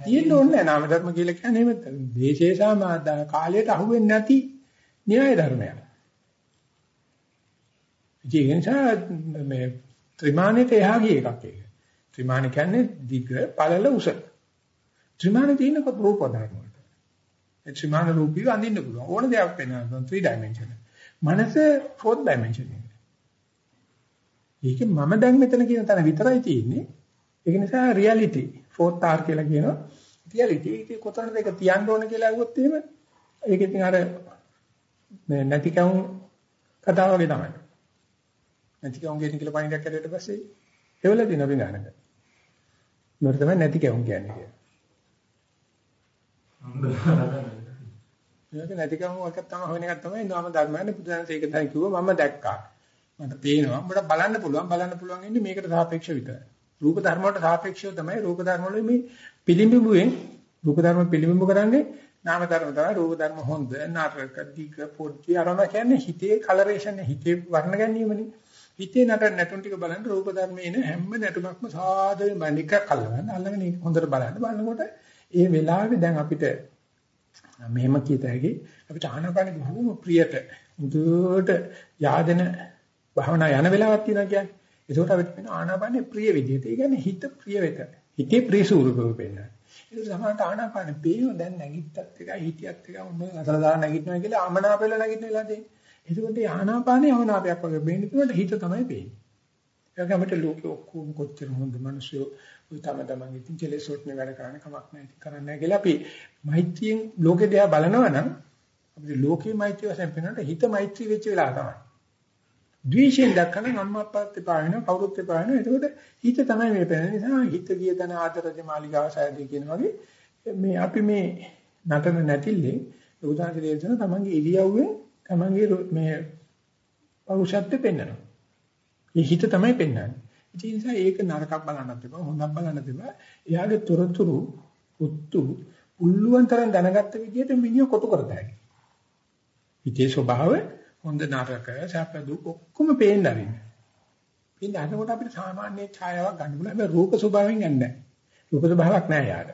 තියෙන්නේ ඕනේ නාම ධර්ම කියලා කියන්නේ එහෙම දේශේෂා කාලයට අහු වෙන්නේ නැති න්‍යාය ධර්මයක්. ඒ නිසා මේ ත්‍රිමානෙට එහා ගිය එකක් ඒක. ත්‍රිමාන කියන්නේ දිග පළල උස. ත්‍රිමානෙ තියෙන රූප ධර්ම වලට. ඒ ත්‍රිමාන රූපී අඳින්න පුළුවන්. ඕන දෙයක් වෙනවා 3 dimension. මනස 4th dimension එක. ඒක මම දැන් මෙතන කියන තැන විතරයි තියෙන්නේ. ඒක නිසා reality 4th R කියලා කියනවා. reality ඒක කොතනද ඒක තියන්න ඕන කියලා අහුවොත් එහෙම ඒක ඉතින් අර මේ නැති කවුන් කතාව වගේ තමයි. නැති කවුන් කියන කියලා පණිඩක් කරේට පස්සේ එවල දින විනානක. මොකද තමයි නැති කවුන් කියන්නේ කියලා. ඒක නැති කවුන් එකක් තමයි හොයන එකක් තමයි නාම ධර්මයන් බුදුන් ඒක තමයි කිව්වා මම දැක්කා. මට පේනවා. උඹට බලන්න පුළුවන් බලන්න පුළුවන් ඉන්නේ මේකට සාපේක්ෂව විතරයි. රූප ධර්ම වලට සාපේක්ෂව තමයි රූප ධර්ම වල මේ පිළිඹුවෙන් රූප ධර්ම පිළිඹු කරන්නේ නාම ධර්ම තමයි රූප ධර්ම හොඳ නරක දිග පොඩි අරම කියන්නේ හිතේ කලරේෂන් හිතේ වර්ණ ගැනීමනේ හිතේ නට නැටුම් ටික බලන්න රූප ධර්මයේ එන හැම නැටුමක්ම සාදරයෙන් මනික කල්ලගන්න අල්ලගෙන හොඳට බලන්න බලනකොට ඒ වෙලාවේ දැන් අපිට මෙහෙම කියත හැකි අපිට ආනපාන බොහොම ප්‍රියට මුදුවට yaadena භාවනා යන වෙලාවක් තියෙනවා කියන්නේ ඒකට අපිට වෙන ආනාපානේ ප්‍රිය විදිහට. ඒ කියන්නේ හිත ප්‍රිය වෙත. හිතේ ප්‍රිය ස්වරූපව පෙන්නන. ඒක සමහරට ආනාපානේ පේන දැන් නැගිට්ටත් එකයි හිතියත් එකයි මොන අතල දාලා නැගිටිනවා කියලා ආමනාපෙල නැගිටින වෙලා තියෙන්නේ. එතකොට ආනාපානේ ආමනාපයක් වගේ පේන්නේ ඒකට හිත තමයි පේන්නේ. ඒක අපිට ලෝකෙ ඔක්කොම කොච්චර හොඳ මිනිස්සු උයි තම තමන්ගේ ඉන්ටෙලිජන්ට්නේ වැඩ කරන්නේ කමක් නැහැ කරන්නේ නැහැ කියලා අපි මෛත්‍රියෙන් ලෝකෙ දිහා බලනවා නම් අපිට ලෝකේ මෛත්‍රිය වශයෙන් පේනකොට හිත මෛත්‍රී වෙච්ච වෙලාව තමයි. ද්වේෂයෙන් දැක්කම අම්මා අප්පාත් එපා වෙනවා කවුරුත් එපා වෙනවා එතකොට හිත තමයි මේ පේන නිසා හිත ගිය තන ආදරජ මාලිගාව සෑදී කියන වගේ මේ අපි මේ නටන නැතිලෙන් උදාහරණ දෙන්න තමන්ගේ ඉරියව්වෙන් තමන්ගේ මේ පෞරුෂත්වෙ පෙන්වනවා. මේ හිත තමයි පෙන්වන්නේ. ඒ නිසා ඒක නරකක් බලන්නත් එපා හොඳක් බලන්නත් එපා. එයාගේ තොරතුරු උත්තු උල්ලුවන් තරම් දැනගත්ත විදිහට මිනිහ කොටු කරතයි. හිතේ ස්වභාවය හොඳ නරක සැප දුක් ඔක්කොම පේන්න ආරින්න. පේන්න අරනකොට අපිට සාමාන්‍ය ඡායාවක් ගන්න පුළුවන්. හැබැයි රූප ස්වභාවයෙන් ගන්න නැහැ. රූප ස්වභාවයක් නැහැ යාට.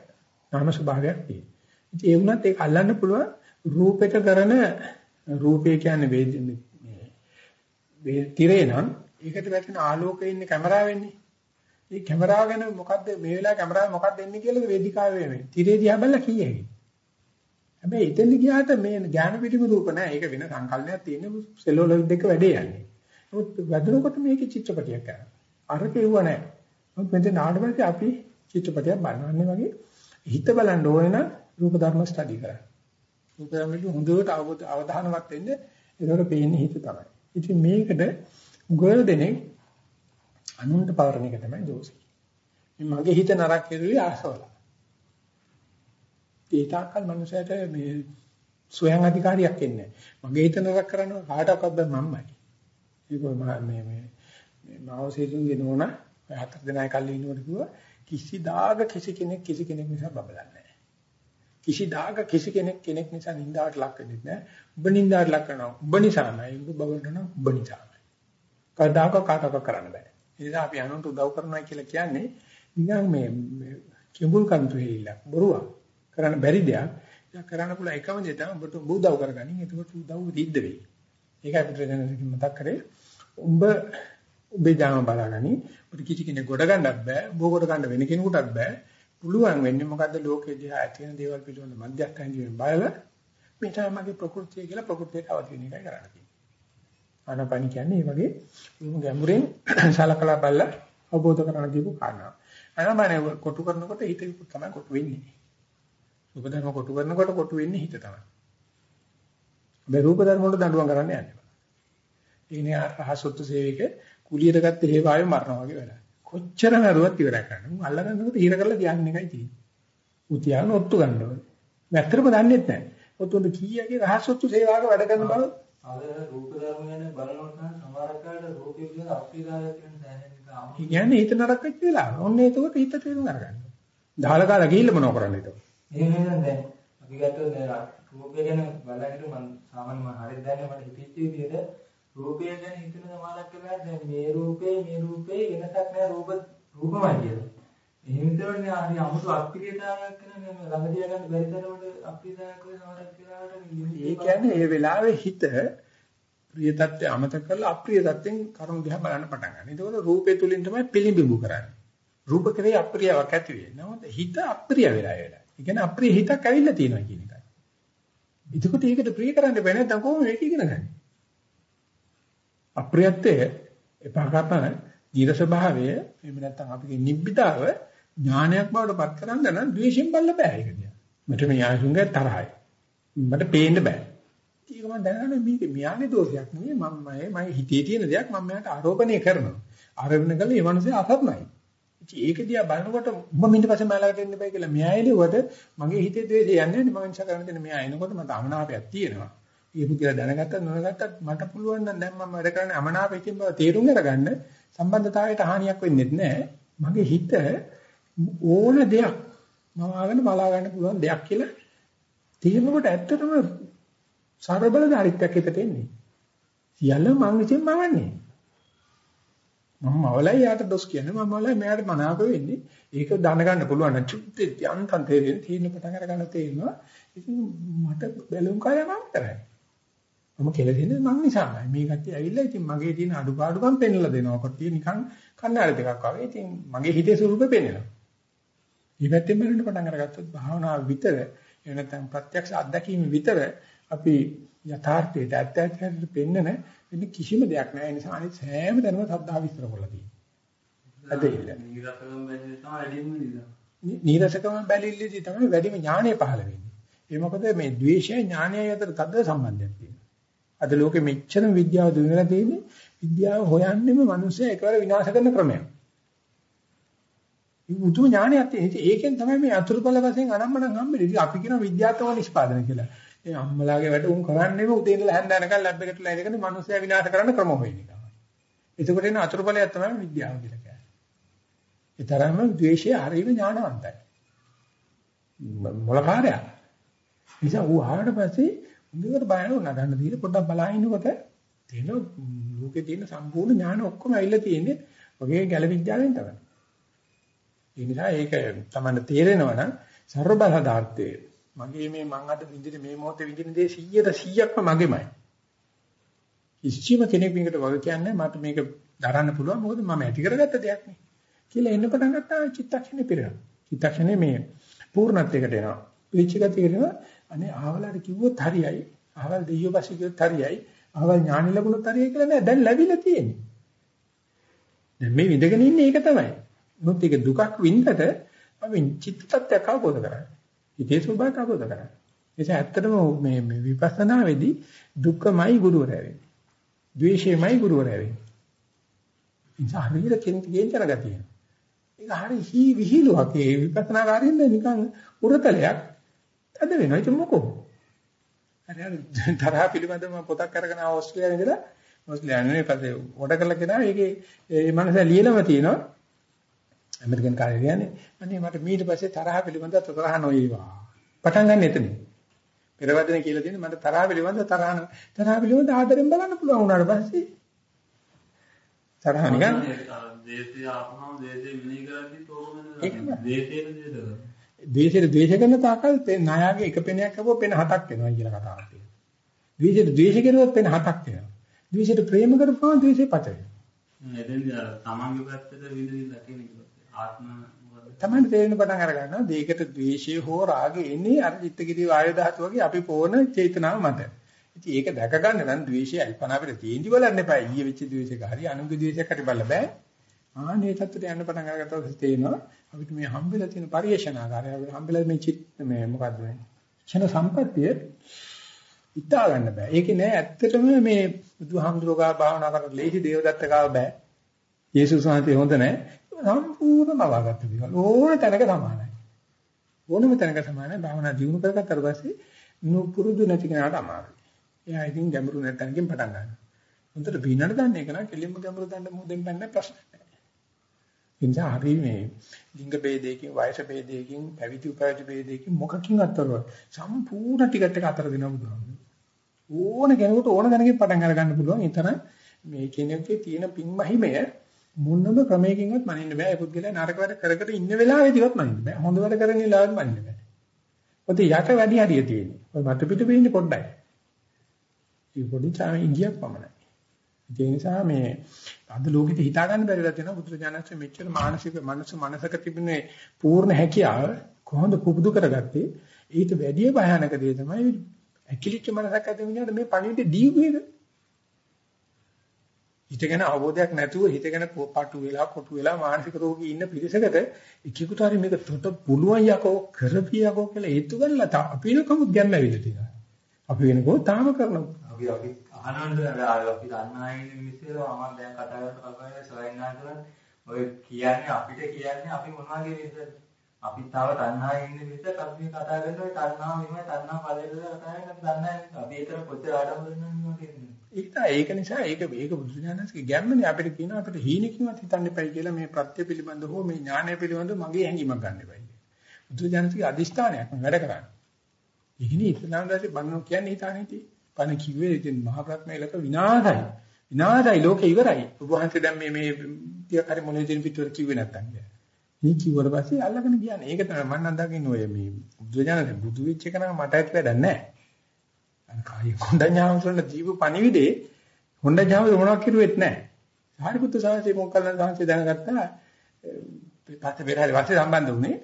නාම ස්වභාවයක් තියෙනවා. ඉතින් ඒ වුණත් ඒක අල්ලන්න පුළුවන් රූපෙට කරන රූපේ කියන්නේ මේ තිරේ නම් ඒකට වැටෙන ආලෝකයේ ඉන්නේ කැමරාවෙන්නේ. මේ කැමරාව ගැන මොකද්ද මේ වෙලාවේ කැමරාවේ මොකක්ද එන්නේ කියලා වේදිකාවේ මේ. තිරේ දිහා බලලා කීයේයි. හැබැයි එතෙන් ගියාට මේ ඥාන පිටිම රූප නෑ. ඒක වෙන සංකල්පයක් තියෙන සෙලෝලර් දෙක වැඩේ යන්නේ. නමුත් වැදනකොට මේකේ චිත්‍රපටියක් කරනවා. අර කෙවුව නෑ. නමුත් මෙතන නාඩගමදී අපි චිත්‍රපටියක් බලනවාන්නේ වගේ හිත බලන්න ඕනේ නම් රූප ධර්ම ස්ටඩි කරන්න. රූප ධර්ම වල හොඳට අවධානවත් වෙන්න ඒකට පේන්නේ හිත තමයි. ඉතින් මේකට ගොඩ දෙනේ අනුන්ට පවරන එක තමයි දෝෂය. මගේ හිත නරක කෙරුවේ ආසවල. ඒ තාක්කල් මනුස්සයට මේ ස්වයං අධිකාරියක් එන්නේ මගේ හිත නරක කරනවා කාටවත් බෑ මම්මයි. ඒක මේ මේ මාව සේතුන්ගේ නෝන හතර දෙනා කල්ලි ඉන්නකොට කිව්වා කිසිදාක කිසි කෙනෙක් කිසි කෙනෙක් නිසා බබලන්නේ නැහැ. කිසිදාක කිසි කෙනෙක් කෙනෙක් නිසා නින්දාවට ලක් වෙන්නේ නැහැ. ඔබ නින්දාවට ලක් කරනවා. ඔබ නිසාමයි. ඔබ බබලනවා ඔබ නිසාමයි. කවදාක කාටවත් කරන්න බෑ. ඒ නිසා අපි අනුන්ට උදව් කරනවා කියලා කියන්නේ නිකන් මේ කිඹුල් කන්තු හේilla බොරුවක්. කරන්න බැරි දෙයක්. ඒක කරන්න පුළුවන් එකම දේ තමයි ඔබට ඔබ උදව් කරගනින්. එතකොට උදව් සිද්ධ වෙයි. ඒකයි අපිට දැනගන්න මතක් කරේ. උඹ ඔබේ දාම බලාගනි. ඔබට කිසි කෙනෙක් ගොඩ ගන්නත් බෑ. ඔබ ගොඩ ගන්න වෙන කෙනෙකුටත් බෑ. පුළුවන් වෙන්නේ මොකද්ද ලෝකේ දිහා ඇති වෙන දේවල් පිළිබඳ මධ්‍යස්ථානයේ බලලා මේ තමයි මගේ ප්‍රകൃතිය කියලා ප්‍රകൃතියට අවදි වෙන එකයි කරන්න තියෙන්නේ. ආනපන කියන්නේ මේ වගේ ගැඹුරෙන් සලකලා බලලා අවබෝධ කරගන්න දීපු කාරණා. ආනපන කොටු කරනකොට හිත තමයි කොටු වෙන්නේ. රූප ධර්ම කොටු කරනකොට කොටු වෙන්නේ හිත තමයි. මේ රූප ධර්ම වල දඬුවම් කරන්න යන්නේ. ඒනේ අහසොත්තු සේවක කුලියට ගත්ත හේවාවේ මරනවා වගේ වැඩ. කොච්චර නරුවත් ඉවරයි කරන්න. උන් අල්ලගන්නකොට ඊර කරලා කියන්නේ එකයි තියෙන්නේ. උතියන ඔත්තු ගන්න ඕනේ. ඇත්තටම දන්නේත් නැහැ. ඔත්තුන්ට කීයගේ රහසොත්තු සේවාවක වැඩ කරන බව අර රූප ධර්ම ගැන බලනකොට සමහරකට රූපේ පිළිබඳ අප්‍රියදායක වෙන දැනෙන එක කියන්නේ හිත නරක වෙච්ච වෙලාව. ඔන්න ඒකෝට හිත තේරුම් අරගන්න. දහල කාලා ගිහිල්ලා මොනව කරන්නේ ඒක? එහෙම නේද දැන් අපි ගත්තොත් දැන් රූපය ගැන බලනකොට මම සාමාන්‍යයෙන් මම හරියට දන්නේ මට හිතෙච්ච විදිහට රූපය ගැන හිතන සමානක් වෙලා දැන් මේ රූපේ මේ රූපේ වෙනසක් නෑ රූප රූපමයි කියලා. එහෙම හිතවන්නේ හරි අමුතු අප්‍රියතාවයක් කරන මේ ළඟ දියා ගන්න බැරි තරමට අප්‍රියතාවයක් වෙන සමහරක් කියලාට ඒ කියන්නේ මේ වෙලාවේ හිත ප්‍රිය தත්ත්වය අමතක කරලා අප්‍රිය தත්ත්වෙන් කරුණු දිහා බලන්න පටන් ගන්නවා. ඒකවල රූපේ තුලින් තමයි පිළිඹු කරන්නේ. රූප කෙරේ අප්‍රියාවක් ඇති වෙන්නේ. නමුත් හිත අප්‍රිය වෙලා වෙලා. ඒ කියන්නේ අප්‍රිය හිතක් ඇවිල්ලා තියෙනවා කියන එකයි. එතකොට ඒකට ප්‍රිය කරන්න බෑ නැත්නම් කොහොම මේක ඉගෙන ගන්නේ? අප්‍රියත්වය එපා කරන දීර්ඝ ස්වභාවය එහෙම නැත්නම් අපිගේ නිබ්බිදාව ඥානයක් බවට පත් කරන්න නම් ද්වේෂයෙන් බලන්න බෑ ඒක දිහා. මට මේ ආයුංගය තරහයි. මට පේන්න බෑ. ඒක මම දැනගන්න මේක මියාගේ දෝෂයක් නෙවෙයි මම මම හිතේ තියෙන දෙයක් මම මෙයාට ආරෝපණය කරනවා. ආරෝපණය කළා මේ මනුස්සයා අසත්මයි. ඉතින් ඒක දිහා බලනකොට උඹ මින්ට පස්සේ මලකට එන්න බෑ කියලා මෙයා එළියට මගේ හිතේ ද්වේෂය යන්නේ නැහැ මම ඉන්ෂා කරන දෙන මෙයා එනකොට මට අමනාපයක් තියෙනවා. ඒක කියලා දැනගත්තත් නොදැනගත්තත් මට පුළුවන් නම් දැන් මම වැඩ කරන්නේ අමනාපයෙන් බව තේරුම් අරගන්න සම්බන්ධතාවයට හානියක් වෙන්නේ නැහැ. මගේ හිත ඕන දෙයක් මම ආගෙන බලා ගන්න පුළුවන් දෙයක් කියලා තේරෙනකොට ඇත්තටම සරබලධාරිත්වයක් හිතට එන්නේ. සියල්ල මං විසින් මවන්නේ. මම අවලයි යාට දොස් කියන්නේ මම අවලයි මෙයාට මනාප වෙන්නේ. ඒක දැනගන්න පුළුවන් නම් චුට්ටේ යන්තම් තේරෙන තීරණ පටන් අරගන්න තේරෙනවා. ඉතින් මට බැලුම් කාලය මම කරන්නේ. මම කියලා දෙන්නේ මං නිසාමයි. මේ කට්ටිය ඇවිල්ලා ඉතින් මගේ තියෙන අඩුපාඩුකම් පෙන්වලා දෙනවා. කට්ටිය නිකන් කන්නාඩි දෙකක් වගේ. ඉතින් මගේ හිතේ ස්වරූපෙ පෙන්වනවා. ඊපැත්තෙන් බලන්න පටන් අරගත්තොත් භාවනාව විතර එහෙම නැත්නම් ප්‍රත්‍යක්ෂ අත්දැකීම විතර අපි යථාර්ථයට ඇත්ත ඇත්තට පෙන්නන වෙන කිසිම දෙයක් නැහැ. ඒ නිසා අනිත් හැම තැනම සද්ධා විස්තර කරලා තියෙනවා. අද ඉන්න. නීරසකම බැඳි තමයි වැඩිම නේද? නීරසකම බැලිල්ලදී තමයි වැඩිම ඥානය පහළ වෙන්නේ. ඒ මොකද මේ ද්වේෂය ඥානය අතර තද සම්බන්ධයක් තියෙනවා. අද ලෝකෙ මෙච්චර විද්‍යාව දුන්නලා තියෙන්නේ විද්‍යාව හොයන්නෙම මිනිස්සු එකවර විනාශ කරන ක්‍රමයක්. මේ මුතු ඥානයක් තියෙන. ඒකෙන් තමයි මේ අතුරුඵල වශයෙන් අනම්මනම් හම්බෙන්නේ. ඉතින් අපි කියන විද්‍යාත්මක නිෂ්පාදනය කියලා. ඒ අම්මලාගේ වැඩ උන් කරන්නේම උදේ ඉඳලා හැන්ද යනකම් ලැබ් එකට ලයිනකනේ මිනිස්සයා විනාශ කරන්න ක්‍රම හොයන එක. එතකොට එන අතුරුඵලයක් තමයි විද්‍යාව කියලා කියන්නේ. ඒ තරම්ම ද්වේෂය හරිම ඥානවන්තයි. මොලකාරයා. නිසා ඌ ආවට පස්සේ හොඳට බයන නගන්න දීලා පොඩ්ඩක් බලහින්නකොට තේන ලෝකේ තියෙන සම්පූර්ණ ඥාන ඔක්කොම ඇවිල්ලා තියෙන්නේ ඔගේ ගැල විද්‍යාවෙන් තමයි. ඒ නිසා ඒක තමයි තේරෙනවා නම් ਸਰව බලදාර්ථයේ මගේ මේ මං අද විඳින මේ මොහොතේ විඳින දේ 100ට 100ක්ම මගේමයි. කිසිම කෙනෙක් මේකට වග කියන්නේ මට මේක දරන්න පුළුවන් මොකද මම ඇති කරගත්ත දෙයක් නේ. කියලා එන්න පටන් ගත්තා චිත්තක්ෂණේ පිරෙනවා. චිත්තක්ෂණේ මේ පූර්ණත්වයකට එනවා. පිළිච්ච ගතියකට එනවා. අනේ ආවලට කිව්වොත් හරියයි. ආවල් දෙයියෝ පස්සේ කිව්වොත් හරියයි. ආවල් ඥානෙ ලැබුණොත් හරියයි කියලා නෑ. දැන් ලැබිලා තියෙන්නේ. දැන් මේ විඳගෙන ඉන්නේ ඒක තමයි. මොකද ඒක දුකක් වින්දට අපි චිත්ත tattයක් අවබෝධ කරගන්න. හිතේ ස්වභාවය අවබෝධ කරගන්න. ඒක ඇත්තටම මේ මේ විපස්සනාවේදී දුක්ඛමයි ගුරුවරයා වෙන්නේ. ද්වේෂයමයි ගුරුවරයා වෙන්නේ. ඉතින් හරියට කෙනෙක් ගේන්තර ගතිය. ඒක හරි හි විහිළුවක්. ඒ විපස්සනාකාරින්ද නිකන් උරතලයක්. අද වෙනවා. ඒක මොකෝ? හරි හරි තරහ පිළිබඳව මම පොතක් අරගෙන ආව ඕස්ට්‍රේලියාවේ ඉඳලා ඕස්ට්‍රේලියාවේ නේ පස්සේ කොට කරලා කෙනා ඒකේ ඒ මනස ලියලම තියෙනවා. ඇමරිකන් කාර්යය කියන්නේ අනේ මට ඊට පස්සේ තරහ පිළිබඳව තරහ නොවේවා. පටන් ගන්න එතනින්. පෙරවදන කියලා තියෙන්නේ මට තරහ පිළිබඳව තරහ තරහ පිළිබඳව ආදරෙන් බලන්න පුළුවන් වුණාට පස්සේ තරහ නිකන් දේශය ආපහම දේශය විනී කරද්දි තෝරන්නේ දේශයේ දේශ ද්වේෂයට ද්වේෂ කරන තාකල් ණයාගේ එක පෙනයක් අපෝ පෙන හතක් වෙනවා කියලා කතාවක් තියෙනවා. ද්වේෂයට ද්වේෂ කරුවොත් පෙන හතක් වෙනවා. ද්වේෂයට ප්‍රේම කරපුවම ද්වේෂය පත වෙනවා. එතෙන්දී තමන්ගේ පැත්තට විඳින්න ආත්ම තමයි තේරෙන පටන් අර ගන්නවා. දෙයකට ද්වේෂය හෝ රාගය එන්නේ අර චිත්තගිරි වායු ධාතු වගේ අපි පොන චේතනාව මත. ඉතින් ඒක දැක ගන්න නම් ද්වේෂය අල්පනා අපිට තේින්දි බලන්න එපා. ඊයේ වෙච්ච ද්වේෂයක හරි අනුගේ ද්වේෂයක් හරි බලන්න බෑ. ආනේ තත්ත්වයට යන්න පටන් අරගත්තොත් තේනවා අපිට මේ හම්බෙලා තියෙන පරිේශනාකාරය අපිට හම්බෙලා මේ චිත් මේ මොකද්ද මේ ක්ෂණ සම්පත්තිය ඉතා ගන්න බෑ. ඒකේ නෑ ඇත්තටම මේ බුදුහාමුදුරුවෝ භාවනා කරලා ලේසි දේවදත්ත ගාව බෑ. යේසුස් වහන්සේ හොඳ නෑ. සම්පූර්ණ මවාගත්ත දේවල් ඕන තැනක සමානයි. ඕනම තැනක සමානයි. භාවනා ජීවු කරගත්තාට පස්සේ නුපුරුදු නැති කෙනාට අමාරුයි. එයා ඉතින් ගැඹුරු නැත්තනකින් පටන් ගන්නවා. හොඳට විනඩ දන්න එක නම් කෙලින්ම ගැඹුරු දන්න මොදෙන් බන්නේ ප්‍රශ්න නැහැ. ඉන්ජා හරි මේ ලිංග ભેදයකින් වයස ભેදයකින් පැවිදි උපවිදි ભેදයකින් මොකකින් අතරව සම්පූර්ණ ටිකට් එක අතර දෙනවා බුදුහාමුදුරුවෝ. ඕන කෙනෙකුට ඕන දැනගෙන පටන් අර ගන්න පුළුවන්. ඊතර මේ කෙනෙකුගේ තියෙන පින් මහිමය මොනම ක්‍රමයකින්වත් මනින්න බෑ. ඒ පුද්ගලයා නරක වැඩ කර කර ඉන්න වෙලාවෙදිවත් මනින්න බෑ. හොඳ වැඩ කරන වෙලාවෙත් මනින්න බෑ. ඔතේ යට වැඩි හරිය තියෙන්නේ. ඔය මත පිට වෙන්නේ පොඩ්ඩයි. ඒ පොඩි චාම ඉංගියක් පමණයි. ඒ නිසා මේ අද ලෝකෙට හිතා ගන්න බැරිලා තියෙනවා බුදුරජාණන්සේ මෙච්චර මානසික මනස මනසක තිබුණේ පූර්ණ හැකියාව කොහොමද පුබුදු කරගත්තේ ඊට වැඩිය භයානක දේ තමයි ඇකිලිච්ච මනසක් ඇති වෙනාට මේ පණිවිඩ දීපු එක හිතගෙන අවබෝධයක් නැතුව හිතගෙන පටු වෙලා කොටු වෙලා මානසික රෝගී ඉන්න පිරිසකට එකෙකුට හරි මේක තොට පුළුවන් යකෝ කරපියකෝ කියලා හේතු ගන්නලා අපි වෙනකමුත් ගන්න ඇවිල්ලා තියෙනවා. අපි වෙනකෝ තාම කරනවා. අපි අපි අහනවද අපි දන්නා ඉන්නේ මිසේලා මම දැන් කතා කරලා කවදාද සොයන්නා කරලා ඔය කියන්නේ අපිට කියන්නේ අපි මොනවගේ විදිහද අපි තව තණ්හාවේ ඉන්න විදිහට අපි කතා කරන ඔය තණ්හාව මෙහෙමයි තණ්හාව පළේලා කතා කරන්නේ දන්නේ අපි ඒතර කොච්චර ආඩම්බර වෙනවද කියන්නේ ඒක ඒක නිසා ඒක ඒක බුදුසසුනස්ගේ ගැම්මනේ අපිට කියන අපිට හීනකින්වත් හිතන්න එපයි කියලා මේ ප්‍රත්‍ය පිළිබඳ හෝ මේ ඥානය පිළිබඳ මගේ හැඟීමක් ගන්න එපයි. බුදුසසුනස්ගේ අදිෂ්ඨානයක් වැඩ කරන්නේ. ඉහිනි ඉස්ලාම් දාසේ බන්නෝ කියන්නේ හිතානේ ඉතින්. පණ කිව්වේ ඉතින් මහ ප්‍රඥාලක විනාශයි. විනාශයි ලෝකේ ඉවරයි. ඔබ වහන්සේ දැන් මේ මේ ටික හරි මොලේ දෙන පිටුවර කිව්වේ නැත්තම්. මේ කිව්වට පස්සේ අල්ලගෙන ගියානේ. ඒක තමයි මම නම් දකින්නේ ඔය මේ බුදුජානක බුදු වෙච්ච එක නම් මට ඇත්ත වැඩක් නැහැ. අර කායි හොඳඥානසොල්ල දීප පණිවිඩේ හොඳඥානව මොනවක් කිරුවෙත් නැහැ. සාරිපුත්‍ර සාංශේ මොකක්ද සාංශේ දැනගත්තා. පස්සේ පෙරහැරි වාසේ සම්බන්ධ වුණේ.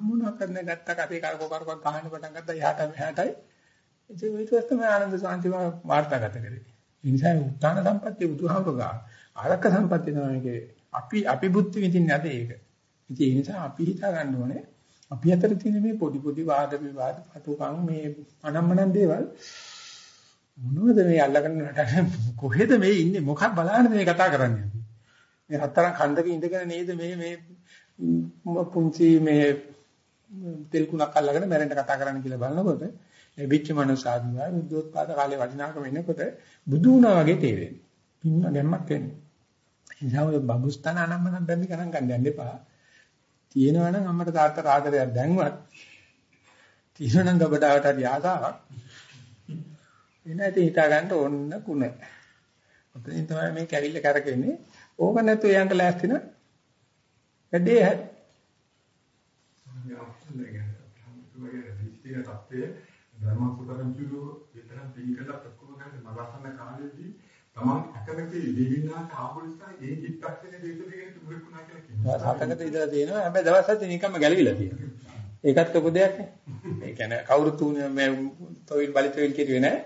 මොනවක් කරන්න ගත්ත කතේ කරකෝ කරකෝ ගහන්න පටන් ගත්තා. යහට මෙහාටයි ඉතින් ඊට තමයි ආනන්ද සාන්තිම වාර්තාගත කරේ. ඒ නිසා උත්තාන සම්පත්තිය බුදුහාමුදුරුවෝ ආරක්ක සම්පත්තිය තමයි මේකේ අපි අපි බුද්ධ විදින්නේ නැද ඒක. ඉතින් ඒ නිසා අපි හිතා ගන්න ඕනේ අපි අතර තියෙන මේ පොඩි පොඩි වාද විවාද පටුකම් මේ අනම්මනම් දේවල් මොනවද මේ අල්ලගෙන නටන්නේ කොහෙද මේ ඉන්නේ මොකක් බලන්නද මේ කතා කරන්නේ අපි. මේ හතරන් කන්දක ඉඳගෙන නේද මේ මේ පුංචි මේ තෙල් කුණක් අල්ලගෙන මැරෙන්න කතා කරන්න කියලා බලනකොට ලැබිච්ච මනසාදිවා බුද්ධෝත්පාද කාලේ වටිනාකම එනකොට බුදු වුණා වගේ තේරෙන්නේ. පින්න ගැම්මක් එන්නේ. ඒ නිසා ඔය බබුස්තන අනම්මනම් බැමි ගණන් ගන්න යන්න එපා. තියෙනවා නම් අම්මට තාත්තට ආදරයක් දැන්වත් තියෙනවා නම් ගබඩාවට හරි ආසාවක්. එනයිති හිතා ගන්න ඕන්න කුණ. ඔතනින් තමයි මේ කැවිල්ල කරකෙන්නේ. ඕක නැතුව යන්න ලෑස්ති න වැඩේ හැටි. ධර්මසුතරන් කිව්වෝ විතරක් පිළිකලා ඔක්කොම ගන්න මරසන කාලෙදී තමන් අකමැති දෙවිනාට ආපුලිසා ඒ චිත්තක්ෂණේ දේශකෙනෙක් මුරුකුණා කියලා කියනවා. හතකට ඉඳලා තියෙනවා හැබැයි දවස් හතේ නිකම්ම ගැලවිලා තියෙනවා. ඒකත් ලොකු දෙයක් නේ. ඒ කියන්නේ කවුරුත් මේ තොවිල් බලිතොවිල් කිරුවේ නැහැ.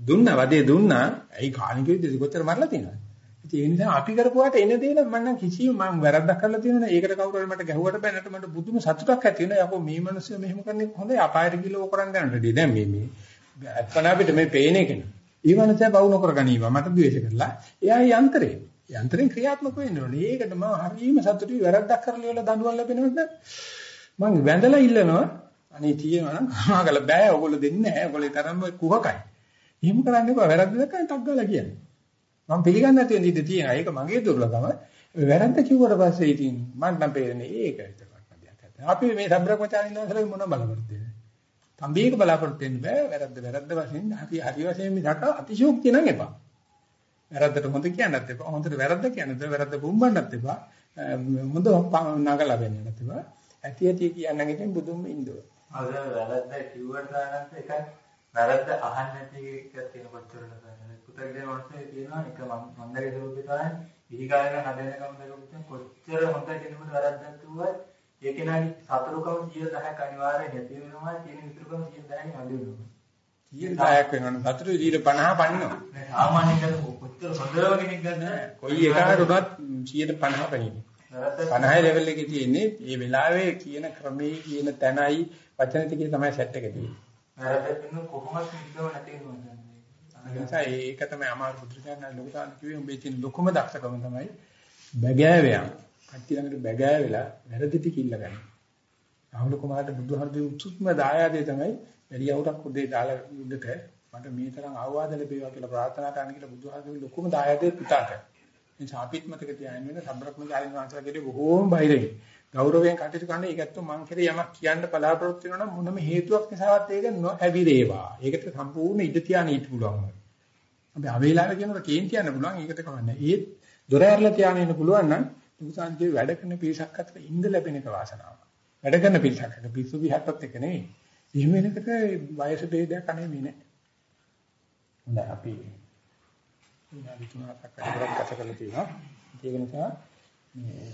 දුන්නා වදේ දුන්නා. ඇයි කාණික විදිහට කොච්චර මරලා තියෙනවද? ඉතින් ඒ නිසා අපි කරපුවාට එන දේ නම් මම නම් කිසිම මම වැරද්දක් කරලා තියෙනවා නේ. ඒකට කවුරු හරි මට ගැහුවට බෑනට මට බුදුම සතුටක් ඇති වෙනවා. යකෝ මේ මිනිස්සු මෙහෙම කරන්නේ හොඳයි. අපායට ගිහලා ඕක කරන්න යනට දැන් මේ මේ අත්පන අපිට මේ පේන එක නේ. ඒ මනසය බවු නොකර ගනීවා මට ද්වේෂ කරලා. එයා යන්ත්‍රේ. යන්ත්‍රෙන් ක්‍රියාත්මක වෙන්න ඕනේ. ඒකට මම හරියම සතුටුයි වැරද්දක් කරලා ඉවල දඬුවම් ලැබෙනවද? මම වැඳලා ඉල්ලනවා. අනේ තියෙනවා නම් කමාකල බෑ. ඔයගොල්ලෝ දෙන්නේ නැහැ. ඔයගොල්ලෝ තරම්ම කුහකයි. එහෙම කරන්න එපා. වැරද්ද දැක්කම ටක් ගාලා කියන්නේ. මම පිළිගන්නේ නැති වෙන ඉඳ තියෙනවා. ඒක මගේ දුර්ලභම. වැරද්ද කිව්වට පස්සේ ඉතින් මට නම් පේන්නේ ඒක විතරක් නදියක්. අපි මේ සම්බ්‍රක්‍මචාරින් වහන්සේලා මොන බලපොරොත්තු වෙන්නේ? තම්බීක බලාපොරොත්තු වෙන්න බෑ. වැරද්ද වැරද්ද වශයෙන් හරි හරි වශයෙන් මිසක අතිශෝක්තිය නම් එපා. වැරද්දට හොඳ කියන්නත් එපා. හොඳට වැරද්ද කියන්නත් වැරද්ද බුම්බන්නත් එපා. හොඳ නගලා වෙන්නත් එපා. ඇති ඇති කියන්නන් ඉතින් බුදුම ඉන්නව. අද වැරද්ද කිව්වට දානත් එකක් වැරද්ද අහන්න නැති එකක් තියෙන කොච්චරද කියන්නේ. පුතග්ජන වංශයේ තියෙනවා එක මන්දගේ ස්වරූපේ තමයි ඉහිකායන හදනකම් දෙකක් කොච්චර හොඳ කෙනෙකුට වැරද්දක් කිව්වත් ඒ කෙනාගේ සතුරුකම 110ක් අනිවාර්යයෙන් නැති වෙනවා කියන විතරකම 110ක් අඩු වෙනවා. 110ක් වෙනවනේ සතුරු 150 පණිනවා. සාමාන්‍යයෙන් කොච්චර හොඳව කෙනෙක් ගන්න කොයි එකකටවත් 150 පණිනවා. 50 ලෙවල් එකේ තියෙන්නේ මේ වෙලාවේ කියන ක්‍රමේ කියන තැනයි වචන ටිකේ තමයි සෙට් එක තියෙන්නේ. වෙන කොහොමද නිකව නැති වෙනවා. ඒක තමයි අමාරු පුදුරයන් ලොකුසාන කිව්වේ උඹේ තියෙන ලොකුම දක්ෂකම තමයි බැගෑවයන්. කට්ටිය ළඟට බැගෑවෙලා වැරදි ටික ඉල්ල ගන්න. රාහුල කුමාරට බුදුහාමුදුරුවෝ උතුත්ම දායාදේ තමයි එළියවුරක් උදේ දාලා උඩට මට මේ තරම් ආවාද ලැබේවා කියලා ප්‍රාර්ථනා කරන්න කියලා බුදුහාමුදුරුවෝ ලොකුම දායාදේ පුතාට. ඒ ඡාපිත් මතක තියාගෙන වෙන සම්බ්‍රක්‍මචාරින් වහන්සේලාගේ බොහෝම බයිරේ. ගෞරවයෙන් කටයුතු කරන ඒකත් මං කරේ යමක් කියන්න බලාපොරොත්තු වෙනවා නම් මොනම හේතුවක් නිසාවත් ඒක නොඇවිරේවා. ඒකට සම්පූර්ණ ඉඩ තියාගෙන ඉන්න පුළුවන්. අපි අවේලාව කියනකොට කේන් කියන්න පුළුවන් ඒකට කවන්නේ. ඒත් දොර ඇරලා තියාගෙන ඉන්න පුළුවන් නම් දුසාන්ගේ වැඩ කරන පිරිසක් අතර ඉඳ ලැබෙන එක වාසනාවක්. වැඩ කරන පිරිසක් අතර පිස්සු විහටත් එක නෙවෙයි. එහෙම වෙනකොට වයස ભેදයක් අනෙමි නෑ. හොඳයි අපි විනාඩි 3ක් අතර කතා කරලා තියෙනවා. ඒක නිසා මේ